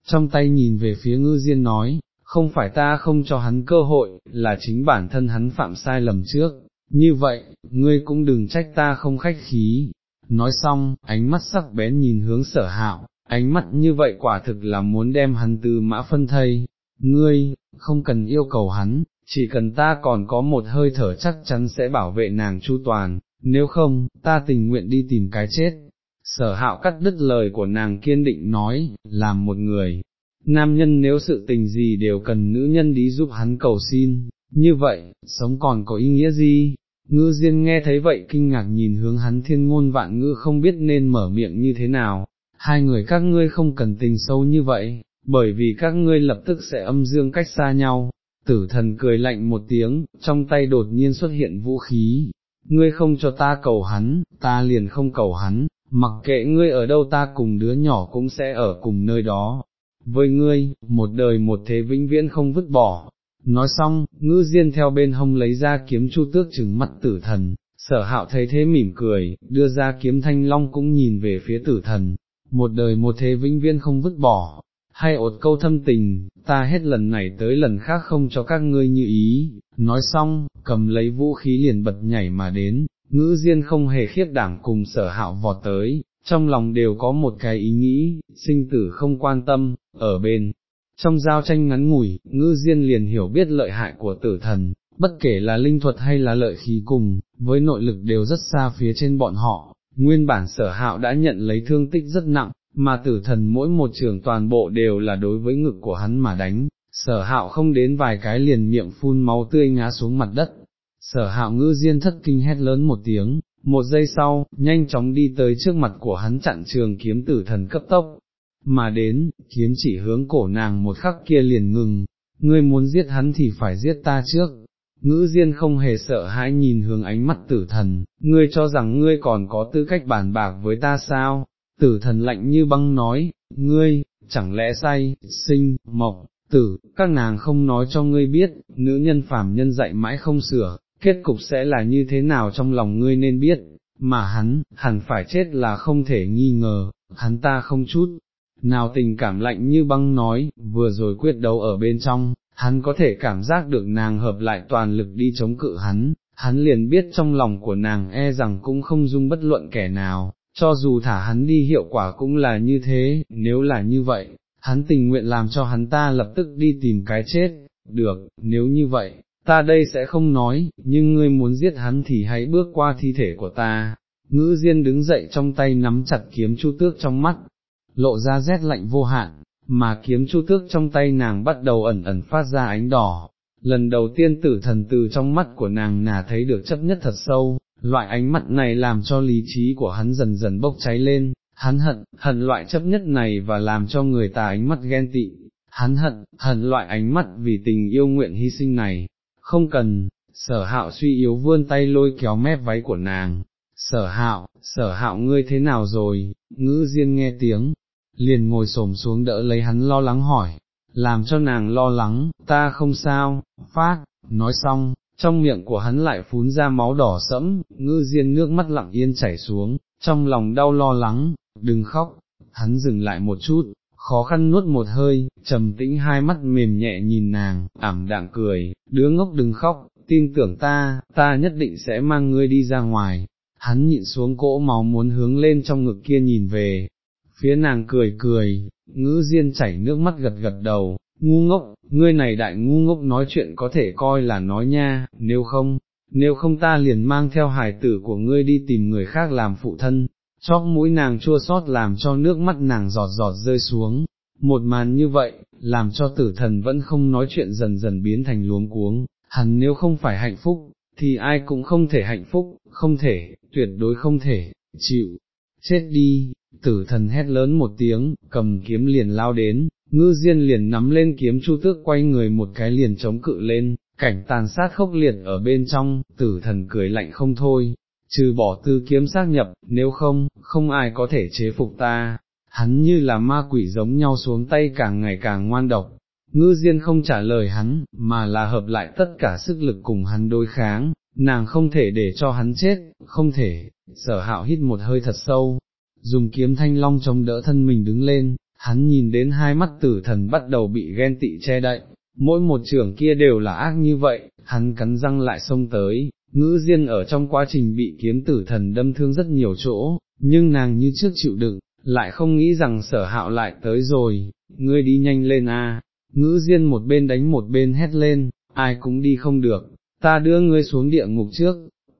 trong tay nhìn về phía ngư diên nói, không phải ta không cho hắn cơ hội, là chính bản thân hắn phạm sai lầm trước, như vậy, ngươi cũng đừng trách ta không khách khí. Nói xong, ánh mắt sắc bén nhìn hướng sở hạo, ánh mắt như vậy quả thực là muốn đem hắn từ mã phân thây, ngươi, không cần yêu cầu hắn, chỉ cần ta còn có một hơi thở chắc chắn sẽ bảo vệ nàng chu toàn, nếu không, ta tình nguyện đi tìm cái chết. Sở hạo cắt đứt lời của nàng kiên định nói, làm một người, nam nhân nếu sự tình gì đều cần nữ nhân đi giúp hắn cầu xin, như vậy, sống còn có ý nghĩa gì? Ngư Diên nghe thấy vậy kinh ngạc nhìn hướng hắn thiên ngôn vạn ngữ không biết nên mở miệng như thế nào, hai người các ngươi không cần tình sâu như vậy, bởi vì các ngươi lập tức sẽ âm dương cách xa nhau. Tử thần cười lạnh một tiếng, trong tay đột nhiên xuất hiện vũ khí, ngươi không cho ta cầu hắn, ta liền không cầu hắn, mặc kệ ngươi ở đâu ta cùng đứa nhỏ cũng sẽ ở cùng nơi đó, với ngươi, một đời một thế vĩnh viễn không vứt bỏ. Nói xong, ngư diên theo bên hông lấy ra kiếm chu tước chừng mắt tử thần, sở hạo thấy thế mỉm cười, đưa ra kiếm thanh long cũng nhìn về phía tử thần, một đời một thế vĩnh viễn không vứt bỏ, hay ột câu thâm tình, ta hết lần này tới lần khác không cho các ngươi như ý, nói xong, cầm lấy vũ khí liền bật nhảy mà đến, ngữ diên không hề khiếp đảm cùng sở hạo vọt tới, trong lòng đều có một cái ý nghĩ, sinh tử không quan tâm, ở bên. Trong giao tranh ngắn ngủi, ngư diên liền hiểu biết lợi hại của tử thần, bất kể là linh thuật hay là lợi khí cùng, với nội lực đều rất xa phía trên bọn họ, nguyên bản sở hạo đã nhận lấy thương tích rất nặng, mà tử thần mỗi một trường toàn bộ đều là đối với ngực của hắn mà đánh, sở hạo không đến vài cái liền miệng phun máu tươi ngã xuống mặt đất, sở hạo ngư diên thất kinh hét lớn một tiếng, một giây sau, nhanh chóng đi tới trước mặt của hắn chặn trường kiếm tử thần cấp tốc, mà đến, kiếm chỉ hướng cổ nàng một khắc kia liền ngừng, ngươi muốn giết hắn thì phải giết ta trước. Ngữ Diên không hề sợ hãi nhìn hướng ánh mắt tử thần, ngươi cho rằng ngươi còn có tư cách bàn bạc với ta sao, tử thần lạnh như băng nói, ngươi, chẳng lẽ say, sinh, mộc, tử, các nàng không nói cho ngươi biết, nữ nhân phàm nhân dạy mãi không sửa, kết cục sẽ là như thế nào trong lòng ngươi nên biết, mà hắn, hẳn phải chết là không thể nghi ngờ, hắn ta không chút, nào tình cảm lạnh như băng nói, vừa rồi quyết đấu ở bên trong, hắn có thể cảm giác được nàng hợp lại toàn lực đi chống cự hắn, hắn liền biết trong lòng của nàng e rằng cũng không dung bất luận kẻ nào, cho dù thả hắn đi hiệu quả cũng là như thế, nếu là như vậy, hắn tình nguyện làm cho hắn ta lập tức đi tìm cái chết, được, nếu như vậy, ta đây sẽ không nói, nhưng ngươi muốn giết hắn thì hãy bước qua thi thể của ta. Ngữ Diên đứng dậy trong tay nắm chặt kiếm chu tước trong mắt, lộ ra rét lạnh vô hạn, mà kiếm chu tước trong tay nàng bắt đầu ẩn ẩn phát ra ánh đỏ. Lần đầu tiên tử thần từ trong mắt của nàng nà thấy được chấp nhất thật sâu, loại ánh mắt này làm cho lý trí của hắn dần dần bốc cháy lên, hắn hận, hận loại chấp nhất này và làm cho người ta ánh mắt ghen tị, hắn hận, hận loại ánh mắt vì tình yêu nguyện hy sinh này, không cần, sở hạo suy yếu vươn tay lôi kéo mép váy của nàng, sở hạo, sở hạo ngươi thế nào rồi, ngữ diên nghe tiếng, liền ngồi xổm xuống đỡ lấy hắn lo lắng hỏi, làm cho nàng lo lắng, ta không sao, phát, nói xong, trong miệng của hắn lại phún ra máu đỏ sẫm, ngư diên nước mắt lặng yên chảy xuống, trong lòng đau lo lắng, đừng khóc, hắn dừng lại một chút, khó khăn nuốt một hơi, trầm tĩnh hai mắt mềm nhẹ nhìn nàng, ảm đạm cười, đứa ngốc đừng khóc, tin tưởng ta, ta nhất định sẽ mang ngươi đi ra ngoài. Hắn nhịn xuống cỗ máu muốn hướng lên trong ngực kia nhìn về, phía nàng cười cười, ngữ diên chảy nước mắt gật gật đầu, ngu ngốc, ngươi này đại ngu ngốc nói chuyện có thể coi là nói nha, nếu không, nếu không ta liền mang theo hài tử của ngươi đi tìm người khác làm phụ thân, chóp mũi nàng chua xót làm cho nước mắt nàng giọt giọt rơi xuống, một màn như vậy, làm cho tử thần vẫn không nói chuyện dần dần biến thành luống cuống, hẳn nếu không phải hạnh phúc, thì ai cũng không thể hạnh phúc, không thể, tuyệt đối không thể, chịu, chết đi, tử thần hét lớn một tiếng, cầm kiếm liền lao đến, ngư diên liền nắm lên kiếm chu tước quay người một cái liền chống cự lên, cảnh tàn sát khốc liệt ở bên trong, tử thần cười lạnh không thôi, trừ bỏ tư kiếm xác nhập, nếu không, không ai có thể chế phục ta, hắn như là ma quỷ giống nhau xuống tay càng ngày càng ngoan độc. Ngư Diên không trả lời hắn, mà là hợp lại tất cả sức lực cùng hắn đối kháng, nàng không thể để cho hắn chết, không thể, sở hạo hít một hơi thật sâu, dùng kiếm thanh long chống đỡ thân mình đứng lên, hắn nhìn đến hai mắt tử thần bắt đầu bị ghen tị che đậy, mỗi một trưởng kia đều là ác như vậy, hắn cắn răng lại xông tới, ngữ diên ở trong quá trình bị kiếm tử thần đâm thương rất nhiều chỗ, nhưng nàng như trước chịu đựng, lại không nghĩ rằng sở hạo lại tới rồi, ngươi đi nhanh lên a. ngữ diên một bên đánh một bên hét lên, ai cũng đi không được, ta đưa ngươi xuống địa ngục trước,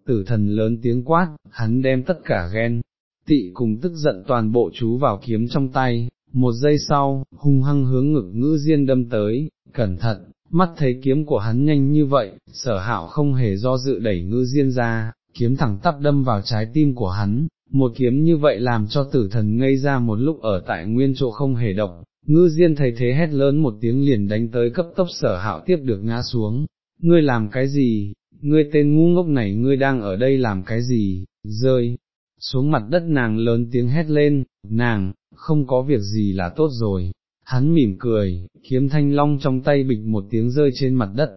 tử thần lớn tiếng quát, hắn đem tất cả ghen, tị cùng tức giận toàn bộ chú vào kiếm trong tay, một giây sau, hung hăng hướng ngực ngữ diên đâm tới, cẩn thận, mắt thấy kiếm của hắn nhanh như vậy, sở hạo không hề do dự đẩy ngữ diên ra, kiếm thẳng tắp đâm vào trái tim của hắn, một kiếm như vậy làm cho tử thần ngây ra một lúc ở tại nguyên chỗ không hề động, ngư diên thấy thế hét lớn một tiếng liền đánh tới cấp tốc sở hạo tiếp được ngã xuống, ngươi làm cái gì, ngươi tên ngu ngốc này ngươi đang ở đây làm cái gì, rơi, xuống mặt đất nàng lớn tiếng hét lên, nàng, không có việc gì là tốt rồi, hắn mỉm cười, kiếm thanh long trong tay bịch một tiếng rơi trên mặt đất,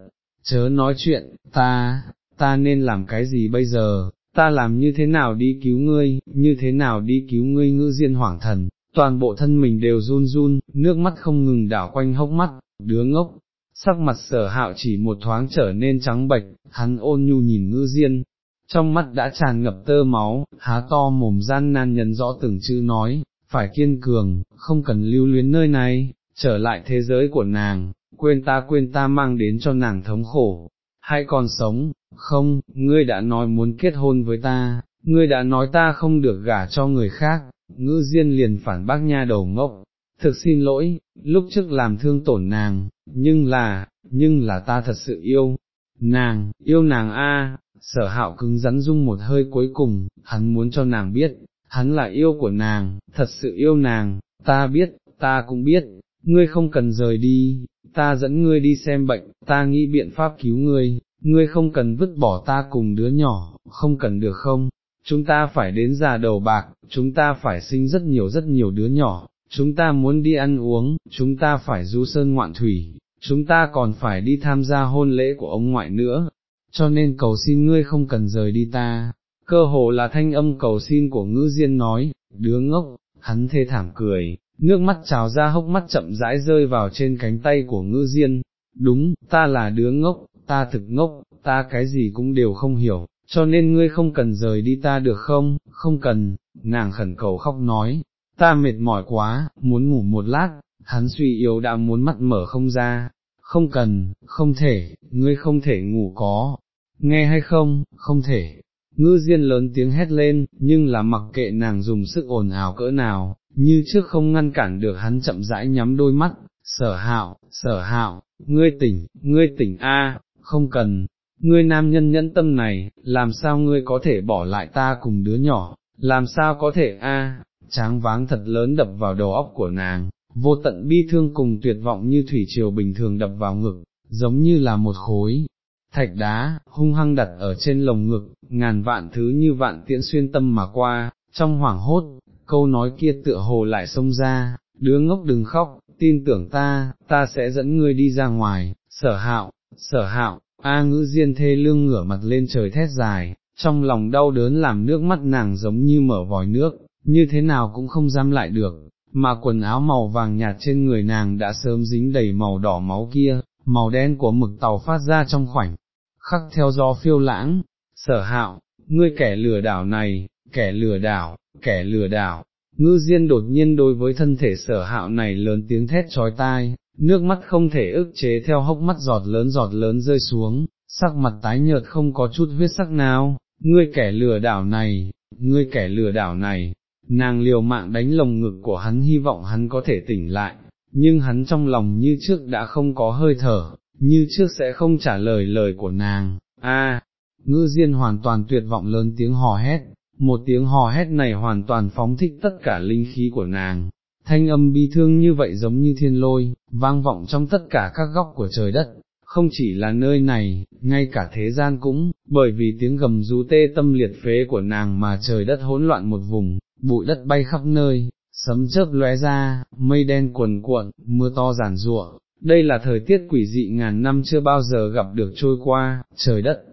chớ nói chuyện, ta, ta nên làm cái gì bây giờ, ta làm như thế nào đi cứu ngươi, như thế nào đi cứu ngươi ngư diên hoảng thần, toàn bộ thân mình đều run run, nước mắt không ngừng đảo quanh hốc mắt, đứa ngốc, sắc mặt sở hạo chỉ một thoáng trở nên trắng bệch, hắn ôn nhu nhìn ngư diên, trong mắt đã tràn ngập tơ máu, há to mồm gian nan nhấn rõ từng chữ nói, phải kiên cường, không cần lưu luyến nơi này, trở lại thế giới của nàng, quên ta quên ta mang đến cho nàng thống khổ, hay còn sống, không, ngươi đã nói muốn kết hôn với ta, ngươi đã nói ta không được gả cho người khác, ngữ diên liền phản bác nha đầu ngốc, thực xin lỗi, lúc trước làm thương tổn nàng, nhưng là, nhưng là ta thật sự yêu, nàng, yêu nàng a. sở hạo cứng rắn dung một hơi cuối cùng, hắn muốn cho nàng biết, hắn là yêu của nàng, thật sự yêu nàng, ta biết, ta cũng biết, ngươi không cần rời đi, ta dẫn ngươi đi xem bệnh, ta nghĩ biện pháp cứu ngươi, ngươi không cần vứt bỏ ta cùng đứa nhỏ, không cần được không, chúng ta phải đến già đầu bạc, chúng ta phải sinh rất nhiều rất nhiều đứa nhỏ, chúng ta muốn đi ăn uống, chúng ta phải du sơn ngoạn thủy, chúng ta còn phải đi tham gia hôn lễ của ông ngoại nữa, cho nên cầu xin ngươi không cần rời đi ta. Cơ hồ là thanh âm cầu xin của ngữ diên nói, đứa ngốc, hắn thê thảm cười, nước mắt trào ra hốc mắt chậm rãi rơi vào trên cánh tay của ngữ diên, đúng, ta là đứa ngốc, ta thực ngốc, ta cái gì cũng đều không hiểu, cho nên ngươi không cần rời đi ta được không, không cần, nàng khẩn cầu khóc nói, ta mệt mỏi quá, muốn ngủ một lát, hắn suy yếu đã muốn mắt mở không ra, không cần, không thể, ngươi không thể ngủ có, nghe hay không, không thể. Ngư diên lớn tiếng hét lên, nhưng là mặc kệ nàng dùng sức ồn ào cỡ nào, như trước không ngăn cản được hắn chậm rãi nhắm đôi mắt, sở hạo, sở hạo, ngươi tỉnh, ngươi tỉnh a, không cần, ngươi nam nhân nhẫn tâm này, làm sao ngươi có thể bỏ lại ta cùng đứa nhỏ, làm sao có thể a? Tráng váng thật lớn đập vào đầu óc của nàng, vô tận bi thương cùng tuyệt vọng như thủy triều bình thường đập vào ngực, giống như là một khối. Thạch đá, hung hăng đặt ở trên lồng ngực, ngàn vạn thứ như vạn tiễn xuyên tâm mà qua, trong hoảng hốt, câu nói kia tựa hồ lại xông ra, đứa ngốc đừng khóc, tin tưởng ta, ta sẽ dẫn ngươi đi ra ngoài, sở hạo, sở hạo, A ngữ diên thê lương ngửa mặt lên trời thét dài, trong lòng đau đớn làm nước mắt nàng giống như mở vòi nước, như thế nào cũng không dám lại được, mà quần áo màu vàng nhạt trên người nàng đã sớm dính đầy màu đỏ máu kia, màu đen của mực tàu phát ra trong khoảnh, khắc theo gió phiêu lãng, sở hạo, ngươi kẻ lừa đảo này, kẻ lừa đảo, kẻ lừa đảo, ngư diên đột nhiên đối với thân thể sở hạo này lớn tiếng thét trói tai, nước mắt không thể ức chế theo hốc mắt giọt lớn giọt lớn rơi xuống, sắc mặt tái nhợt không có chút huyết sắc nào, ngươi kẻ lừa đảo này, ngươi kẻ lừa đảo này, nàng liều mạng đánh lồng ngực của hắn hy vọng hắn có thể tỉnh lại, nhưng hắn trong lòng như trước đã không có hơi thở, như trước sẽ không trả lời lời của nàng, a ngư diên hoàn toàn tuyệt vọng lớn tiếng hò hét, một tiếng hò hét này hoàn toàn phóng thích tất cả linh khí của nàng, thanh âm bi thương như vậy giống như thiên lôi, vang vọng trong tất cả các góc của trời đất, không chỉ là nơi này, ngay cả thế gian cũng, bởi vì tiếng gầm rú tê tâm liệt phế của nàng mà trời đất hỗn loạn một vùng, bụi đất bay khắp nơi, sấm chớp lóe ra, mây đen cuồn cuộn, mưa to giản rủa. đây là thời tiết quỷ dị ngàn năm chưa bao giờ gặp được trôi qua, trời đất,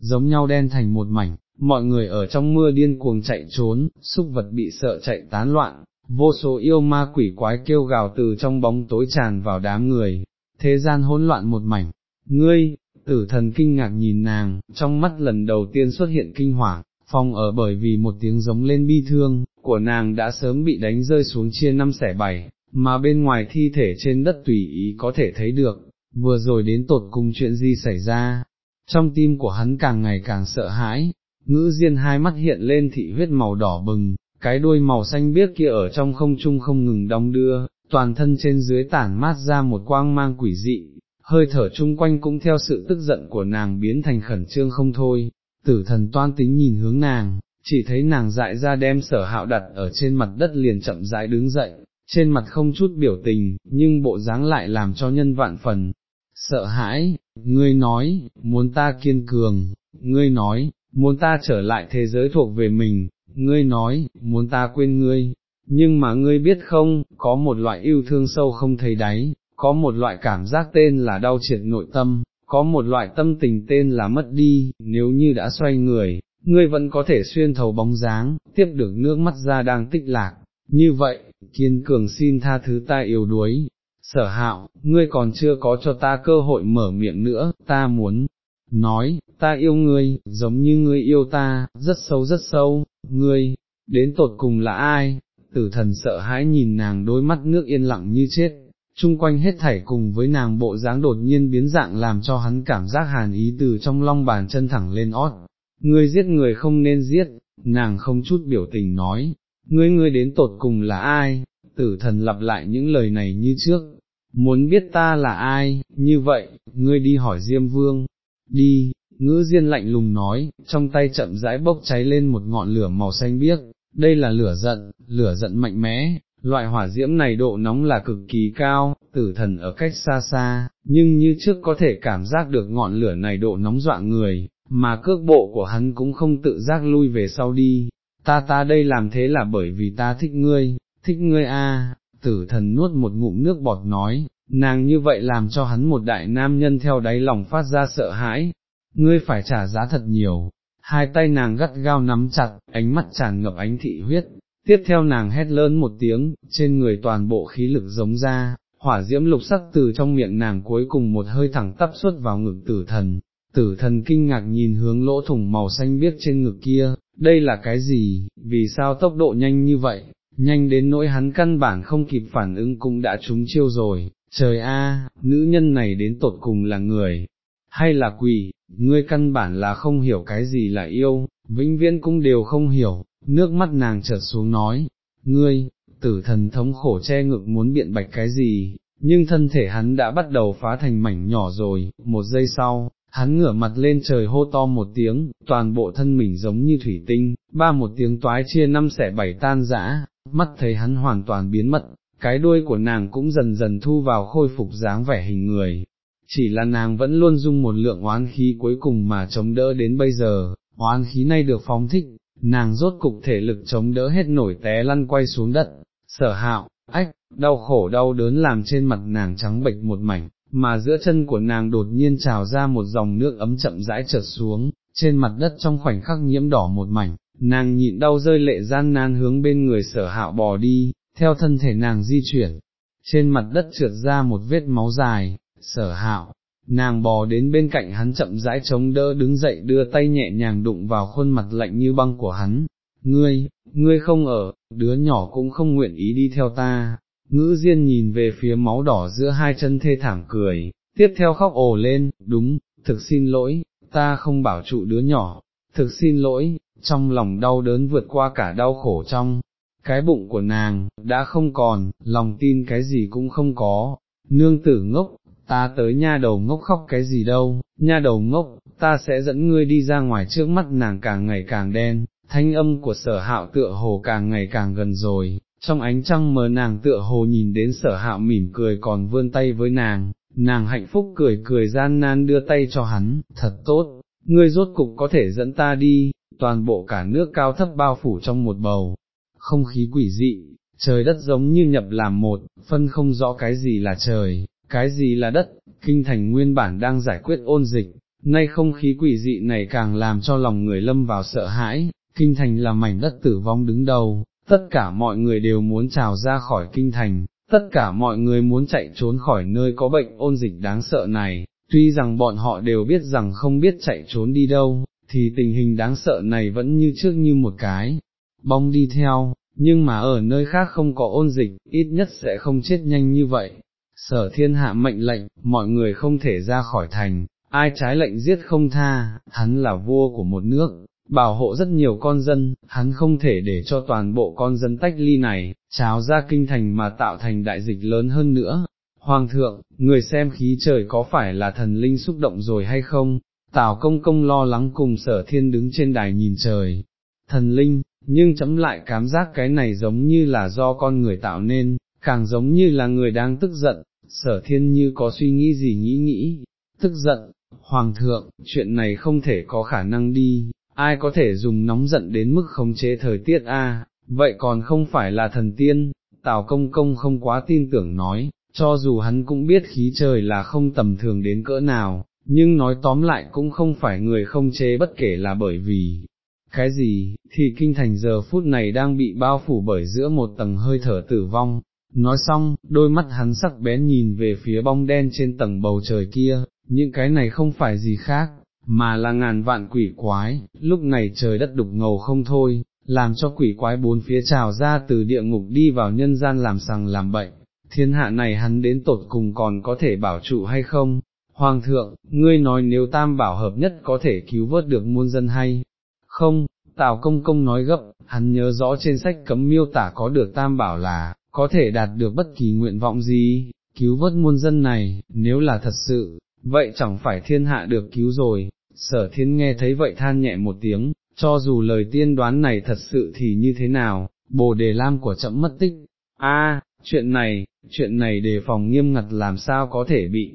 giống nhau đen thành một mảnh, mọi người ở trong mưa điên cuồng chạy trốn, xúc vật bị sợ chạy tán loạn, vô số yêu ma quỷ quái kêu gào từ trong bóng tối tràn vào đám người, thế gian hỗn loạn một mảnh, ngươi, tử thần kinh ngạc nhìn nàng, trong mắt lần đầu tiên xuất hiện kinh hoàng, phong ở bởi vì một tiếng giống lên bi thương, của nàng đã sớm bị đánh rơi xuống chia năm xẻ bảy, mà bên ngoài thi thể trên đất tùy ý có thể thấy được, vừa rồi đến tột cùng chuyện gì xảy ra, trong tim của hắn càng ngày càng sợ hãi, ngữ diên hai mắt hiện lên thị huyết màu đỏ bừng, cái đuôi màu xanh biếc kia ở trong không trung không ngừng đong đưa, toàn thân trên dưới tản mát ra một quang mang quỷ dị, hơi thở chung quanh cũng theo sự tức giận của nàng biến thành khẩn trương không thôi, tử thần toan tính nhìn hướng nàng, chỉ thấy nàng dại ra đem sở hạo đặt ở trên mặt đất liền chậm rãi đứng dậy, trên mặt không chút biểu tình, nhưng bộ dáng lại làm cho nhân vạn phần, sợ hãi, ngươi nói, muốn ta kiên cường, ngươi nói, muốn ta trở lại thế giới thuộc về mình, ngươi nói, muốn ta quên ngươi, nhưng mà ngươi biết không, có một loại yêu thương sâu không thấy đáy, có một loại cảm giác tên là đau triệt nội tâm, có một loại tâm tình tên là mất đi, nếu như đã xoay người, ngươi vẫn có thể xuyên thấu bóng dáng, tiếp được nước mắt ra đang tích lạc, như vậy, kiên cường xin tha thứ ta yếu đuối. Sở hạo, ngươi còn chưa có cho ta cơ hội mở miệng nữa, ta muốn, nói, ta yêu ngươi, giống như ngươi yêu ta, rất sâu rất sâu, ngươi, đến tột cùng là ai, tử thần sợ hãi nhìn nàng đôi mắt nước yên lặng như chết, chung quanh hết thảy cùng với nàng bộ dáng đột nhiên biến dạng làm cho hắn cảm giác hàn ý từ trong long bàn chân thẳng lên ót, ngươi giết người không nên giết, nàng không chút biểu tình nói, ngươi ngươi đến tột cùng là ai, tử thần lặp lại những lời này như trước, muốn biết ta là ai, như vậy, ngươi đi hỏi Diêm Vương, đi, ngữ diên lạnh lùng nói, trong tay chậm rãi bốc cháy lên một ngọn lửa màu xanh biếc, đây là lửa giận, lửa giận mạnh mẽ, loại hỏa diễm này độ nóng là cực kỳ cao, tử thần ở cách xa xa, nhưng như trước có thể cảm giác được ngọn lửa này độ nóng dọa người, mà cước bộ của hắn cũng không tự giác lui về sau đi, ta ta đây làm thế là bởi vì ta thích ngươi, thích ngươi a. tử thần nuốt một ngụm nước bọt nói, nàng như vậy làm cho hắn một đại nam nhân theo đáy lòng phát ra sợ hãi, ngươi phải trả giá thật nhiều, hai tay nàng gắt gao nắm chặt, ánh mắt tràn ngập ánh thị huyết, tiếp theo nàng hét lớn một tiếng, trên người toàn bộ khí lực giống ra, hỏa diễm lục sắc từ trong miệng nàng cuối cùng một hơi thẳng tắp xuất vào ngực tử thần, tử thần kinh ngạc nhìn hướng lỗ thủng màu xanh biếc trên ngực kia, đây là cái gì, vì sao tốc độ nhanh như vậy, nhanh đến nỗi hắn căn bản không kịp phản ứng cũng đã trúng chiêu rồi, trời a, nữ nhân này đến tột cùng là người, hay là quỷ, ngươi căn bản là không hiểu cái gì là yêu, vĩnh viễn cũng đều không hiểu, nước mắt nàng chợt xuống nói, ngươi, tử thần thống khổ che ngực muốn biện bạch cái gì, nhưng thân thể hắn đã bắt đầu phá thành mảnh nhỏ rồi, một giây sau, hắn ngửa mặt lên trời hô to một tiếng, toàn bộ thân mình giống như thủy tinh, ba một tiếng toái chia năm xẻ bảy tan rã, mắt thấy hắn hoàn toàn biến mất, cái đuôi của nàng cũng dần dần thu vào khôi phục dáng vẻ hình người, chỉ là nàng vẫn luôn dung một lượng oán khí cuối cùng mà chống đỡ đến bây giờ, oán khí này được phóng thích, nàng rốt cục thể lực chống đỡ hết nổi té lăn quay xuống đất, sở hạo, ách, đau khổ đau đớn làm trên mặt nàng trắng bệch một mảnh, mà giữa chân của nàng đột nhiên trào ra một dòng nước ấm chậm rãi trượt xuống, trên mặt đất trong khoảnh khắc nhiễm đỏ một mảnh, nàng nhịn đau rơi lệ gian nan hướng bên người sở hạo bò đi, theo thân thể nàng di chuyển, trên mặt đất trượt ra một vết máu dài, sở hạo, nàng bò đến bên cạnh hắn chậm rãi chống đỡ đứng dậy đưa tay nhẹ nhàng đụng vào khuôn mặt lạnh như băng của hắn, ngươi, ngươi không ở, đứa nhỏ cũng không nguyện ý đi theo ta, ngữ diên nhìn về phía máu đỏ giữa hai chân thê thảm cười, tiếp theo khóc ồ lên, đúng, thực xin lỗi, ta không bảo trụ đứa nhỏ, thực xin lỗi, trong lòng đau đớn vượt qua cả đau khổ trong, cái bụng của nàng, đã không còn, lòng tin cái gì cũng không có, nương tử ngốc, ta tới nha đầu ngốc khóc cái gì đâu, nha đầu ngốc, ta sẽ dẫn ngươi đi ra ngoài trước mắt nàng càng ngày càng đen, thanh âm của sở hạo tựa hồ càng ngày càng gần rồi, trong ánh trăng mờ nàng tựa hồ nhìn đến sở hạo mỉm cười còn vươn tay với nàng, nàng hạnh phúc cười cười gian nan đưa tay cho hắn, thật tốt, ngươi rốt cục có thể dẫn ta đi, toàn bộ cả nước cao thấp bao phủ trong một bầu, không khí quỷ dị, trời đất giống như nhập làm một, phân không rõ cái gì là trời, cái gì là đất, kinh thành nguyên bản đang giải quyết ôn dịch, nay không khí quỷ dị này càng làm cho lòng người lâm vào sợ hãi, kinh thành là mảnh đất tử vong đứng đầu, tất cả mọi người đều muốn trào ra khỏi kinh thành, tất cả mọi người muốn chạy trốn khỏi nơi có bệnh ôn dịch đáng sợ này, tuy rằng bọn họ đều biết rằng không biết chạy trốn đi đâu, thì tình hình đáng sợ này vẫn như trước như một cái, bong đi theo, nhưng mà ở nơi khác không có ôn dịch, ít nhất sẽ không chết nhanh như vậy. Sở thiên hạ mệnh lệnh, mọi người không thể ra khỏi thành, ai trái lệnh giết không tha, hắn là vua của một nước, bảo hộ rất nhiều con dân, hắn không thể để cho toàn bộ con dân tách ly này, tráo ra kinh thành mà tạo thành đại dịch lớn hơn nữa. Hoàng thượng, người xem khí trời có phải là thần linh xúc động rồi hay không? Tào công công lo lắng cùng sở thiên đứng trên đài nhìn trời. Thần linh, nhưng chấm lại cảm giác cái này giống như là do con người tạo nên, càng giống như là người đang tức giận, sở thiên như có suy nghĩ gì nghĩ nghĩ, tức giận, hoàng thượng, chuyện này không thể có khả năng đi, ai có thể dùng nóng giận đến mức khống chế thời tiết a? vậy còn không phải là thần tiên, Tào Công Công không quá tin tưởng nói, cho dù hắn cũng biết khí trời là không tầm thường đến cỡ nào, nhưng nói tóm lại cũng không phải người không chế bất kể là bởi vì, cái gì, thì kinh thành giờ phút này đang bị bao phủ bởi giữa một tầng hơi thở tử vong. Nói xong, đôi mắt hắn sắc bén nhìn về phía bong đen trên tầng bầu trời kia, những cái này không phải gì khác, mà là ngàn vạn quỷ quái, lúc này trời đất đục ngầu không thôi, làm cho quỷ quái bốn phía trào ra từ địa ngục đi vào nhân gian làm sằng làm bệnh, thiên hạ này hắn đến tột cùng còn có thể bảo trụ hay không? Hoàng thượng, ngươi nói nếu tam bảo hợp nhất có thể cứu vớt được muôn dân hay, không, Tào Công Công nói gấp, hắn nhớ rõ trên sách cấm miêu tả có được tam bảo là, có thể đạt được bất kỳ nguyện vọng gì, cứu vớt muôn dân này, nếu là thật sự, vậy chẳng phải thiên hạ được cứu rồi, sở thiên nghe thấy vậy than nhẹ một tiếng, cho dù lời tiên đoán này thật sự thì như thế nào, bồ đề lam của chậm mất tích, a chuyện này, chuyện này đề phòng nghiêm ngặt làm sao có thể bị,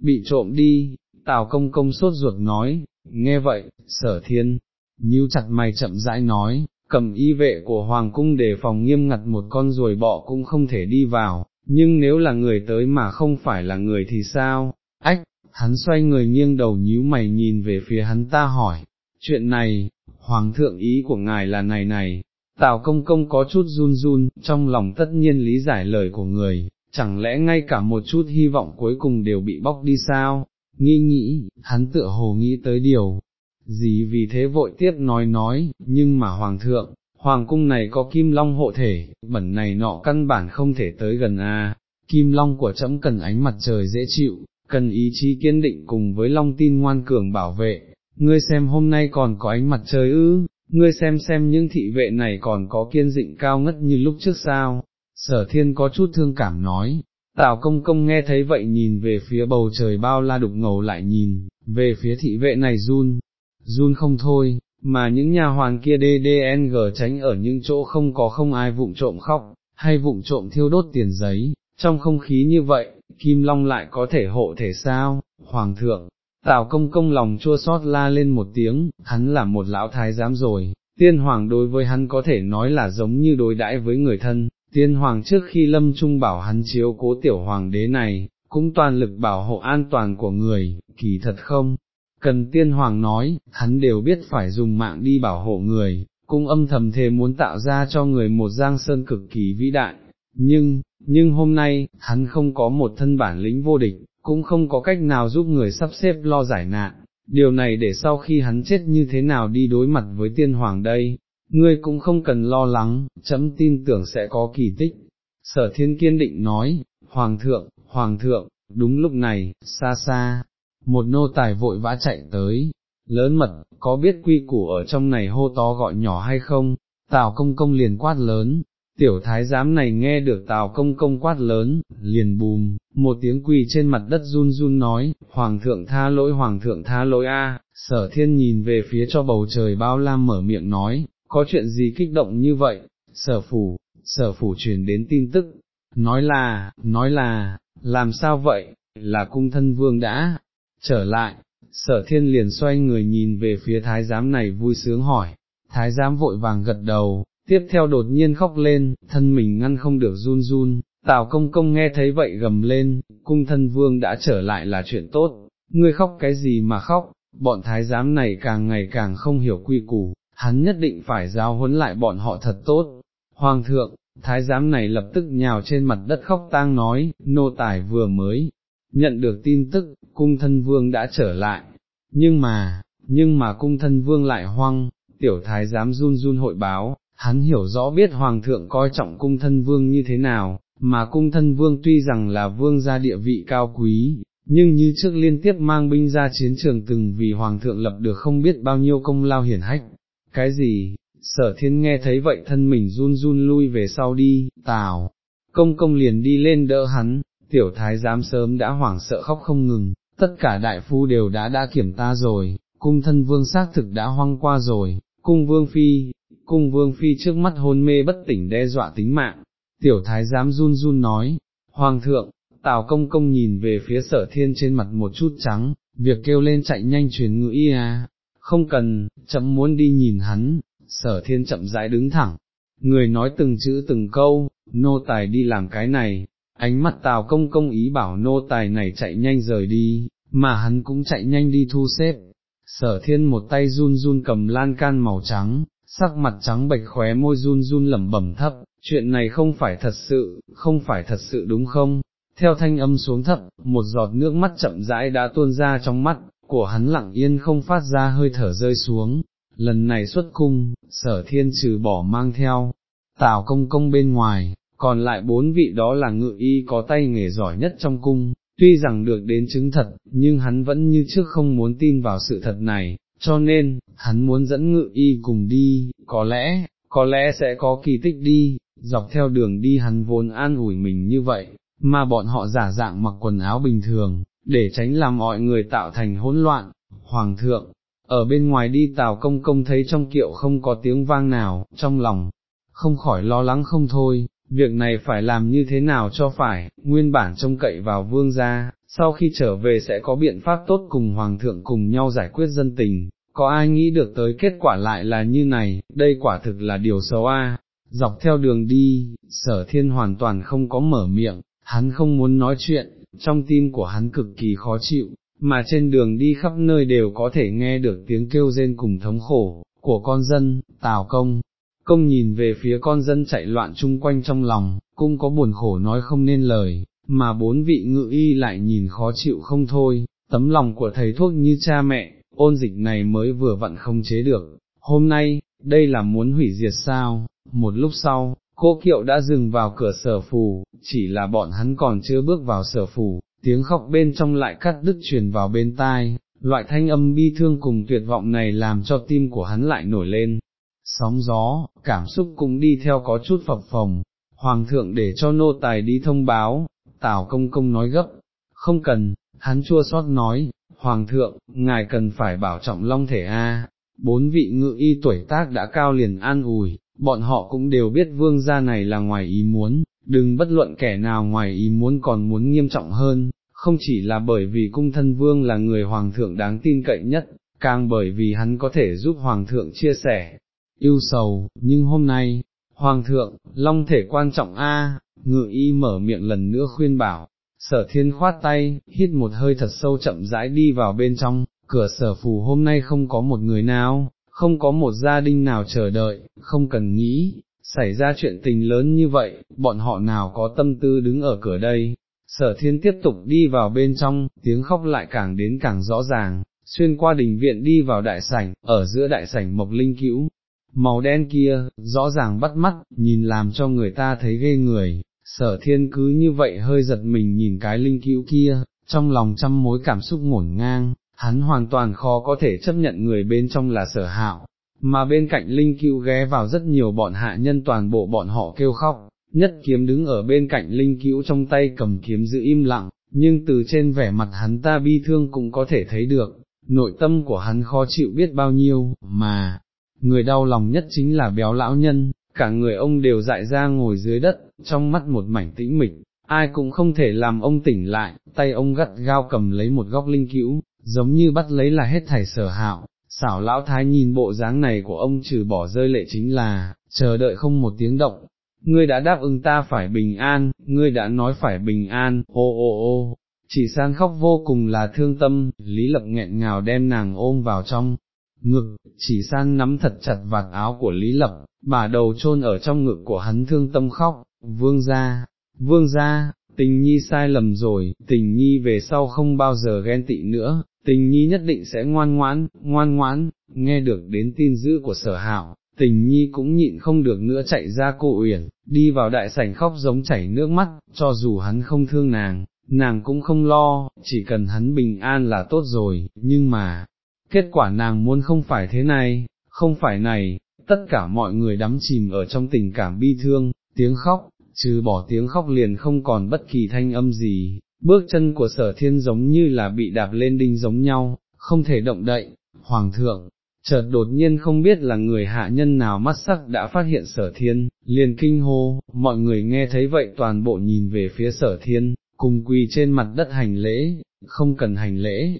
bị trộm đi, Tào Công Công sốt ruột nói, nghe vậy, sở thiên, nhíu chặt mày chậm rãi nói, cầm y vệ của Hoàng cung đề phòng nghiêm ngặt một con ruồi bọ cũng không thể đi vào, nhưng nếu là người tới mà không phải là người thì sao, ách, hắn xoay người nghiêng đầu nhíu mày nhìn về phía hắn ta hỏi, chuyện này, Hoàng thượng ý của ngài là này này, Tào công công có chút run run, trong lòng tất nhiên lý giải lời của người, chẳng lẽ ngay cả một chút hy vọng cuối cùng đều bị bóc đi sao, nghi nghĩ, hắn tựa hồ nghĩ tới điều, gì vì thế vội tiếp nói nói, nhưng mà hoàng thượng, hoàng cung này có kim long hộ thể, bẩn này nọ căn bản không thể tới gần a. kim long của trẫm cần ánh mặt trời dễ chịu, cần ý chí kiên định cùng với long tin ngoan cường bảo vệ, ngươi xem hôm nay còn có ánh mặt trời ư, ngươi xem xem những thị vệ này còn có kiên định cao ngất như lúc trước sao, sở thiên có chút thương cảm nói. Tào công công nghe thấy vậy nhìn về phía bầu trời bao la đục ngầu lại nhìn, về phía thị vệ này run, run không thôi, mà những nhà hoàng kia DDNG tránh ở những chỗ không có không ai vụng trộm khóc, hay vụng trộm thiêu đốt tiền giấy, trong không khí như vậy, Kim Long lại có thể hộ thể sao, Hoàng thượng, Tào công công lòng chua xót la lên một tiếng, hắn là một lão thái giám rồi, tiên hoàng đối với hắn có thể nói là giống như đối đãi với người thân, tiên hoàng trước khi lâm trung bảo hắn chiếu cố tiểu hoàng đế này, cũng toàn lực bảo hộ an toàn của người, kỳ thật không, cần tiên hoàng nói, hắn đều biết phải dùng mạng đi bảo hộ người, cũng âm thầm thề muốn tạo ra cho người một giang sơn cực kỳ vĩ đại, nhưng, nhưng hôm nay, hắn không có một thân bản lĩnh vô địch, cũng không có cách nào giúp người sắp xếp lo giải nạn, điều này để sau khi hắn chết như thế nào đi đối mặt với tiên hoàng đây, ngươi cũng không cần lo lắng, chấm tin tưởng sẽ có kỳ tích. Sở thiên kiên định nói, Hoàng thượng, Hoàng thượng, đúng lúc này, xa xa, một nô tài vội vã chạy tới, lớn mật, có biết quy củ ở trong này hô to gọi nhỏ hay không, tào công công liền quát lớn, tiểu thái giám này nghe được tào công công quát lớn, liền bùm, một tiếng quỳ trên mặt đất run run nói, hoàng thượng tha lỗi hoàng thượng tha lỗi a. sở thiên nhìn về phía cho bầu trời bao lam mở miệng nói, có chuyện gì kích động như vậy, sở phủ, sở phủ truyền đến tin tức, nói là, nói là, làm sao vậy, là cung thân vương đã, trở lại, sở thiên liền xoay người nhìn về phía thái giám này vui sướng hỏi, thái giám vội vàng gật đầu, tiếp theo đột nhiên khóc lên, thân mình ngăn không được run run, Tào công công nghe thấy vậy gầm lên, cung thân vương đã trở lại là chuyện tốt, ngươi khóc cái gì mà khóc, bọn thái giám này càng ngày càng không hiểu quy củ, hắn nhất định phải giáo huấn lại bọn họ thật tốt. Hoàng thượng, thái giám này lập tức nhào trên mặt đất khóc tang nói, nô tài vừa mới, nhận được tin tức, cung thân vương đã trở lại, nhưng mà, nhưng mà cung thân vương lại hoang, tiểu thái giám run run hội báo, hắn hiểu rõ biết hoàng thượng coi trọng cung thân vương như thế nào, mà cung thân vương tuy rằng là vương gia địa vị cao quý, nhưng như trước liên tiếp mang binh ra chiến trường từng vì hoàng thượng lập được không biết bao nhiêu công lao hiển hách. Cái gì? Sở thiên nghe thấy vậy thân mình run run lui về sau đi, tào, công công liền đi lên đỡ hắn, tiểu thái giám sớm đã hoảng sợ khóc không ngừng, tất cả đại phu đều đã đã kiểm ta rồi, cung thân vương xác thực đã hoang qua rồi, cung vương phi, cung vương phi trước mắt hôn mê bất tỉnh đe dọa tính mạng, tiểu thái giám run run nói, Hoàng thượng, Tào công công nhìn về phía sở thiên trên mặt một chút trắng, việc kêu lên chạy nhanh truyền ngữ y à, không cần, chậm muốn đi nhìn hắn, sở thiên chậm rãi đứng thẳng, người nói từng chữ từng câu, nô tài đi làm cái này, ánh mắt tào công công ý bảo nô tài này chạy nhanh rời đi, mà hắn cũng chạy nhanh đi thu xếp, sở thiên một tay run run cầm lan can màu trắng, sắc mặt trắng bệch khóe môi run run lẩm bẩm thấp, chuyện này không phải thật sự, không phải thật sự đúng không? Theo thanh âm xuống thấp, một giọt nước mắt chậm rãi đã tuôn ra trong mắt, của hắn lặng yên không phát ra hơi thở rơi xuống, lần này xuất cung, sở thiên trừ bỏ mang theo, tào công công bên ngoài, còn lại bốn vị đó là ngự y có tay nghề giỏi nhất trong cung, tuy rằng được đến chứng thật, nhưng hắn vẫn như trước không muốn tin vào sự thật này, cho nên, hắn muốn dẫn ngự y cùng đi, có lẽ, có lẽ sẽ có kỳ tích đi, dọc theo đường đi hắn vốn an ủi mình như vậy, mà bọn họ giả dạng mặc quần áo bình thường, để tránh làm mọi người tạo thành hỗn loạn, hoàng thượng, ở bên ngoài đi tào công công thấy trong kiệu không có tiếng vang nào, trong lòng, không khỏi lo lắng không thôi, việc này phải làm như thế nào cho phải, nguyên bản trông cậy vào vương gia, sau khi trở về sẽ có biện pháp tốt cùng hoàng thượng cùng nhau giải quyết dân tình, có ai nghĩ được tới kết quả lại là như này, đây quả thực là điều xấu a. Dọc theo đường đi, sở thiên hoàn toàn không có mở miệng, hắn không muốn nói chuyện, trong tim của hắn cực kỳ khó chịu, mà trên đường đi khắp nơi đều có thể nghe được tiếng kêu rên cùng thống khổ, của con dân, tào công. Công nhìn về phía con dân chạy loạn chung quanh trong lòng, cũng có buồn khổ nói không nên lời, mà bốn vị ngự y lại nhìn khó chịu không thôi, tấm lòng của thầy thuốc như cha mẹ, ôn dịch này mới vừa vặn không chế được, hôm nay, đây là muốn hủy diệt sao, một lúc sau, cô kiệu đã dừng vào cửa sở phù, chỉ là bọn hắn còn chưa bước vào sở phù, tiếng khóc bên trong lại cắt đứt truyền vào bên tai, loại thanh âm bi thương cùng tuyệt vọng này làm cho tim của hắn lại nổi lên. Sóng gió, cảm xúc cũng đi theo có chút phập phồng, hoàng thượng để cho nô tài đi thông báo, tào công công nói gấp, không cần, hắn chua xót nói, Hoàng thượng, ngài cần phải bảo trọng long thể a. Bốn vị ngự y tuổi tác đã cao liền an ủi, bọn họ cũng đều biết vương gia này là ngoài ý muốn, đừng bất luận kẻ nào ngoài ý muốn còn muốn nghiêm trọng hơn, không chỉ là bởi vì cung thân vương là người hoàng thượng đáng tin cậy nhất, càng bởi vì hắn có thể giúp hoàng thượng chia sẻ, yêu sầu, nhưng hôm nay, hoàng thượng, long thể quan trọng a, ngự y mở miệng lần nữa khuyên bảo, sở thiên khoát tay, hít một hơi thật sâu chậm rãi đi vào bên trong, cửa sở phù hôm nay không có một người nào, không có một gia đình nào chờ đợi, không cần nghĩ, xảy ra chuyện tình lớn như vậy, bọn họ nào có tâm tư đứng ở cửa đây. Sở thiên tiếp tục đi vào bên trong, tiếng khóc lại càng đến càng rõ ràng, xuyên qua đình viện đi vào đại sảnh, ở giữa đại sảnh mộc linh cữu, màu đen kia, rõ ràng bắt mắt, nhìn làm cho người ta thấy ghê người, sở thiên cứ như vậy hơi giật mình nhìn cái linh cữu kia, trong lòng trăm mối cảm xúc ngổn ngang, hắn hoàn toàn khó có thể chấp nhận người bên trong là sở hạo, mà bên cạnh linh cữu ghé vào rất nhiều bọn hạ nhân toàn bộ bọn họ kêu khóc, nhất kiếm đứng ở bên cạnh linh cữu trong tay cầm kiếm giữ im lặng, nhưng từ trên vẻ mặt hắn ta bi thương cũng có thể thấy được, nội tâm của hắn khó chịu biết bao nhiêu, mà, người đau lòng nhất chính là béo lão nhân, cả người ông đều dại ra ngồi dưới đất, trong mắt một mảnh tĩnh mịch, ai cũng không thể làm ông tỉnh lại, tay ông gắt gao cầm lấy một góc linh cữu, giống như bắt lấy là hết thảy sở hạo. Xảo lão thái nhìn bộ dáng này của ông trừ bỏ rơi lệ chính là, chờ đợi không một tiếng động, ngươi đã đáp ứng ta phải bình an, ngươi đã nói phải bình an, ô ô ô, chỉ san khóc vô cùng là thương tâm, Lý Lập nghẹn ngào đem nàng ôm vào trong ngực, chỉ san nắm thật chặt vạt áo của Lý Lập, bà đầu chôn ở trong ngực của hắn thương tâm khóc, vương ra, vương ra, tình nhi sai lầm rồi, tình nhi về sau không bao giờ ghen tị nữa, tình nhi nhất định sẽ ngoan ngoãn, ngoan ngoãn, nghe được đến tin dữ của sở hảo, tình nhi cũng nhịn không được nữa chạy ra cô uyển, đi vào đại sảnh khóc giống chảy nước mắt, cho dù hắn không thương nàng, nàng cũng không lo, chỉ cần hắn bình an là tốt rồi, nhưng mà, kết quả nàng muốn không phải thế này, không phải này, tất cả mọi người đắm chìm ở trong tình cảm bi thương, tiếng khóc, trừ bỏ tiếng khóc liền không còn bất kỳ thanh âm gì, bước chân của sở thiên giống như là bị đạp lên đinh giống nhau, không thể động đậy, hoàng thượng, chợt đột nhiên không biết là người hạ nhân nào mắt sắc đã phát hiện sở thiên, liền kinh hô, mọi người nghe thấy vậy toàn bộ nhìn về phía sở thiên, cùng quỳ trên mặt đất hành lễ, không cần hành lễ.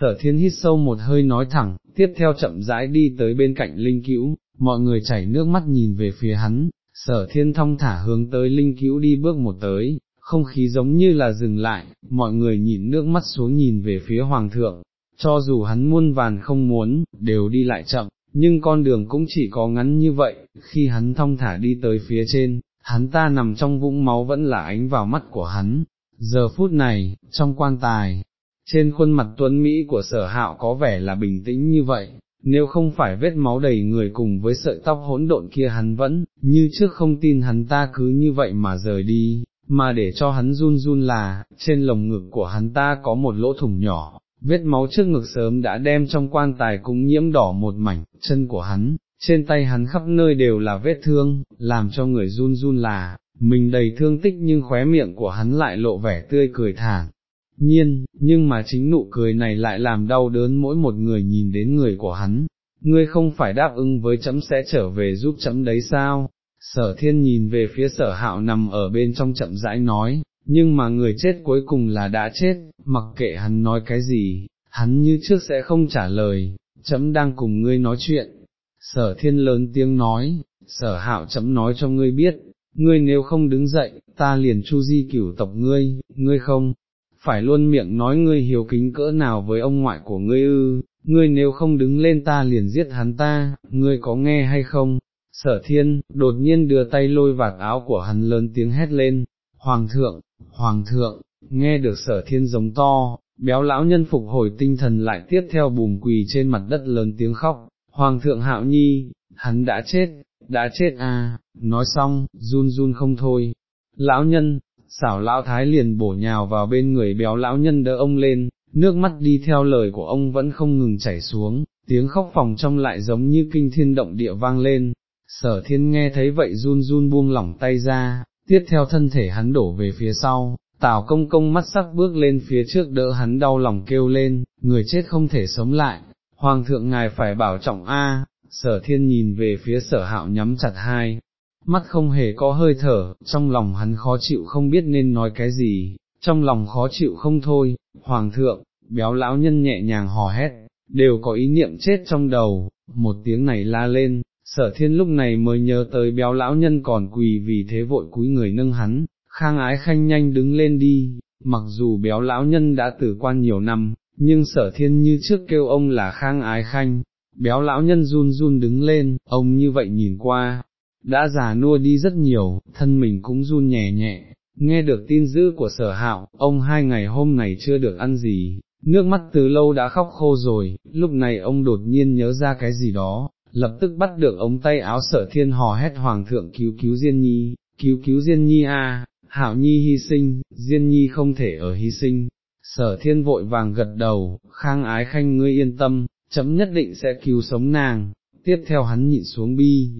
Sở thiên hít sâu một hơi nói thẳng, tiếp theo chậm rãi đi tới bên cạnh linh cữu, mọi người chảy nước mắt nhìn về phía hắn, sở thiên thong thả hướng tới linh cữu đi bước một tới, không khí giống như là dừng lại, mọi người nhìn nước mắt xuống nhìn về phía hoàng thượng, cho dù hắn muôn vàn không muốn, đều đi lại chậm, nhưng con đường cũng chỉ có ngắn như vậy, khi hắn thong thả đi tới phía trên, hắn ta nằm trong vũng máu vẫn là ánh vào mắt của hắn. Giờ phút này, trong quan tài, trên khuôn mặt tuấn Mỹ của sở hạo có vẻ là bình tĩnh như vậy, nếu không phải vết máu đầy người cùng với sợi tóc hỗn độn kia hắn vẫn, như trước không tin hắn ta cứ như vậy mà rời đi, mà để cho hắn run run là, trên lồng ngực của hắn ta có một lỗ thủng nhỏ, vết máu trước ngực sớm đã đem trong quan tài cũng nhiễm đỏ một mảnh, chân của hắn, trên tay hắn khắp nơi đều là vết thương, làm cho người run run là, mình đầy thương tích nhưng khóe miệng của hắn lại lộ vẻ tươi cười thản. Nhiên, nhưng mà chính nụ cười này lại làm đau đớn mỗi một người nhìn đến người của hắn, ngươi không phải đáp ứng với chấm sẽ trở về giúp chấm đấy sao, sở thiên nhìn về phía sở hạo nằm ở bên trong chậm rãi nói, nhưng mà người chết cuối cùng là đã chết, mặc kệ hắn nói cái gì, hắn như trước sẽ không trả lời, chấm đang cùng ngươi nói chuyện. Sở thiên lớn tiếng nói, sở hạo chấm nói cho ngươi biết, ngươi nếu không đứng dậy, ta liền chu di cửu tộc ngươi, ngươi không, phải luôn miệng nói ngươi hiếu kính cỡ nào với ông ngoại của ngươi ư, ngươi nếu không đứng lên ta liền giết hắn ta, ngươi có nghe hay không? Sở thiên, đột nhiên đưa tay lôi vạt áo của hắn lớn tiếng hét lên, Hoàng thượng, Hoàng thượng, nghe được sở thiên giống to, béo lão nhân phục hồi tinh thần lại tiếp theo bùm quỳ trên mặt đất lớn tiếng khóc, Hoàng thượng hạo nhi, hắn đã chết, đã chết à, nói xong, run run không thôi. Lão nhân, xảo lão thái liền bổ nhào vào bên người béo lão nhân đỡ ông lên, nước mắt đi theo lời của ông vẫn không ngừng chảy xuống, tiếng khóc phòng trong lại giống như kinh thiên động địa vang lên. Sở thiên nghe thấy vậy run run buông lỏng tay ra, tiếp theo thân thể hắn đổ về phía sau, tào công công mắt sắc bước lên phía trước đỡ hắn đau lòng kêu lên, người chết không thể sống lại, hoàng thượng ngài phải bảo trọng a. sở thiên nhìn về phía sở hạo nhắm chặt hai, mắt không hề có hơi thở, trong lòng hắn khó chịu không biết nên nói cái gì, trong lòng khó chịu không thôi, hoàng thượng, béo lão nhân nhẹ nhàng hò hét, đều có ý niệm chết trong đầu, một tiếng này la lên, sở thiên lúc này mới nhớ tới béo lão nhân còn quỳ vì thế vội cúi người nâng hắn, khang ái khanh nhanh đứng lên đi, mặc dù béo lão nhân đã tử quan nhiều năm, nhưng sở thiên như trước kêu ông là khang ái khanh, béo lão nhân run run đứng lên, ông như vậy nhìn qua, đã già nua đi rất nhiều, thân mình cũng run nhẹ nhẹ, nghe được tin dữ của sở hạo, ông hai ngày hôm này chưa được ăn gì, nước mắt từ lâu đã khóc khô rồi, lúc này ông đột nhiên nhớ ra cái gì đó, lập tức bắt được ống tay áo sở thiên hò hét hoàng thượng cứu cứu Diên Nhi, cứu cứu Diên Nhi a, Hạo Nhi hy sinh, Diên Nhi không thể ở hy sinh. Sở thiên vội vàng gật đầu, khang ái khanh ngươi yên tâm, chấm nhất định sẽ cứu sống nàng, tiếp theo hắn nhịn xuống bi,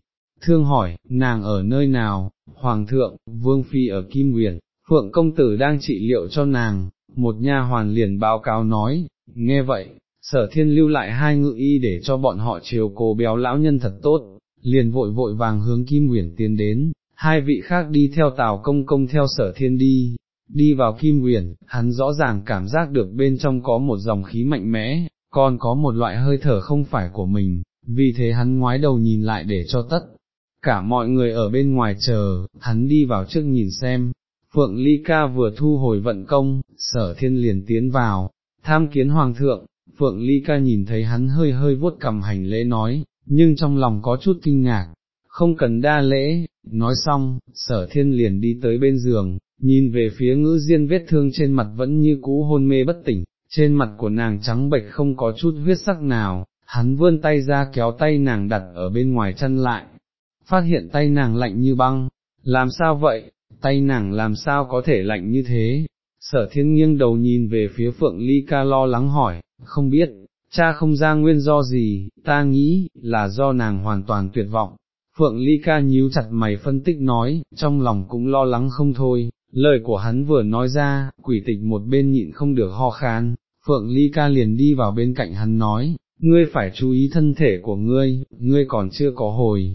thương hỏi, nàng ở nơi nào, Hoàng thượng, Vương Phi ở Kim Nguyền, Phượng Công Tử đang trị liệu cho nàng, một nha hoàn liền báo cáo nói, nghe vậy, sở thiên lưu lại hai ngự y để cho bọn họ chiều cô béo lão nhân thật tốt, liền vội vội vàng hướng Kim Nguyền tiến đến, hai vị khác đi theo tàu công công theo sở thiên đi, đi vào Kim huyền, hắn rõ ràng cảm giác được bên trong có một dòng khí mạnh mẽ, còn có một loại hơi thở không phải của mình, vì thế hắn ngoái đầu nhìn lại để cho tất cả mọi người ở bên ngoài chờ, hắn đi vào trước nhìn xem, Phượng Ly Ca vừa thu hồi vận công, sở thiên liền tiến vào, tham kiến hoàng thượng, Phượng Ly Ca nhìn thấy hắn hơi hơi vuốt cầm hành lễ nói, nhưng trong lòng có chút kinh ngạc, không cần đa lễ, nói xong, sở thiên liền đi tới bên giường, nhìn về phía ngữ diên vết thương trên mặt vẫn như cũ hôn mê bất tỉnh, trên mặt của nàng trắng bệch không có chút huyết sắc nào, hắn vươn tay ra kéo tay nàng đặt ở bên ngoài chân lại, phát hiện tay nàng lạnh như băng, làm sao vậy, tay nàng làm sao có thể lạnh như thế, sở thiên nghiêng đầu nhìn về phía phượng ly ca lo lắng hỏi, không biết, cha không ra nguyên do gì, ta nghĩ, là do nàng hoàn toàn tuyệt vọng. Phượng Ly ca nhíu chặt mày phân tích nói, trong lòng cũng lo lắng không thôi, lời của hắn vừa nói ra, quỷ tịch một bên nhịn không được ho khan, Phượng Ly ca liền đi vào bên cạnh hắn nói, ngươi phải chú ý thân thể của ngươi, ngươi còn chưa có hồi.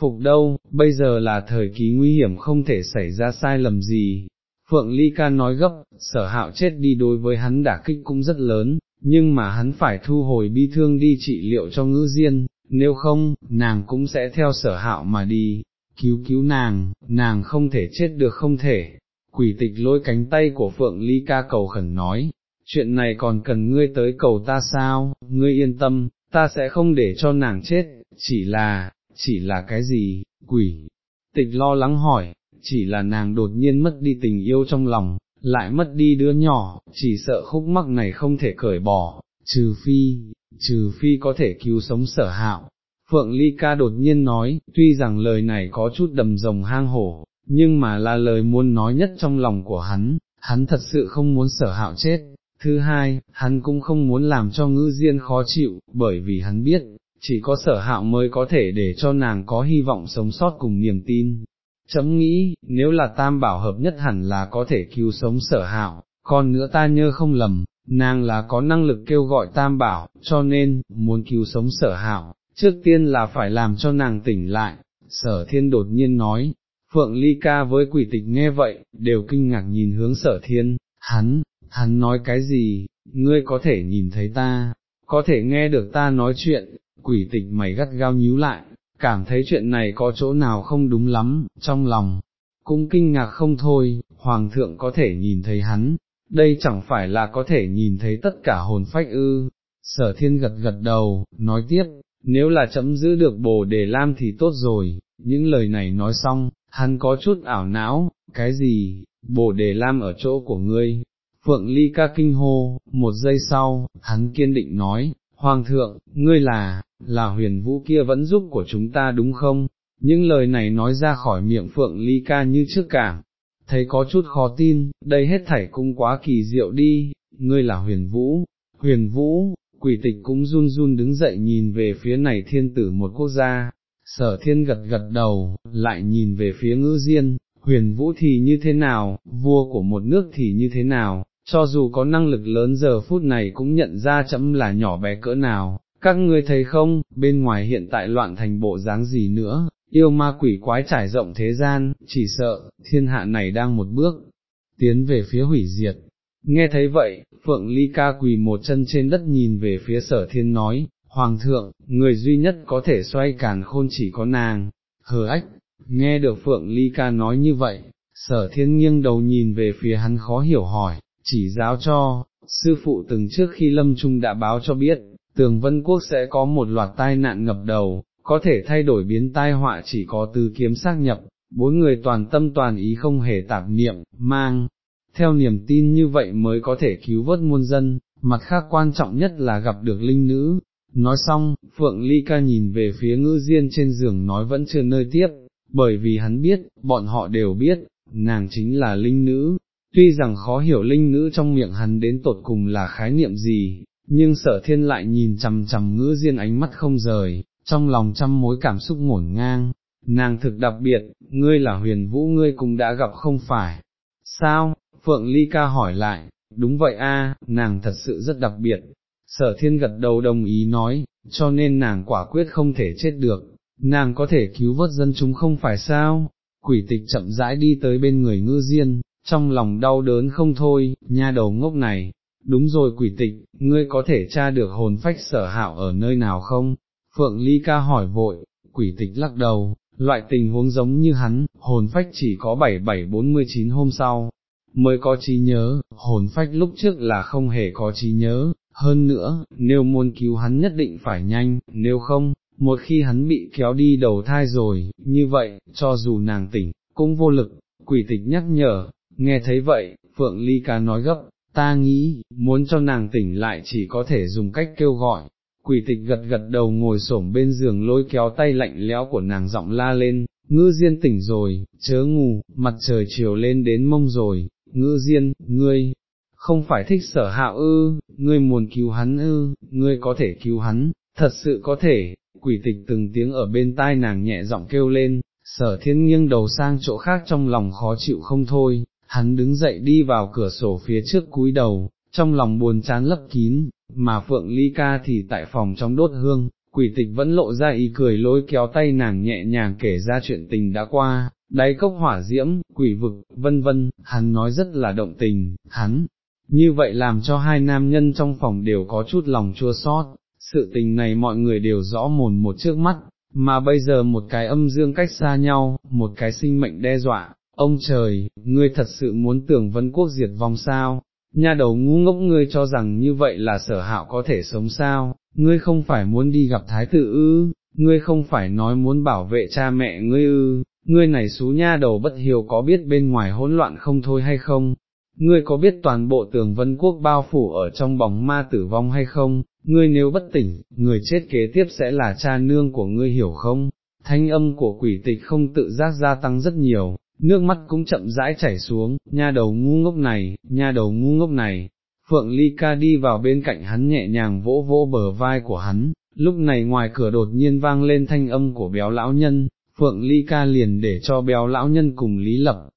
Phục đâu, bây giờ là thời kỳ nguy hiểm không thể xảy ra sai lầm gì. Phượng Ly ca nói gấp, sở hạo chết đi đối với hắn đả kích cũng rất lớn, nhưng mà hắn phải thu hồi bi thương đi trị liệu cho ngữ diên, nếu không, nàng cũng sẽ theo sở hạo mà đi, cứu cứu nàng, nàng không thể chết được không thể. Quỷ tịch lôi cánh tay của Phượng Ly ca cầu khẩn nói, chuyện này còn cần ngươi tới cầu ta sao, ngươi yên tâm, ta sẽ không để cho nàng chết, chỉ là, chỉ là cái gì, quỷ. Tịch lo lắng hỏi, chỉ là nàng đột nhiên mất đi tình yêu trong lòng, lại mất đi đứa nhỏ, chỉ sợ khúc mắc này không thể cởi bỏ, trừ phi, trừ phi có thể cứu sống sở hạo. Phượng Ly Ca đột nhiên nói, tuy rằng lời này có chút đầm rồng hang hổ, nhưng mà là lời muốn nói nhất trong lòng của hắn, hắn thật sự không muốn sở hạo chết. Thứ hai, hắn cũng không muốn làm cho ngữ diên khó chịu, bởi vì hắn biết, chỉ có sở hạo mới có thể để cho nàng có hy vọng sống sót cùng niềm tin, chấm nghĩ, nếu là tam bảo hợp nhất hẳn là có thể cứu sống sở hạo, còn nữa ta nhớ không lầm, nàng là có năng lực kêu gọi tam bảo, cho nên, muốn cứu sống sở hạo, trước tiên là phải làm cho nàng tỉnh lại, sở thiên đột nhiên nói, Phượng Ly Ca với quỷ tịch nghe vậy, đều kinh ngạc nhìn hướng sở thiên, hắn, hắn nói cái gì, ngươi có thể nhìn thấy ta, có thể nghe được ta nói chuyện, quỷ tịch mày gắt gao nhíu lại, cảm thấy chuyện này có chỗ nào không đúng lắm, trong lòng, cũng kinh ngạc không thôi, hoàng thượng có thể nhìn thấy hắn, đây chẳng phải là có thể nhìn thấy tất cả hồn phách ư, sở thiên gật gật đầu, nói tiếp, nếu là chấm giữ được bồ đề lam thì tốt rồi, những lời này nói xong, hắn có chút ảo não, cái gì, bồ đề lam ở chỗ của ngươi, phượng ly ca kinh hô, một giây sau, hắn kiên định nói, Hoàng thượng, ngươi là, là huyền vũ kia vẫn giúp của chúng ta đúng không? Những lời này nói ra khỏi miệng Phượng Ly Ca như trước cả, thấy có chút khó tin, đây hết thảy cũng quá kỳ diệu đi, ngươi là huyền vũ, huyền vũ, quỷ tịch cũng run run đứng dậy nhìn về phía này thiên tử một quốc gia, sở thiên gật gật đầu, lại nhìn về phía ngữ diên, huyền vũ thì như thế nào, vua của một nước thì như thế nào, cho dù có năng lực lớn giờ phút này cũng nhận ra chấm là nhỏ bé cỡ nào, các ngươi thấy không, bên ngoài hiện tại loạn thành bộ dáng gì nữa, yêu ma quỷ quái trải rộng thế gian, chỉ sợ, thiên hạ này đang một bước, tiến về phía hủy diệt. Nghe thấy vậy, Phượng Ly ca quỳ một chân trên đất nhìn về phía sở thiên nói, Hoàng thượng, người duy nhất có thể xoay càn khôn chỉ có nàng, hờ ách, nghe được Phượng Ly ca nói như vậy, sở thiên nghiêng đầu nhìn về phía hắn khó hiểu hỏi, chỉ giáo cho, sư phụ từng trước khi lâm trung đã báo cho biết, tường vân quốc sẽ có một loạt tai nạn ngập đầu, có thể thay đổi biến tai họa chỉ có từ kiếm xác nhập, bốn người toàn tâm toàn ý không hề tạp niệm, mang, theo niềm tin như vậy mới có thể cứu vớt muôn dân, mặt khác quan trọng nhất là gặp được linh nữ. Nói xong, Phượng Ly ca nhìn về phía ngữ diên trên giường nói vẫn chưa nơi tiếp, bởi vì hắn biết, bọn họ đều biết, nàng chính là linh nữ, tuy rằng khó hiểu linh nữ trong miệng hắn đến tột cùng là khái niệm gì, nhưng sở thiên lại nhìn chằm chằm ngữ diên ánh mắt không rời, trong lòng trăm mối cảm xúc ngổn ngang, nàng thực đặc biệt, ngươi là huyền vũ ngươi cũng đã gặp không phải, sao, Phượng Ly ca hỏi lại, đúng vậy a, nàng thật sự rất đặc biệt, sở thiên gật đầu đồng ý nói, cho nên nàng quả quyết không thể chết được, nàng có thể cứu vớt dân chúng không phải sao, quỷ tịch chậm rãi đi tới bên người ngư diên, trong lòng đau đớn không thôi, nha đầu ngốc này, đúng rồi quỷ tịch, ngươi có thể tra được hồn phách sở hạo ở nơi nào không? Phượng Ly ca hỏi vội, quỷ tịch lắc đầu, loại tình huống giống như hắn, hồn phách chỉ có 7749 hôm sau, mới có trí nhớ, hồn phách lúc trước là không hề có trí nhớ, hơn nữa, nếu muốn cứu hắn nhất định phải nhanh, nếu không, một khi hắn bị kéo đi đầu thai rồi, như vậy, cho dù nàng tỉnh, cũng vô lực, quỷ tịch nhắc nhở, nghe thấy vậy, Phượng Ly Cá nói gấp, ta nghĩ, muốn cho nàng tỉnh lại chỉ có thể dùng cách kêu gọi, quỷ tịch gật gật đầu ngồi xổm bên giường lôi kéo tay lạnh lẽo của nàng giọng la lên, ngư diên tỉnh rồi, chớ ngủ, mặt trời chiều lên đến mông rồi, ngư diên, ngươi, không phải thích sở hạo ư, ngươi muốn cứu hắn ư, ngươi có thể cứu hắn, thật sự có thể, quỷ tịch từng tiếng ở bên tai nàng nhẹ giọng kêu lên, sở thiên nghiêng đầu sang chỗ khác trong lòng khó chịu không thôi, hắn đứng dậy đi vào cửa sổ phía trước cúi đầu, trong lòng buồn chán lấp kín, mà Phượng Ly Ca thì tại phòng trong đốt hương, quỷ tịch vẫn lộ ra ý cười lôi kéo tay nàng nhẹ nhàng kể ra chuyện tình đã qua, đáy cốc hỏa diễm, quỷ vực, vân vân, hắn nói rất là động tình, hắn, như vậy làm cho hai nam nhân trong phòng đều có chút lòng chua xót. sự tình này mọi người đều rõ mồn một trước mắt, mà bây giờ một cái âm dương cách xa nhau, một cái sinh mệnh đe dọa, ông trời, ngươi thật sự muốn tưởng vân quốc diệt vong sao, nha đầu ngu ngốc ngươi cho rằng như vậy là sở hạo có thể sống sao, ngươi không phải muốn đi gặp thái tử ư, ngươi không phải nói muốn bảo vệ cha mẹ ngươi ư, ngươi này xú nha đầu bất hiểu có biết bên ngoài hỗn loạn không thôi hay không, ngươi có biết toàn bộ tường vân quốc bao phủ ở trong bóng ma tử vong hay không, ngươi nếu bất tỉnh, người chết kế tiếp sẽ là cha nương của ngươi hiểu không, thanh âm của quỷ tịch không tự giác gia tăng rất nhiều, nước mắt cũng chậm rãi chảy xuống, nha đầu ngu ngốc này, nha đầu ngu ngốc này. Phượng Ly Ca đi vào bên cạnh hắn nhẹ nhàng vỗ vỗ bờ vai của hắn, lúc này ngoài cửa đột nhiên vang lên thanh âm của béo lão nhân, Phượng Ly Ca liền để cho béo lão nhân cùng Lý Lập,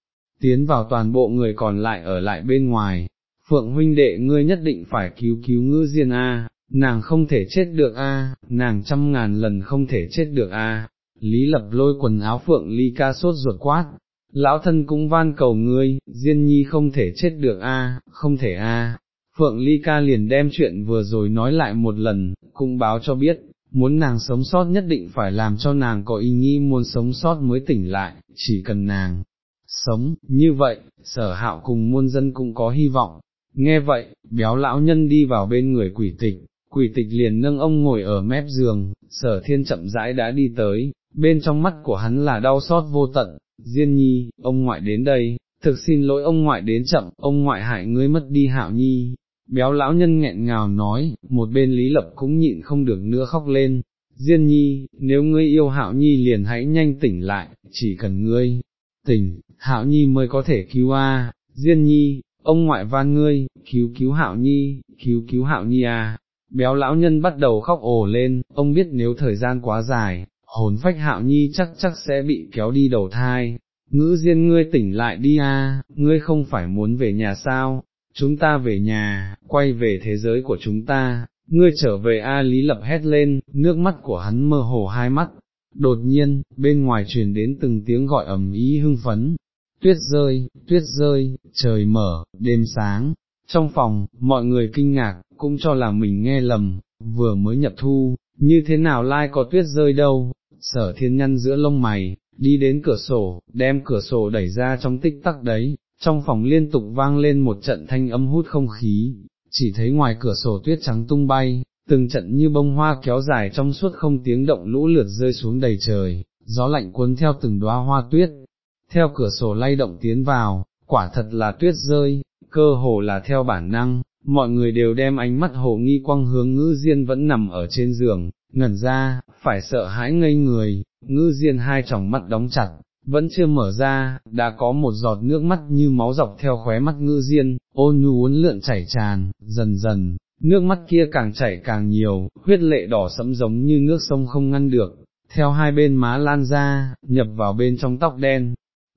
tiến vào toàn bộ người còn lại ở lại bên ngoài, Phượng huynh đệ ngươi nhất định phải cứu cứu ngư diên A, nàng không thể chết được A, nàng trăm ngàn lần không thể chết được A, Lý Lập lôi quần áo Phượng Ly Ca sốt ruột quát, lão thân cũng van cầu ngươi, Diên Nhi không thể chết được a, không thể a. Phượng Ly Ca liền đem chuyện vừa rồi nói lại một lần, cũng báo cho biết, muốn nàng sống sót nhất định phải làm cho nàng có ý nghĩ muốn sống sót mới tỉnh lại, chỉ cần nàng sống, như vậy, sở hạo cùng muôn dân cũng có hy vọng. Nghe vậy, béo lão nhân đi vào bên người quỷ tịch, quỷ tịch liền nâng ông ngồi ở mép giường, sở thiên chậm rãi đã đi tới, bên trong mắt của hắn là đau xót vô tận, Diên nhi, ông ngoại đến đây, thực xin lỗi ông ngoại đến chậm, ông ngoại hại ngươi mất đi Hảo nhi. Béo lão nhân nghẹn ngào nói, một bên Lý Lập cũng nhịn không được nữa khóc lên, Diên nhi, nếu ngươi yêu hạo nhi liền hãy nhanh tỉnh lại, chỉ cần ngươi tỉnh, hạo nhi mới có thể cứu a. Diên nhi, ông ngoại van ngươi, cứu cứu hạo nhi, cứu cứu hạo nhi à. Béo lão nhân bắt đầu khóc ồ lên, ông biết nếu thời gian quá dài, hồn phách hạo nhi chắc chắc sẽ bị kéo đi đầu thai, ngữ diên ngươi tỉnh lại đi a, ngươi không phải muốn về nhà sao, chúng ta về nhà, quay về thế giới của chúng ta, ngươi trở về a lý lập hét lên, nước mắt của hắn mơ hồ hai mắt, đột nhiên, bên ngoài truyền đến từng tiếng gọi ầm ý hưng phấn, tuyết rơi, tuyết rơi, trời mở, đêm sáng, trong phòng, mọi người kinh ngạc, cũng cho là mình nghe lầm, vừa mới nhập thu, như thế nào lai có tuyết rơi đâu, sở thiên nhăn giữa lông mày, đi đến cửa sổ, đem cửa sổ đẩy ra trong tích tắc đấy, trong phòng liên tục vang lên một trận thanh âm hút không khí, chỉ thấy ngoài cửa sổ tuyết trắng tung bay, từng trận như bông hoa kéo dài trong suốt không tiếng động lũ lượt rơi xuống đầy trời, gió lạnh cuốn theo từng đóa hoa tuyết, theo cửa sổ lay động tiến vào, quả thật là tuyết rơi, cơ hồ là theo bản năng, mọi người đều đem ánh mắt hồ nghi quang hướng ngữ diên vẫn nằm ở trên giường, ngẩn ra, phải sợ hãi ngây người, ngư diên hai tròng mắt đóng chặt, vẫn chưa mở ra, đã có một giọt nước mắt như máu dọc theo khóe mắt ngư diên, ôn nhu uốn lượn chảy tràn, dần dần, nước mắt kia càng chảy càng nhiều, huyết lệ đỏ sẫm giống như nước sông không ngăn được, theo hai bên má lan ra, nhập vào bên trong tóc đen,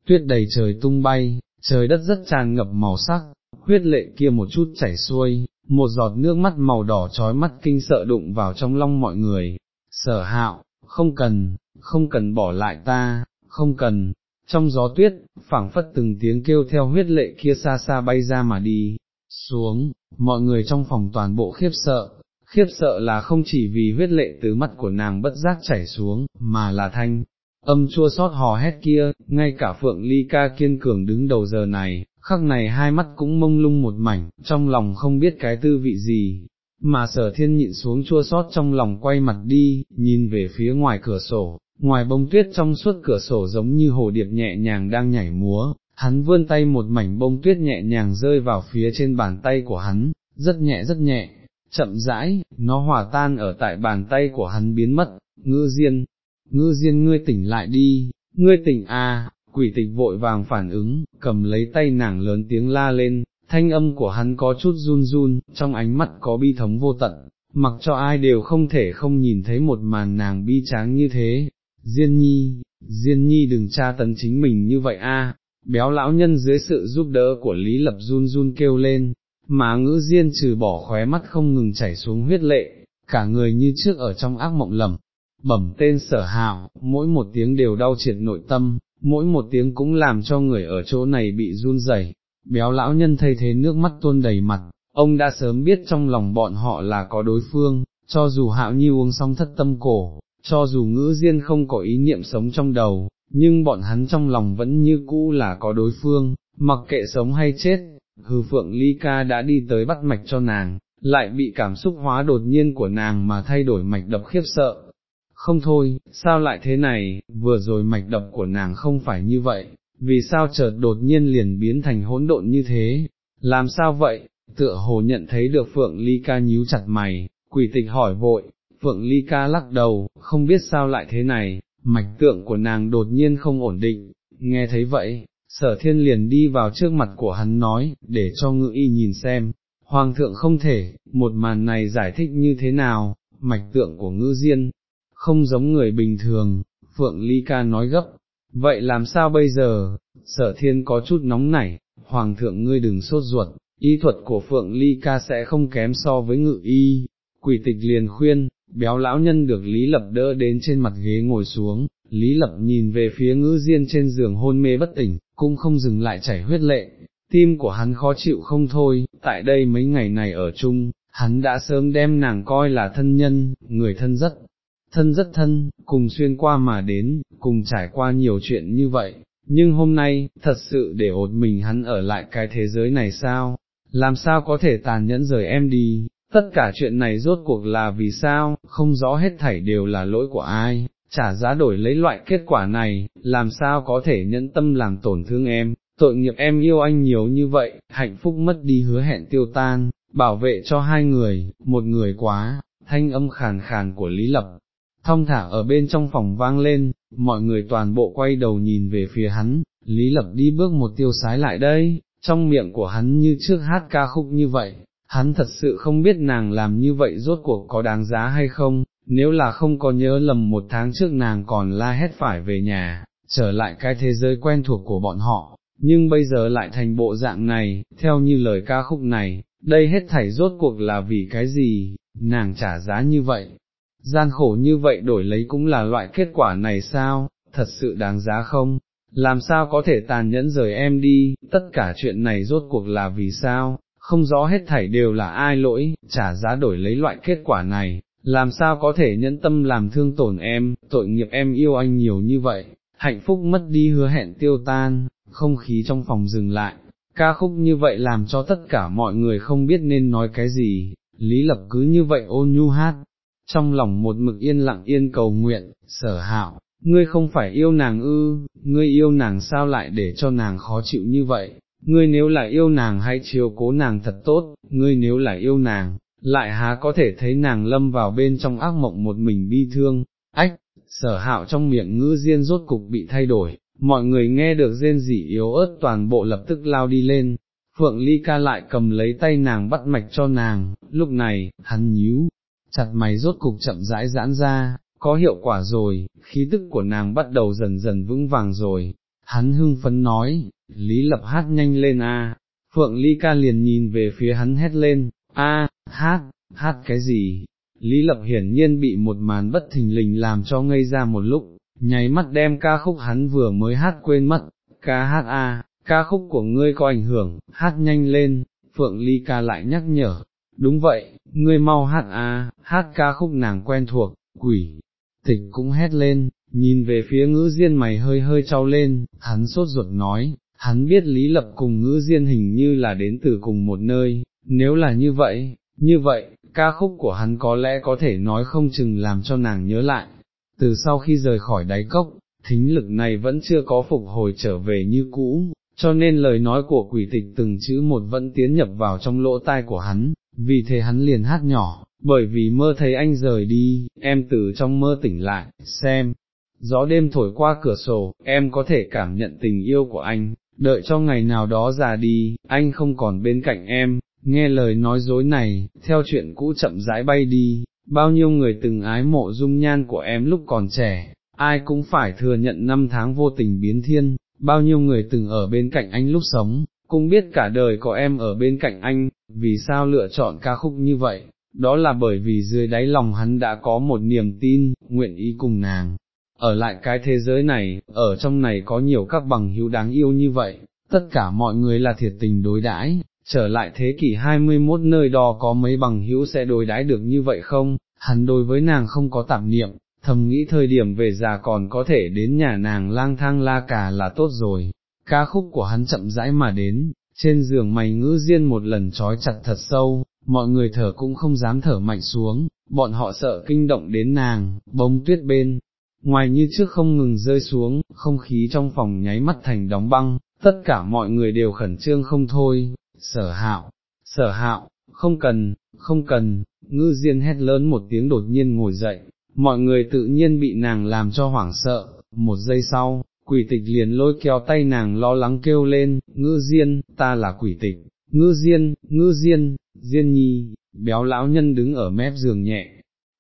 tuyết đầy trời tung bay, trời đất rất tràn ngập màu sắc, huyết lệ kia một chút chảy xuôi, một giọt nước mắt màu đỏ trói mắt kinh sợ đụng vào trong long mọi người, sở hạo, không cần, không cần bỏ lại ta, không cần, trong gió tuyết, phảng phất từng tiếng kêu theo huyết lệ kia xa xa bay ra mà đi, xuống, mọi người trong phòng toàn bộ khiếp sợ, khiếp sợ là không chỉ vì huyết lệ từ mắt của nàng bất giác chảy xuống, mà là thanh, âm chua sót hò hét kia, ngay cả Phượng Ly ca kiên cường đứng đầu giờ này, khắc này hai mắt cũng mông lung một mảnh, trong lòng không biết cái tư vị gì, mà sở thiên nhịn xuống chua sót trong lòng quay mặt đi, nhìn về phía ngoài cửa sổ, ngoài bông tuyết trong suốt cửa sổ giống như hồ điệp nhẹ nhàng đang nhảy múa, hắn vươn tay một mảnh bông tuyết nhẹ nhàng rơi vào phía trên bàn tay của hắn, rất nhẹ rất nhẹ, chậm rãi, nó hòa tan ở tại bàn tay của hắn biến mất, ngư diên, ngư diên ngươi tỉnh lại đi, ngươi tỉnh à, quỷ tịch vội vàng phản ứng, cầm lấy tay nàng lớn tiếng la lên, thanh âm của hắn có chút run run, trong ánh mắt có bi thống vô tận, mặc cho ai đều không thể không nhìn thấy một màn nàng bi tráng như thế. Diên nhi, Diên nhi đừng tra tấn chính mình như vậy a. béo lão nhân dưới sự giúp đỡ của Lý Lập run run kêu lên, mà ngữ diên trừ bỏ khóe mắt không ngừng chảy xuống huyết lệ, cả người như trước ở trong ác mộng lầm, bẩm tên sở hạo, mỗi một tiếng đều đau triệt nội tâm, mỗi một tiếng cũng làm cho người ở chỗ này bị run rẩy. béo lão nhân thấy thế nước mắt tuôn đầy mặt, ông đã sớm biết trong lòng bọn họ là có đối phương, cho dù hạo nhi uống xong thất tâm cổ, cho dù ngữ diên không có ý niệm sống trong đầu, nhưng bọn hắn trong lòng vẫn như cũ là có đối phương, mặc kệ sống hay chết, hư phượng ly ca đã đi tới bắt mạch cho nàng, lại bị cảm xúc hóa đột nhiên của nàng mà thay đổi mạch đập khiếp sợ. Không thôi, sao lại thế này, vừa rồi mạch đập của nàng không phải như vậy, vì sao chợt đột nhiên liền biến thành hỗn độn như thế, làm sao vậy, tựa hồ nhận thấy được Phượng Ly ca nhíu chặt mày, quỷ tịch hỏi vội, Phượng Ly ca lắc đầu, không biết sao lại thế này, mạch tượng của nàng đột nhiên không ổn định, nghe thấy vậy, sở thiên liền đi vào trước mặt của hắn nói, để cho ngự y nhìn xem, hoàng thượng không thể, một màn này giải thích như thế nào, mạch tượng của ngư diên, không giống người bình thường, Phượng Ly Ca nói gấp, vậy làm sao bây giờ, sở thiên có chút nóng nảy, hoàng thượng ngươi đừng sốt ruột, y thuật của Phượng Ly Ca sẽ không kém so với ngự y, quỷ tịch liền khuyên, béo lão nhân được Lý Lập đỡ đến trên mặt ghế ngồi xuống, Lý Lập nhìn về phía ngữ diên trên giường hôn mê bất tỉnh, cũng không dừng lại chảy huyết lệ, tim của hắn khó chịu không thôi, tại đây mấy ngày này ở chung, hắn đã sớm đem nàng coi là thân nhân, người thân rất, thân rất thân, cùng xuyên qua mà đến, cùng trải qua nhiều chuyện như vậy, nhưng hôm nay, thật sự để ột mình hắn ở lại cái thế giới này sao, làm sao có thể tàn nhẫn rời em đi, tất cả chuyện này rốt cuộc là vì sao, không rõ hết thảy đều là lỗi của ai, trả giá đổi lấy loại kết quả này, làm sao có thể nhẫn tâm làm tổn thương em, tội nghiệp em yêu anh nhiều như vậy, hạnh phúc mất đi hứa hẹn tiêu tan, bảo vệ cho hai người, một người quá, thanh âm khàn khàn của Lý Lập. Thong thả ở bên trong phòng vang lên, mọi người toàn bộ quay đầu nhìn về phía hắn, Lý Lập đi bước một tiêu sái lại đây, trong miệng của hắn như trước hát ca khúc như vậy, hắn thật sự không biết nàng làm như vậy rốt cuộc có đáng giá hay không, nếu là không có nhớ lầm một tháng trước nàng còn la hét phải về nhà, trở lại cái thế giới quen thuộc của bọn họ, nhưng bây giờ lại thành bộ dạng này, theo như lời ca khúc này, đây hết thảy rốt cuộc là vì cái gì, nàng trả giá như vậy, gian khổ như vậy đổi lấy cũng là loại kết quả này sao, thật sự đáng giá không? Làm sao có thể tàn nhẫn rời em đi, tất cả chuyện này rốt cuộc là vì sao, không rõ hết thảy đều là ai lỗi, trả giá đổi lấy loại kết quả này, làm sao có thể nhẫn tâm làm thương tổn em, tội nghiệp em yêu anh nhiều như vậy, hạnh phúc mất đi hứa hẹn tiêu tan, không khí trong phòng dừng lại, ca khúc như vậy làm cho tất cả mọi người không biết nên nói cái gì, Lý Lập cứ như vậy ôn nhu hát, trong lòng một mực yên lặng yên cầu nguyện, sở hạo, ngươi không phải yêu nàng ư, ngươi yêu nàng sao lại để cho nàng khó chịu như vậy, ngươi nếu là yêu nàng hãy chiều cố nàng thật tốt, ngươi nếu là yêu nàng, lại há có thể thấy nàng lâm vào bên trong ác mộng một mình bi thương, ách, sở hạo trong miệng ngữ diên rốt cục bị thay đổi, mọi người nghe được rên rỉ yếu ớt toàn bộ lập tức lao đi lên, Phượng Ly ca lại cầm lấy tay nàng bắt mạch cho nàng, lúc này, hắn nhíu, chặt mày rốt cục chậm rãi giãn ra, có hiệu quả rồi, khí tức của nàng bắt đầu dần dần vững vàng rồi, hắn hưng phấn nói, Lý Lập hát nhanh lên a. Phượng Ly ca liền nhìn về phía hắn hét lên, a, hát, hát cái gì? Lý Lập hiển nhiên bị một màn bất thình lình làm cho ngây ra một lúc, nháy mắt đem ca khúc hắn vừa mới hát quên mất, ca hát a, ca khúc của ngươi có ảnh hưởng, hát nhanh lên, Phượng Ly ca lại nhắc nhở, đúng vậy, ngươi mau hát a, hát ca khúc nàng quen thuộc, quỷ, tịch cũng hét lên, nhìn về phía ngữ diên mày hơi hơi trao lên, hắn sốt ruột nói, hắn biết Lý Lập cùng ngữ diên hình như là đến từ cùng một nơi, nếu là như vậy, như vậy, ca khúc của hắn có lẽ có thể nói không chừng làm cho nàng nhớ lại, từ sau khi rời khỏi đáy cốc, thính lực này vẫn chưa có phục hồi trở về như cũ, cho nên lời nói của quỷ tịch từng chữ một vẫn tiến nhập vào trong lỗ tai của hắn, vì thế hắn liền hát nhỏ, bởi vì mơ thấy anh rời đi, em từ trong mơ tỉnh lại, xem, gió đêm thổi qua cửa sổ, em có thể cảm nhận tình yêu của anh, đợi cho ngày nào đó già đi, anh không còn bên cạnh em, nghe lời nói dối này, theo chuyện cũ chậm rãi bay đi, bao nhiêu người từng ái mộ dung nhan của em lúc còn trẻ, ai cũng phải thừa nhận năm tháng vô tình biến thiên, bao nhiêu người từng ở bên cạnh anh lúc sống, cũng biết cả đời có em ở bên cạnh anh, vì sao lựa chọn ca khúc như vậy, đó là bởi vì dưới đáy lòng hắn đã có một niềm tin, nguyện ý cùng nàng. Ở lại cái thế giới này, ở trong này có nhiều các bằng hữu đáng yêu như vậy, tất cả mọi người là thiệt tình đối đãi, trở lại thế kỷ 21 nơi đó có mấy bằng hữu sẽ đối đãi được như vậy không, hắn đối với nàng không có tạp niệm, thầm nghĩ thời điểm về già còn có thể đến nhà nàng lang thang la cà là tốt rồi, ca khúc của hắn chậm rãi mà đến, trên giường mày ngữ diên một lần trói chặt thật sâu, mọi người thở cũng không dám thở mạnh xuống, bọn họ sợ kinh động đến nàng, bông tuyết bên, ngoài như trước không ngừng rơi xuống, không khí trong phòng nháy mắt thành đóng băng, tất cả mọi người đều khẩn trương không thôi, sở hạo, sở hạo, không cần, không cần, ngư diên hét lớn một tiếng đột nhiên ngồi dậy, mọi người tự nhiên bị nàng làm cho hoảng sợ, một giây sau, quỷ tịch liền lôi kéo tay nàng lo lắng kêu lên, ngư diên, ta là quỷ tịch, ngư diên, ngư diên, diên nhi, béo lão nhân đứng ở mép giường nhẹ,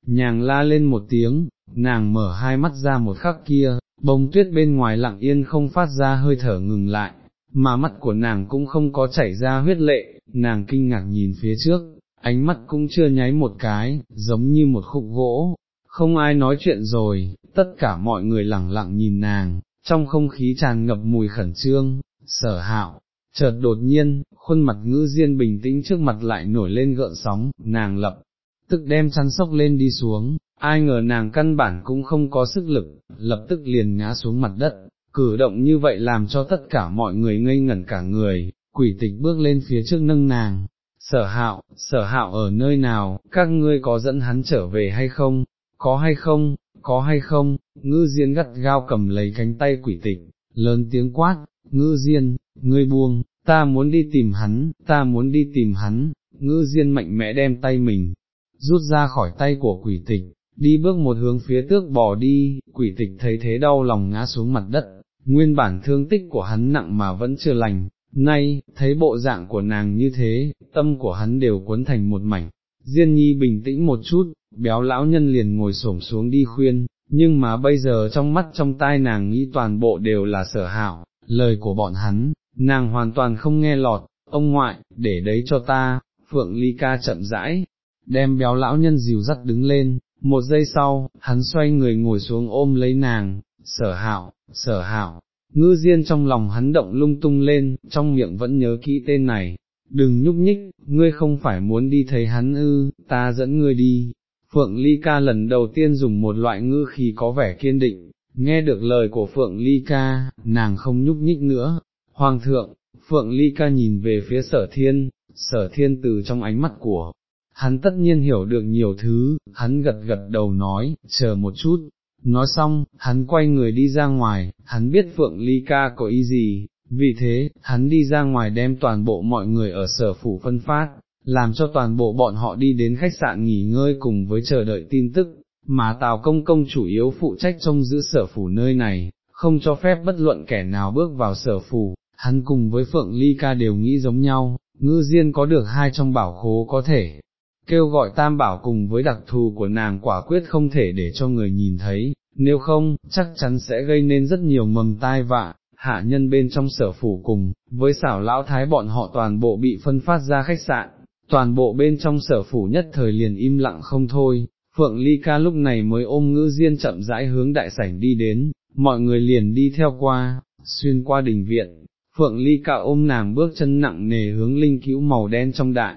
nhàng la lên một tiếng, nàng mở hai mắt ra một khắc kia, bông tuyết bên ngoài lặng yên không phát ra hơi thở ngừng lại, mà mắt của nàng cũng không có chảy ra huyết lệ, nàng kinh ngạc nhìn phía trước, ánh mắt cũng chưa nháy một cái, giống như một khúc gỗ, không ai nói chuyện rồi, tất cả mọi người lặng lặng nhìn nàng, trong không khí tràn ngập mùi khẩn trương, sở hạo, chợt đột nhiên, khuôn mặt ngữ diên bình tĩnh trước mặt lại nổi lên gợn sóng, nàng lập, tức đem chăn sốc lên đi xuống, ai ngờ nàng căn bản cũng không có sức lực, lập tức liền ngã xuống mặt đất, cử động như vậy làm cho tất cả mọi người ngây ngẩn cả người, quỷ tịch bước lên phía trước nâng nàng, sở hạo, sở hạo ở nơi nào, các ngươi có dẫn hắn trở về hay không, có hay không, có hay không, ngư diên gắt gao cầm lấy cánh tay quỷ tịch, lớn tiếng quát, ngư diên, ngươi buông, ta muốn đi tìm hắn, ta muốn đi tìm hắn, ngư diên mạnh mẽ đem tay mình, rút ra khỏi tay của quỷ tịch, đi bước một hướng phía tước bò đi, quỷ tịch thấy thế đau lòng ngã xuống mặt đất, nguyên bản thương tích của hắn nặng mà vẫn chưa lành, nay, thấy bộ dạng của nàng như thế, tâm của hắn đều cuốn thành một mảnh, Diên nhi bình tĩnh một chút, béo lão nhân liền ngồi xổm xuống đi khuyên, nhưng mà bây giờ trong mắt trong tai nàng nghĩ toàn bộ đều là sở hảo, lời của bọn hắn, nàng hoàn toàn không nghe lọt, ông ngoại, để đấy cho ta, phượng ly ca chậm rãi, đem béo lão nhân dìu dắt đứng lên, một giây sau, hắn xoay người ngồi xuống ôm lấy nàng, sở hảo, sở hảo, ngư diên trong lòng hắn động lung tung lên, trong miệng vẫn nhớ kỹ tên này, đừng nhúc nhích, ngươi không phải muốn đi thấy hắn ư, ta dẫn ngươi đi. Phượng Ly Ca lần đầu tiên dùng một loại ngữ khí có vẻ kiên định, nghe được lời của Phượng Ly Ca, nàng không nhúc nhích nữa. Hoàng thượng, Phượng Ly Ca nhìn về phía sở thiên, sở thiên từ trong ánh mắt của, hắn tất nhiên hiểu được nhiều thứ, hắn gật gật đầu nói, chờ một chút, nói xong, hắn quay người đi ra ngoài, hắn biết Phượng Ly Ca có ý gì, vì thế, hắn đi ra ngoài đem toàn bộ mọi người ở sở phủ phân phát, làm cho toàn bộ bọn họ đi đến khách sạn nghỉ ngơi cùng với chờ đợi tin tức, mà Tào Công Công chủ yếu phụ trách trông giữ sở phủ nơi này, không cho phép bất luận kẻ nào bước vào sở phủ, hắn cùng với Phượng Ly Ca đều nghĩ giống nhau, ngư diên có được hai trong bảo khố có thể. Kêu gọi tam bảo cùng với đặc thù của nàng quả quyết không thể để cho người nhìn thấy, nếu không, chắc chắn sẽ gây nên rất nhiều mầm tai vạ, hạ nhân bên trong sở phủ cùng, với xảo lão thái bọn họ toàn bộ bị phân phát ra khách sạn, toàn bộ bên trong sở phủ nhất thời liền im lặng không thôi, Phượng Ly Ca lúc này mới ôm ngữ diên chậm rãi hướng đại sảnh đi đến, mọi người liền đi theo qua, xuyên qua đình viện, Phượng Ly Ca ôm nàng bước chân nặng nề hướng linh cữu màu đen trong đại.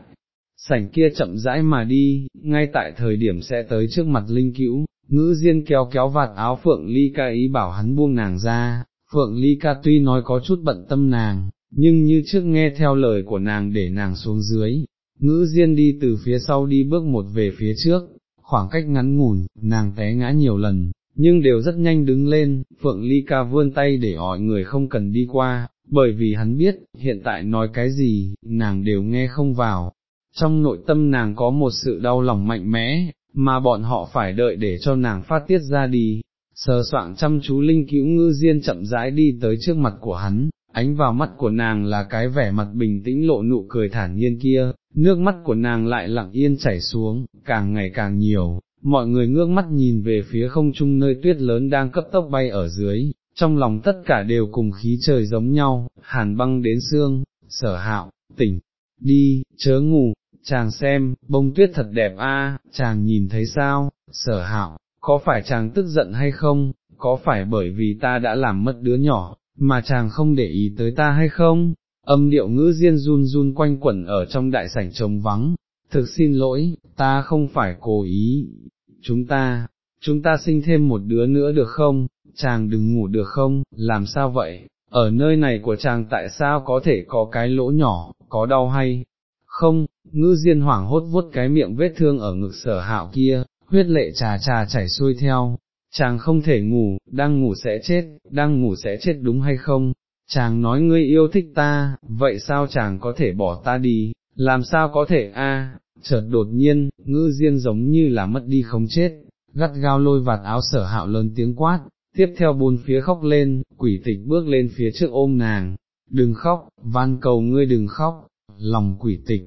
Sảnh kia chậm rãi mà đi, ngay tại thời điểm sẽ tới trước mặt linh cữu, ngữ diên kéo kéo vạt áo Phượng Ly ca ý bảo hắn buông nàng ra, Phượng Ly ca tuy nói có chút bận tâm nàng, nhưng như trước nghe theo lời của nàng để nàng xuống dưới, ngữ diên đi từ phía sau đi bước một về phía trước, khoảng cách ngắn ngủn, nàng té ngã nhiều lần, nhưng đều rất nhanh đứng lên, Phượng Ly ca vươn tay để hỏi người không cần đi qua, bởi vì hắn biết, hiện tại nói cái gì, nàng đều nghe không vào. Trong nội tâm nàng có một sự đau lòng mạnh mẽ, mà bọn họ phải đợi để cho nàng phát tiết ra đi. Sờ soạng chăm chú linh cứu ngư diên chậm rãi đi tới trước mặt của hắn, ánh vào mắt của nàng là cái vẻ mặt bình tĩnh lộ nụ cười thản nhiên kia, nước mắt của nàng lại lặng yên chảy xuống, càng ngày càng nhiều, mọi người ngước mắt nhìn về phía không trung nơi tuyết lớn đang cấp tốc bay ở dưới, trong lòng tất cả đều cùng khí trời giống nhau, hàn băng đến xương, sở hạo, tỉnh, đi, chớ ngủ, chàng xem, bông tuyết thật đẹp a, chàng nhìn thấy sao, sở hạo, có phải chàng tức giận hay không, có phải bởi vì ta đã làm mất đứa nhỏ, mà chàng không để ý tới ta hay không, âm điệu ngữ diên run run quanh quẩn ở trong đại sảnh trống vắng, thực xin lỗi, ta không phải cố ý, chúng ta, chúng ta sinh thêm một đứa nữa được không, chàng đừng ngủ được không, làm sao vậy, ở nơi này của chàng tại sao có thể có cái lỗ nhỏ, có đau hay, không, ngữ diên hoảng hốt vuốt cái miệng vết thương ở ngực sở hạo kia, huyết lệ trà trà chảy xuôi theo, chàng không thể ngủ, đang ngủ sẽ chết, đang ngủ sẽ chết đúng hay không, chàng nói ngươi yêu thích ta, vậy sao chàng có thể bỏ ta đi, làm sao có thể? A? chợt đột nhiên, ngư diên giống như là mất đi không chết, gắt gao lôi vạt áo sở hạo lớn tiếng quát, tiếp theo bốn phía khóc lên, quỷ tịch bước lên phía trước ôm nàng, đừng khóc, van cầu ngươi đừng khóc, lòng quỷ tịch,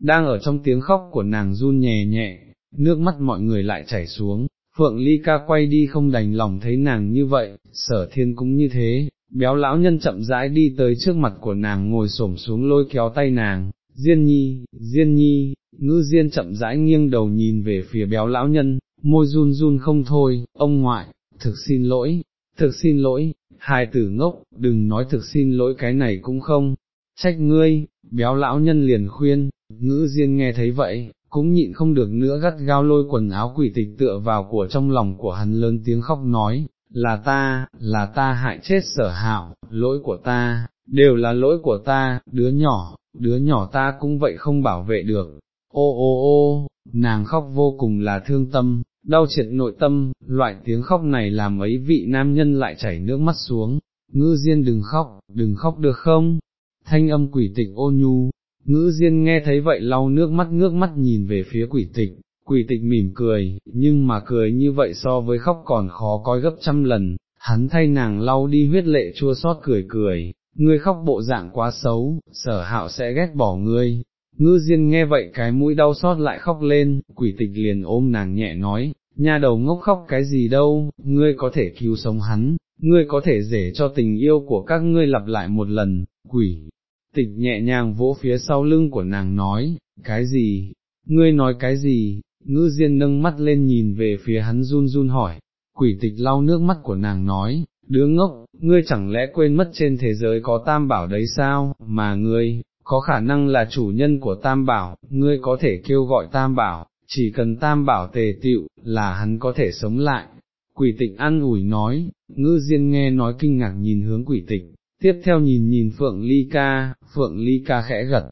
đang ở trong tiếng khóc của nàng run nhẹ nhẹ, nước mắt mọi người lại chảy xuống, Phượng Ly ca quay đi không đành lòng thấy nàng như vậy, sở thiên cũng như thế, béo lão nhân chậm rãi đi tới trước mặt của nàng ngồi xổm xuống lôi kéo tay nàng, Diên nhi, Diên nhi, ngư Diên chậm rãi nghiêng đầu nhìn về phía béo lão nhân, môi run run không thôi, ông ngoại, thực xin lỗi, thực xin lỗi, hài tử ngốc, đừng nói thực xin lỗi cái này cũng không, trách ngươi, béo lão nhân liền khuyên, ngữ Diên nghe thấy vậy, cũng nhịn không được nữa gắt gao lôi quần áo quỷ tịch tựa vào của trong lòng của hắn lớn tiếng khóc nói, là ta, là ta hại chết sở hạo, lỗi của ta, đều là lỗi của ta, đứa nhỏ, đứa nhỏ ta cũng vậy không bảo vệ được, ô ô ô, nàng khóc vô cùng là thương tâm, đau triệt nội tâm, loại tiếng khóc này làm ấy vị nam nhân lại chảy nước mắt xuống, ngư diên đừng khóc, đừng khóc được không, thanh âm quỷ tịch ô nhu, ngữ diên nghe thấy vậy lau nước mắt ngước mắt nhìn về phía quỷ tịch, quỷ tịch mỉm cười, nhưng mà cười như vậy so với khóc còn khó coi gấp trăm lần, hắn thay nàng lau đi huyết lệ chua xót cười cười, ngươi khóc bộ dạng quá xấu, sở hạo sẽ ghét bỏ ngươi. Ngư Diên nghe vậy cái mũi đau xót lại khóc lên, quỷ tịch liền ôm nàng nhẹ nói, nha đầu ngốc khóc cái gì đâu, ngươi có thể cứu sống hắn, ngươi có thể rể cho tình yêu của các ngươi lặp lại một lần, quỷ, tịch nhẹ nhàng vỗ phía sau lưng của nàng nói, cái gì, ngươi nói cái gì, ngư diên nâng mắt lên nhìn về phía hắn run run hỏi, quỷ tịch lau nước mắt của nàng nói, đứa ngốc, ngươi chẳng lẽ quên mất trên thế giới có tam bảo đấy sao, mà ngươi, có khả năng là chủ nhân của tam bảo, ngươi có thể kêu gọi tam bảo, chỉ cần tam bảo tề tiệu, là hắn có thể sống lại. Quỷ tịch ăn ủi nói, ngư diên nghe nói kinh ngạc nhìn hướng quỷ tịch, tiếp theo nhìn nhìn Phượng Ly Ca, Phượng Ly Ca khẽ gật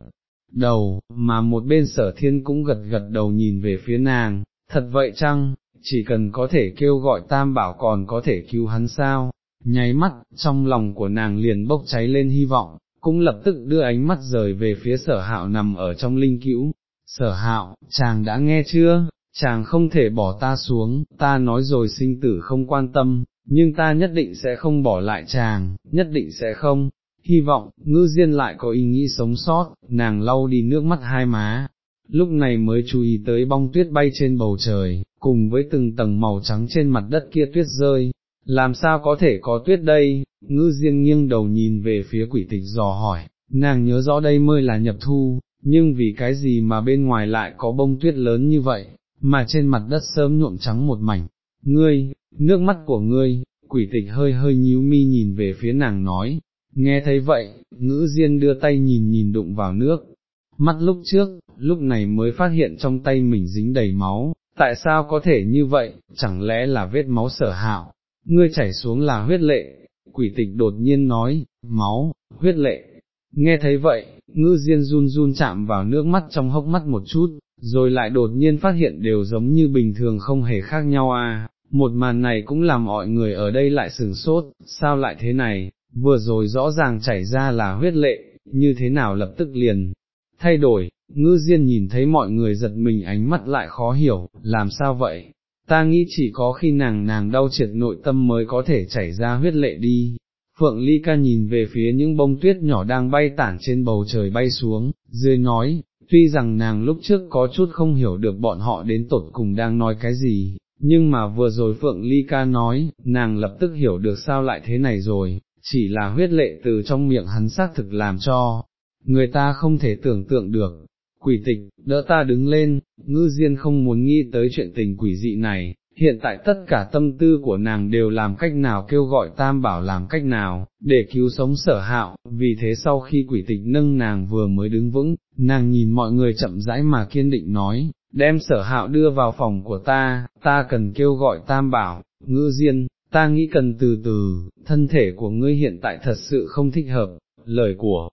đầu, mà một bên sở thiên cũng gật gật đầu nhìn về phía nàng, thật vậy chăng, chỉ cần có thể kêu gọi tam bảo còn có thể cứu hắn sao, nháy mắt, trong lòng của nàng liền bốc cháy lên hy vọng, cũng lập tức đưa ánh mắt rời về phía sở hạo nằm ở trong linh cữu, sở hạo, chàng đã nghe chưa, chàng không thể bỏ ta xuống, ta nói rồi sinh tử không quan tâm, nhưng ta nhất định sẽ không bỏ lại chàng, nhất định sẽ không, hy vọng, ngư diên lại có ý nghĩ sống sót, nàng lau đi nước mắt hai má, lúc này mới chú ý tới bong tuyết bay trên bầu trời, cùng với từng tầng màu trắng trên mặt đất kia tuyết rơi, làm sao có thể có tuyết đây, ngư diên nghiêng đầu nhìn về phía quỷ tịch dò hỏi, nàng nhớ rõ đây mới là nhập thu, nhưng vì cái gì mà bên ngoài lại có bông tuyết lớn như vậy, mà trên mặt đất sớm nhuộm trắng một mảnh, ngươi, nước mắt của ngươi, quỷ tịch hơi hơi nhíu mi nhìn về phía nàng nói, nghe thấy vậy, ngữ diên đưa tay nhìn nhìn đụng vào nước, mắt lúc trước, lúc này mới phát hiện trong tay mình dính đầy máu, tại sao có thể như vậy, chẳng lẽ là vết máu sở hạo, ngươi chảy xuống là huyết lệ, quỷ tịch đột nhiên nói, máu, huyết lệ, nghe thấy vậy, ngư diên run run chạm vào nước mắt trong hốc mắt một chút, rồi lại đột nhiên phát hiện đều giống như bình thường không hề khác nhau à, một màn này cũng làm mọi người ở đây lại sừng sốt, sao lại thế này, vừa rồi rõ ràng chảy ra là huyết lệ, như thế nào lập tức liền, thay đổi, ngư diên nhìn thấy mọi người giật mình ánh mắt lại khó hiểu, làm sao vậy, ta nghĩ chỉ có khi nàng nàng đau triệt nội tâm mới có thể chảy ra huyết lệ đi. Phượng Ly ca nhìn về phía những bông tuyết nhỏ đang bay tản trên bầu trời bay xuống, dưới nói, tuy rằng nàng lúc trước có chút không hiểu được bọn họ đến tột cùng đang nói cái gì, nhưng mà vừa rồi Phượng Ly ca nói, nàng lập tức hiểu được sao lại thế này rồi, chỉ là huyết lệ từ trong miệng hắn xác thực làm cho, người ta không thể tưởng tượng được. Quỷ tịch, đỡ ta đứng lên, ngư diên không muốn nghĩ tới chuyện tình quỷ dị này, hiện tại tất cả tâm tư của nàng đều làm cách nào kêu gọi tam bảo làm cách nào, để cứu sống sở hạo, vì thế sau khi quỷ tịch nâng nàng vừa mới đứng vững, nàng nhìn mọi người chậm rãi mà kiên định nói, đem sở hạo đưa vào phòng của ta, ta cần kêu gọi tam bảo, ngư diên, ta nghĩ cần từ từ, thân thể của ngươi hiện tại thật sự không thích hợp, lời của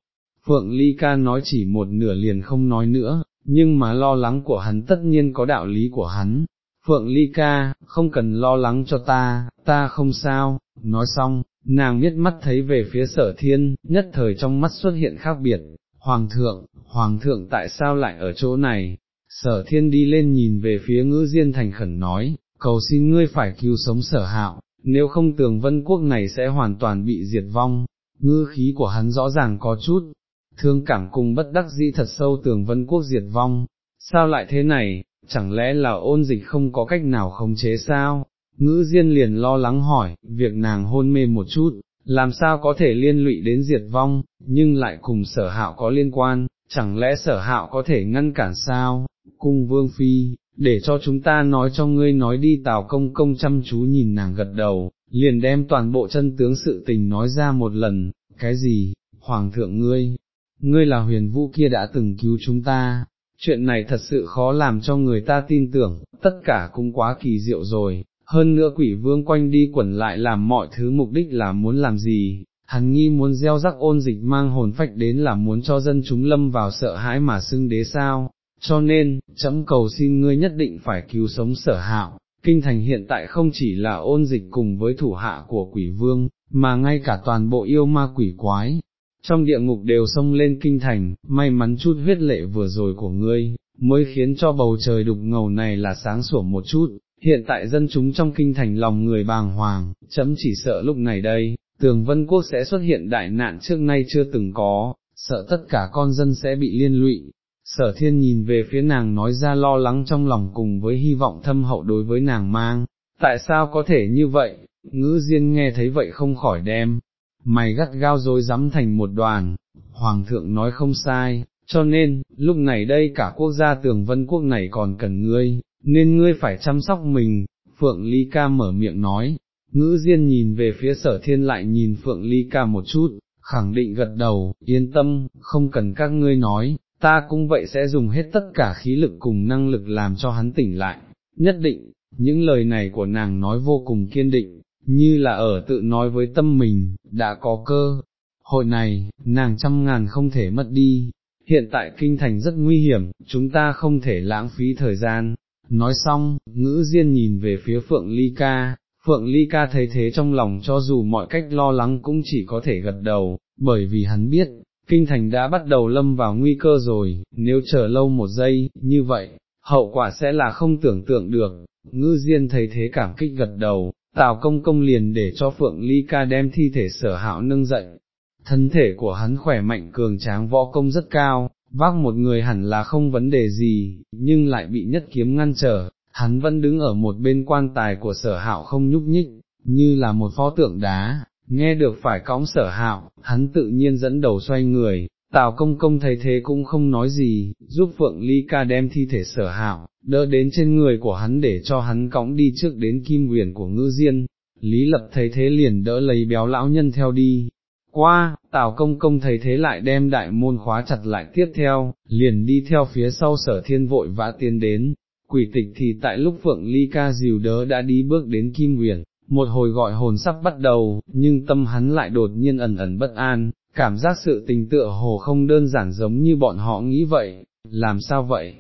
Phượng Ly Ca nói chỉ một nửa liền không nói nữa, nhưng mà lo lắng của hắn tất nhiên có đạo lý của hắn. Phượng Ly Ca, không cần lo lắng cho ta, ta không sao, nói xong, nàng biết mắt thấy về phía sở thiên, nhất thời trong mắt xuất hiện khác biệt, Hoàng thượng, Hoàng thượng tại sao lại ở chỗ này, sở thiên đi lên nhìn về phía ngữ diên thành khẩn nói, cầu xin ngươi phải cứu sống sở hạo, nếu không tường vân quốc này sẽ hoàn toàn bị diệt vong, ngư khí của hắn rõ ràng có chút, thương cảm cùng bất đắc dĩ thật sâu tường vân quốc diệt vong, sao lại thế này, chẳng lẽ là ôn dịch không có cách nào khống chế sao, ngữ diên liền lo lắng hỏi, việc nàng hôn mê một chút, làm sao có thể liên lụy đến diệt vong, nhưng lại cùng sở hạo có liên quan, chẳng lẽ sở hạo có thể ngăn cản sao, cung vương phi, để cho chúng ta nói cho ngươi nói đi tào công công chăm chú nhìn nàng gật đầu, liền đem toàn bộ chân tướng sự tình nói ra một lần, cái gì, hoàng thượng ngươi, ngươi là huyền vũ kia đã từng cứu chúng ta, chuyện này thật sự khó làm cho người ta tin tưởng, tất cả cũng quá kỳ diệu rồi, hơn nữa quỷ vương quanh đi quẩn lại làm mọi thứ mục đích là muốn làm gì, hắn nghi muốn gieo rắc ôn dịch mang hồn phách đến là muốn cho dân chúng lâm vào sợ hãi mà xưng đế sao, cho nên, chấm cầu xin ngươi nhất định phải cứu sống sở hạo, kinh thành hiện tại không chỉ là ôn dịch cùng với thủ hạ của quỷ vương, mà ngay cả toàn bộ yêu ma quỷ quái, trong địa ngục đều xông lên kinh thành, may mắn chút huyết lệ vừa rồi của ngươi, mới khiến cho bầu trời đục ngầu này là sáng sủa một chút, hiện tại dân chúng trong kinh thành lòng người bàng hoàng, chấm chỉ sợ lúc này đây, tường vân quốc sẽ xuất hiện đại nạn trước nay chưa từng có, sợ tất cả con dân sẽ bị liên lụy. Sở thiên nhìn về phía nàng nói ra lo lắng trong lòng cùng với hy vọng thâm hậu đối với nàng mang, tại sao có thể như vậy, ngữ diên nghe thấy vậy không khỏi đem, mày gắt gao dối rắm thành một đoàn, hoàng thượng nói không sai, cho nên, lúc này đây cả quốc gia tường vân quốc này còn cần ngươi, nên ngươi phải chăm sóc mình, Phượng Ly Ca mở miệng nói, ngữ diên nhìn về phía sở thiên lại nhìn Phượng Ly Ca một chút, khẳng định gật đầu, yên tâm, không cần các ngươi nói, ta cũng vậy sẽ dùng hết tất cả khí lực cùng năng lực làm cho hắn tỉnh lại, nhất định, những lời này của nàng nói vô cùng kiên định, như là ở tự nói với tâm mình, đã có cơ. Hội này, nàng trăm ngàn không thể mất đi, hiện tại kinh thành rất nguy hiểm, chúng ta không thể lãng phí thời gian. Nói xong, ngữ diên nhìn về phía Phượng Ly Ca, Phượng Ly Ca thấy thế trong lòng cho dù mọi cách lo lắng cũng chỉ có thể gật đầu, bởi vì hắn biết, kinh thành đã bắt đầu lâm vào nguy cơ rồi, nếu chờ lâu một giây, như vậy, hậu quả sẽ là không tưởng tượng được, ngư diên thấy thế cảm kích gật đầu, Tào công công liền để cho Phượng Ly ca đem thi thể sở hạo nâng dậy, thân thể của hắn khỏe mạnh cường tráng võ công rất cao, vác một người hẳn là không vấn đề gì, nhưng lại bị nhất kiếm ngăn trở, hắn vẫn đứng ở một bên quan tài của sở hạo không nhúc nhích, như là một pho tượng đá, nghe được phải cõng sở hạo, hắn tự nhiên dẫn đầu xoay người, Tào công công thấy thế cũng không nói gì, giúp Phượng Ly ca đem thi thể sở hạo, đỡ đến trên người của hắn để cho hắn cõng đi trước đến kim huyền của ngư diên, Lý Lập thấy thế liền đỡ lấy béo lão nhân theo đi. Qua, Tào công công thấy thế lại đem đại môn khóa chặt lại tiếp theo, liền đi theo phía sau sở thiên vội vã tiến đến, quỷ tịch thì tại lúc Phượng Ly ca dìu đỡ đã đi bước đến Kim Huyền, một hồi gọi hồn sắp bắt đầu, nhưng tâm hắn lại đột nhiên ẩn ẩn bất an, cảm giác sự tình tựa hồ không đơn giản giống như bọn họ nghĩ vậy, làm sao vậy?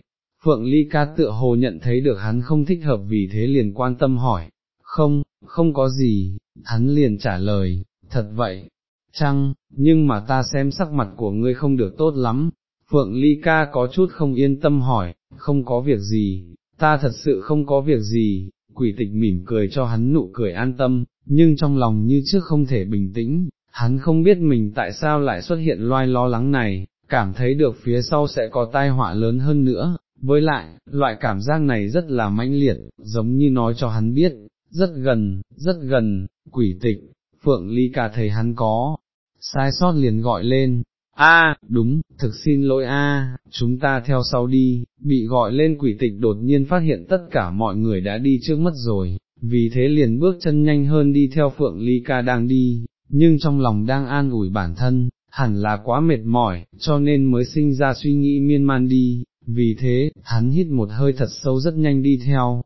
Phượng Ly ca tựa hồ nhận thấy được hắn không thích hợp vì thế liền quan tâm hỏi, không, không có gì, hắn liền trả lời, thật vậy, chăng, nhưng mà ta xem sắc mặt của ngươi không được tốt lắm, Phượng Ly ca có chút không yên tâm hỏi, không có việc gì, ta thật sự không có việc gì, quỷ tịch mỉm cười cho hắn nụ cười an tâm, nhưng trong lòng như trước không thể bình tĩnh, hắn không biết mình tại sao lại xuất hiện loai lo lắng này, cảm thấy được phía sau sẽ có tai họa lớn hơn nữa, với lại, loại cảm giác này rất là mãnh liệt, giống như nói cho hắn biết, rất gần, rất gần, quỷ tịch, Phượng Ly cả thấy hắn có, sai sót liền gọi lên, a đúng, thực xin lỗi a chúng ta theo sau đi, bị gọi lên quỷ tịch đột nhiên phát hiện tất cả mọi người đã đi trước mất rồi, vì thế liền bước chân nhanh hơn đi theo Phượng Ly ca đang đi, nhưng trong lòng đang an ủi bản thân, hẳn là quá mệt mỏi, cho nên mới sinh ra suy nghĩ miên man đi, vì thế, hắn hít một hơi thật sâu rất nhanh đi theo,